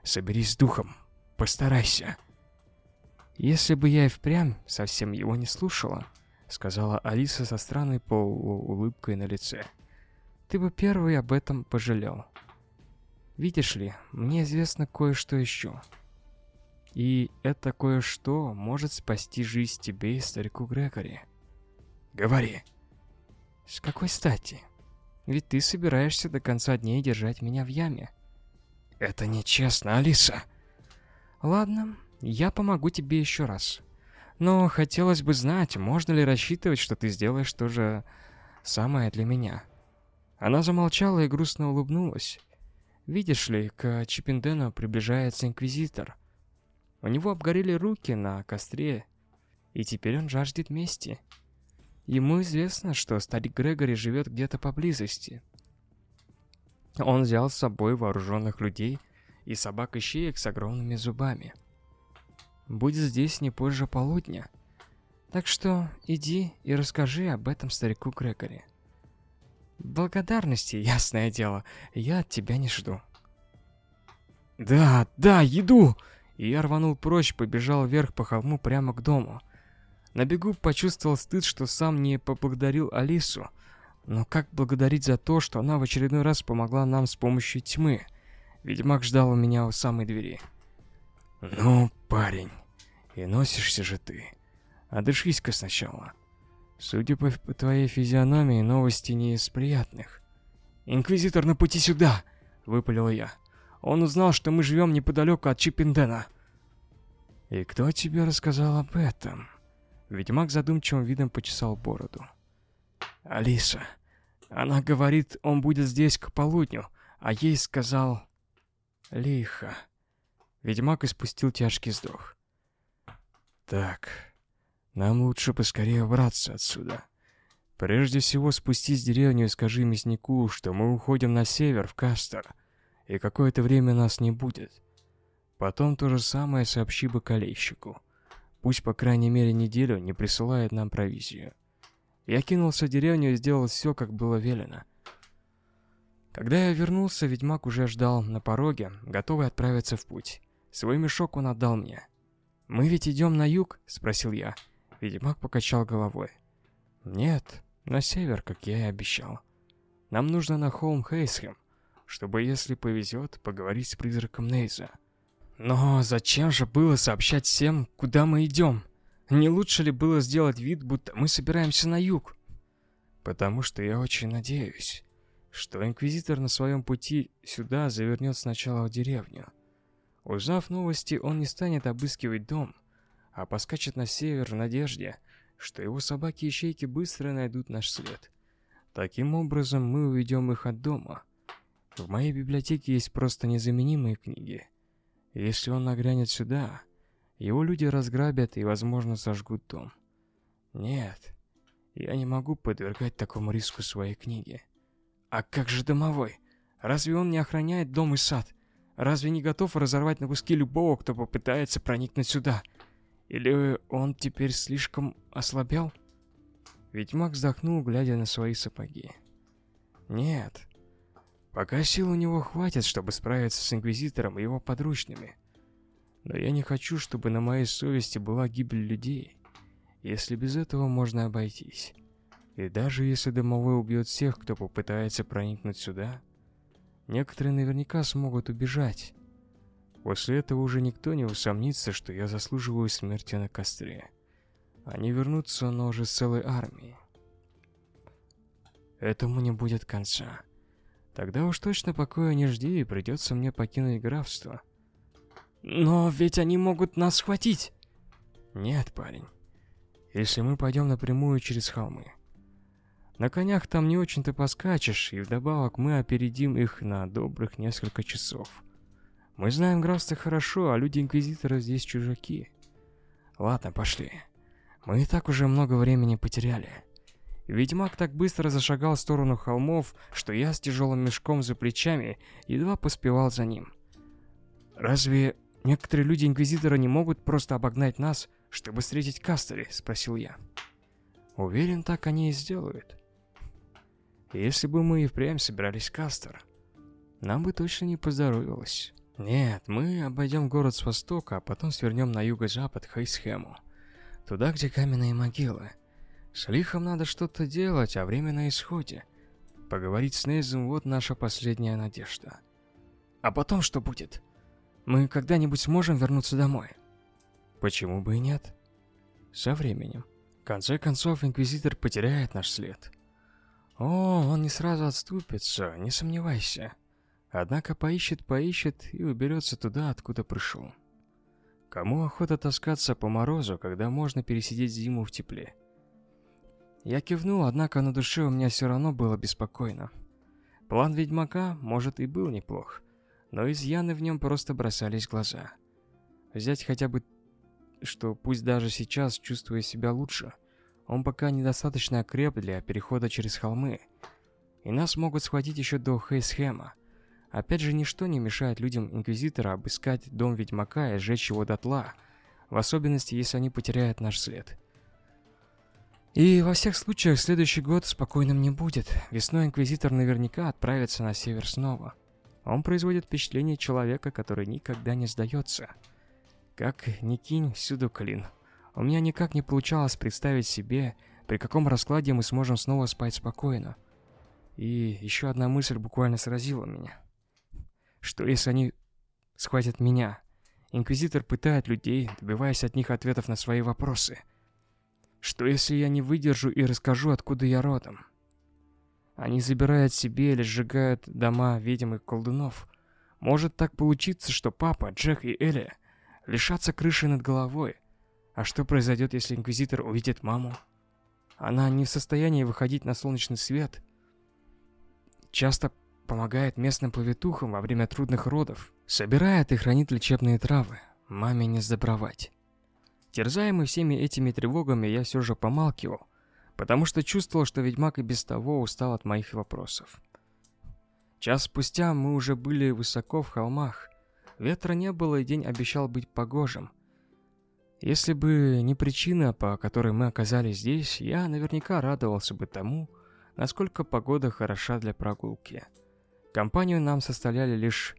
Соберись с духом. Постарайся. Если бы я и впрямь совсем его не слушала, сказала Алиса со странной полуулыбкой на лице, ты бы первый об этом пожалел. Видишь ли, мне известно кое-что еще. И это кое-что может спасти жизнь тебе и старику Грегори. Говори. С какой стати? Ведь ты собираешься до конца дней держать меня в яме. Это нечестно, Алиса. Ладно, я помогу тебе еще раз. Но хотелось бы знать, можно ли рассчитывать, что ты сделаешь то же самое для меня. Она замолчала и грустно улыбнулась. Видишь ли, к Чиппендену приближается Инквизитор. У него обгорели руки на костре, и теперь он жаждет мести. Ему известно, что старик Грегори живет где-то поблизости. Он взял с собой вооруженных людей и собак-ищеек с огромными зубами. Будет здесь не позже полудня. Так что иди и расскажи об этом старику Грегори. Благодарности, ясное дело, я от тебя не жду. «Да, да, еду!» И я рванул прочь, побежал вверх по холму прямо к дому. На бегу почувствовал стыд, что сам не поблагодарил Алису. Но как благодарить за то, что она в очередной раз помогла нам с помощью тьмы? Ведьмак ждал у меня у самой двери. «Ну, парень, и носишься же ты. Одышись-ка сначала. Судя по твоей физиономии, новости не из приятных». «Инквизитор на пути сюда!» — выпалил я. Он узнал, что мы живем неподалеку от Чиппендена. «И кто тебе рассказал об этом?» Ведьмак задумчивым видом почесал бороду. «Алиса. Она говорит, он будет здесь к полудню, а ей сказал...» «Лихо». Ведьмак испустил тяжкий вздох. «Так, нам лучше поскорее убраться отсюда. Прежде всего спустись в деревню и скажи мяснику, что мы уходим на север, в Кастер и какое-то время нас не будет. Потом то же самое сообщи бокалейщику. Пусть по крайней мере неделю не присылает нам провизию. Я кинулся в деревню и сделал все, как было велено. Когда я вернулся, ведьмак уже ждал на пороге, готовый отправиться в путь. Свой мешок он отдал мне. «Мы ведь идем на юг?» – спросил я. Ведьмак покачал головой. «Нет, на север, как я и обещал». Нам нужно на холм Хейсхем, чтобы, если повезет, поговорить с призраком Нейза. Но зачем же было сообщать всем, куда мы идем? Не лучше ли было сделать вид, будто мы собираемся на юг? Потому что я очень надеюсь, что Инквизитор на своем пути сюда завернет сначала в деревню. Узнав новости, он не станет обыскивать дом, а поскачет на север в надежде, что его собаки-ищейки быстро найдут наш след. Таким образом, мы уведем их от дома. В моей библиотеке есть просто незаменимые книги. Если он нагрянет сюда, его люди разграбят и, возможно, сожгут дом. Нет, я не могу подвергать такому риску своей книги. А как же домовой? Разве он не охраняет дом и сад? Разве не готов разорвать на куски любого, кто попытается проникнуть сюда? Или он теперь слишком ослабел? Ведьмак вздохнул, глядя на свои сапоги. Нет. Пока сил у него хватит, чтобы справиться с Инквизитором и его подручными. Но я не хочу, чтобы на моей совести была гибель людей если без этого можно обойтись. И даже если домовой убьет всех, кто попытается проникнуть сюда, некоторые наверняка смогут убежать. После этого уже никто не усомнится, что я заслуживаю смерти на костре. Они вернутся, но уже с целой армией. Этому не будет конца. Тогда уж точно покоя не жди, и придется мне покинуть графство. Но ведь они могут нас схватить. Нет, парень если мы пойдем напрямую через холмы. На конях там не очень-то поскачешь, и вдобавок мы опередим их на добрых несколько часов. Мы знаем графство хорошо, а люди Инквизитора здесь чужаки. Ладно, пошли. Мы и так уже много времени потеряли. Ведьмак так быстро зашагал в сторону холмов, что я с тяжелым мешком за плечами едва поспевал за ним. Разве некоторые люди Инквизитора не могут просто обогнать нас, чтобы встретить Кастери?» – спросил я. «Уверен, так они и сделают. Если бы мы и впрямь собирались Кастер, нам бы точно не поздоровилось. Нет, мы обойдем город с востока, а потом свернем на юго-запад к Хейсхему. Туда, где каменные могилы. С Лихом надо что-то делать, а время на исходе. Поговорить с Нейзом – вот наша последняя надежда. А потом что будет? Мы когда-нибудь сможем вернуться домой?» Почему бы и нет? Со временем. В конце концов, Инквизитор потеряет наш след. О, он не сразу отступится, не сомневайся. Однако поищет, поищет и уберется туда, откуда пришел. Кому охота таскаться по морозу, когда можно пересидеть зиму в тепле? Я кивнул, однако на душе у меня все равно было беспокойно. План ведьмака, может, и был неплох, но изъяны в нем просто бросались в глаза. Взять хотя бы что пусть даже сейчас, чувствуя себя лучше, он пока недостаточно окреп для перехода через холмы, и нас могут схватить еще до Хейсхема. Опять же, ничто не мешает людям Инквизитора обыскать дом Ведьмака и сжечь его дотла, в особенности, если они потеряют наш след. И во всех случаях следующий год спокойным не будет. Весной Инквизитор наверняка отправится на север снова. Он производит впечатление человека, который никогда не сдается. Как ни кинь, всюду клин. У меня никак не получалось представить себе, при каком раскладе мы сможем снова спать спокойно. И еще одна мысль буквально сразила меня. Что если они схватят меня? Инквизитор пытает людей, добиваясь от них ответов на свои вопросы. Что если я не выдержу и расскажу, откуда я родом? Они забирают себе или сжигают дома и колдунов. Может так получиться, что папа, Джек и Элли лишаться крыши над головой. А что произойдет, если Инквизитор увидит маму? Она не в состоянии выходить на солнечный свет. Часто помогает местным повитухам во время трудных родов. Собирает и хранит лечебные травы. Маме не сдобровать. Терзаемый всеми этими тревогами, я все же помалкивал, потому что чувствовал, что ведьмак и без того устал от моих вопросов. Час спустя мы уже были высоко в холмах, Ветра не было, и день обещал быть погожим. Если бы не причина, по которой мы оказались здесь, я наверняка радовался бы тому, насколько погода хороша для прогулки. Компанию нам составляли лишь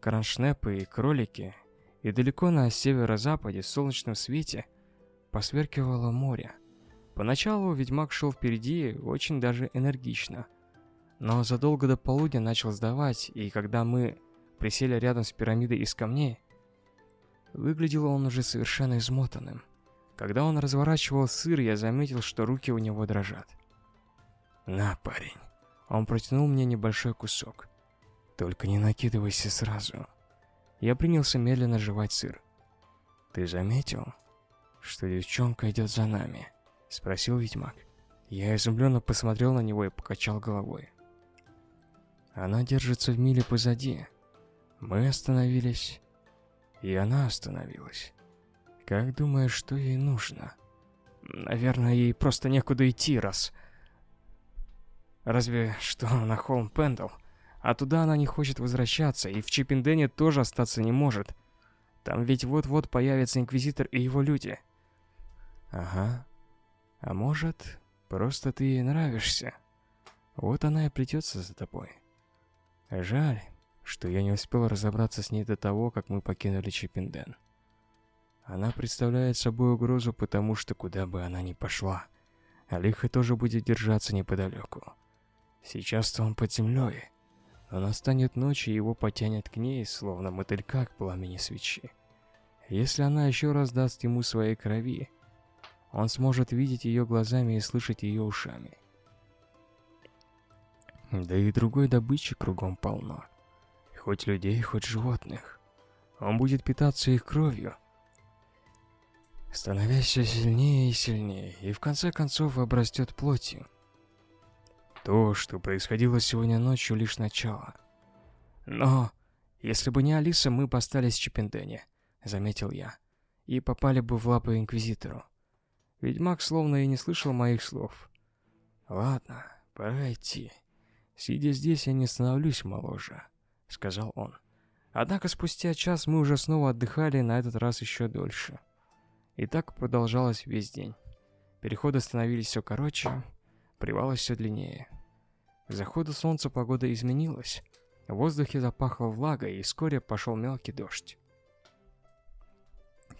кроншнепы и кролики, и далеко на северо-западе в солнечном свете посверкивало море. Поначалу ведьмак шел впереди очень даже энергично, Но задолго до полудня начал сдавать, и когда мы присели рядом с пирамидой из камней, выглядел он уже совершенно измотанным. Когда он разворачивал сыр, я заметил, что руки у него дрожат. «На, парень». Он протянул мне небольшой кусок. «Только не накидывайся сразу». Я принялся медленно жевать сыр. «Ты заметил, что девчонка идет за нами?» Спросил ведьмак. Я изумленно посмотрел на него и покачал головой. Она держится в миле позади. Мы остановились, и она остановилась. Как думаешь, что ей нужно? Наверное, ей просто некуда идти, раз... Разве что на холм Пендл. А туда она не хочет возвращаться, и в Чиппендене тоже остаться не может. Там ведь вот-вот появится Инквизитор и его люди. Ага. А может, просто ты ей нравишься? Вот она и плетется за тобой. Жаль, что я не успел разобраться с ней до того, как мы покинули Чиппенден. Она представляет собой угрозу, потому что куда бы она ни пошла, Алиха тоже будет держаться неподалеку. Сейчас-то он под землей, но настанет ночь, и его потянет к ней, словно мотылька к пламени свечи. Если она еще раз даст ему своей крови, он сможет видеть ее глазами и слышать ее ушами. Да и другой добычи кругом полно. Хоть людей, хоть животных. Он будет питаться их кровью, становясь все сильнее и сильнее, и в конце концов обрастет плотью. То, что происходило сегодня ночью, лишь начало. Но, если бы не Алиса, мы бы остались в Чипендене, заметил я, и попали бы в лапы Инквизитору. Ведьмак словно и не слышал моих слов. Ладно, пора идти. Сидя здесь, я не становлюсь моложе, сказал он. Однако спустя час мы уже снова отдыхали, на этот раз еще дольше. И так продолжалось весь день. Переходы становились все короче, привалы все длиннее. К заходу солнца погода изменилась. В воздухе запахло влагой, и вскоре пошел мелкий дождь.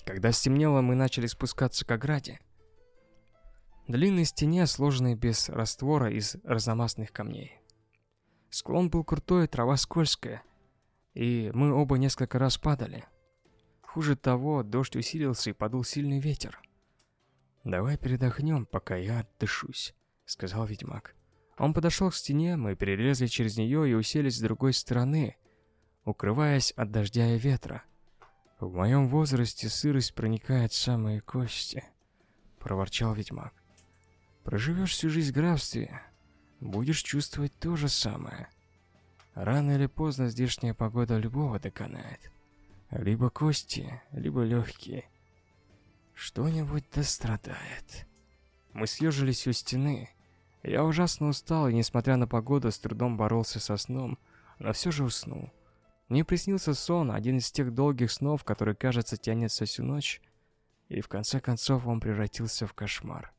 Когда стемнело, мы начали спускаться к ограде. Длинной стене, сложенной без раствора из разномастных камней. Склон был крутой, трава скользкая, и мы оба несколько раз падали. Хуже того, дождь усилился и подул сильный ветер. «Давай передохнем, пока я отдышусь», — сказал ведьмак. Он подошел к стене, мы перелезли через нее и уселись с другой стороны, укрываясь от дождя и ветра. «В моем возрасте сырость проникает в самые кости», — проворчал ведьмак. «Проживешь всю жизнь в графстве, будешь чувствовать то же самое. Рано или поздно здешняя погода любого доконает». Либо кости, либо легкие. Что-нибудь дострадает. Мы съежились у стены. Я ужасно устал и, несмотря на погоду, с трудом боролся со сном, но все же уснул. Мне приснился сон, один из тех долгих снов, который, кажется, тянется всю ночь, и в конце концов он превратился в кошмар.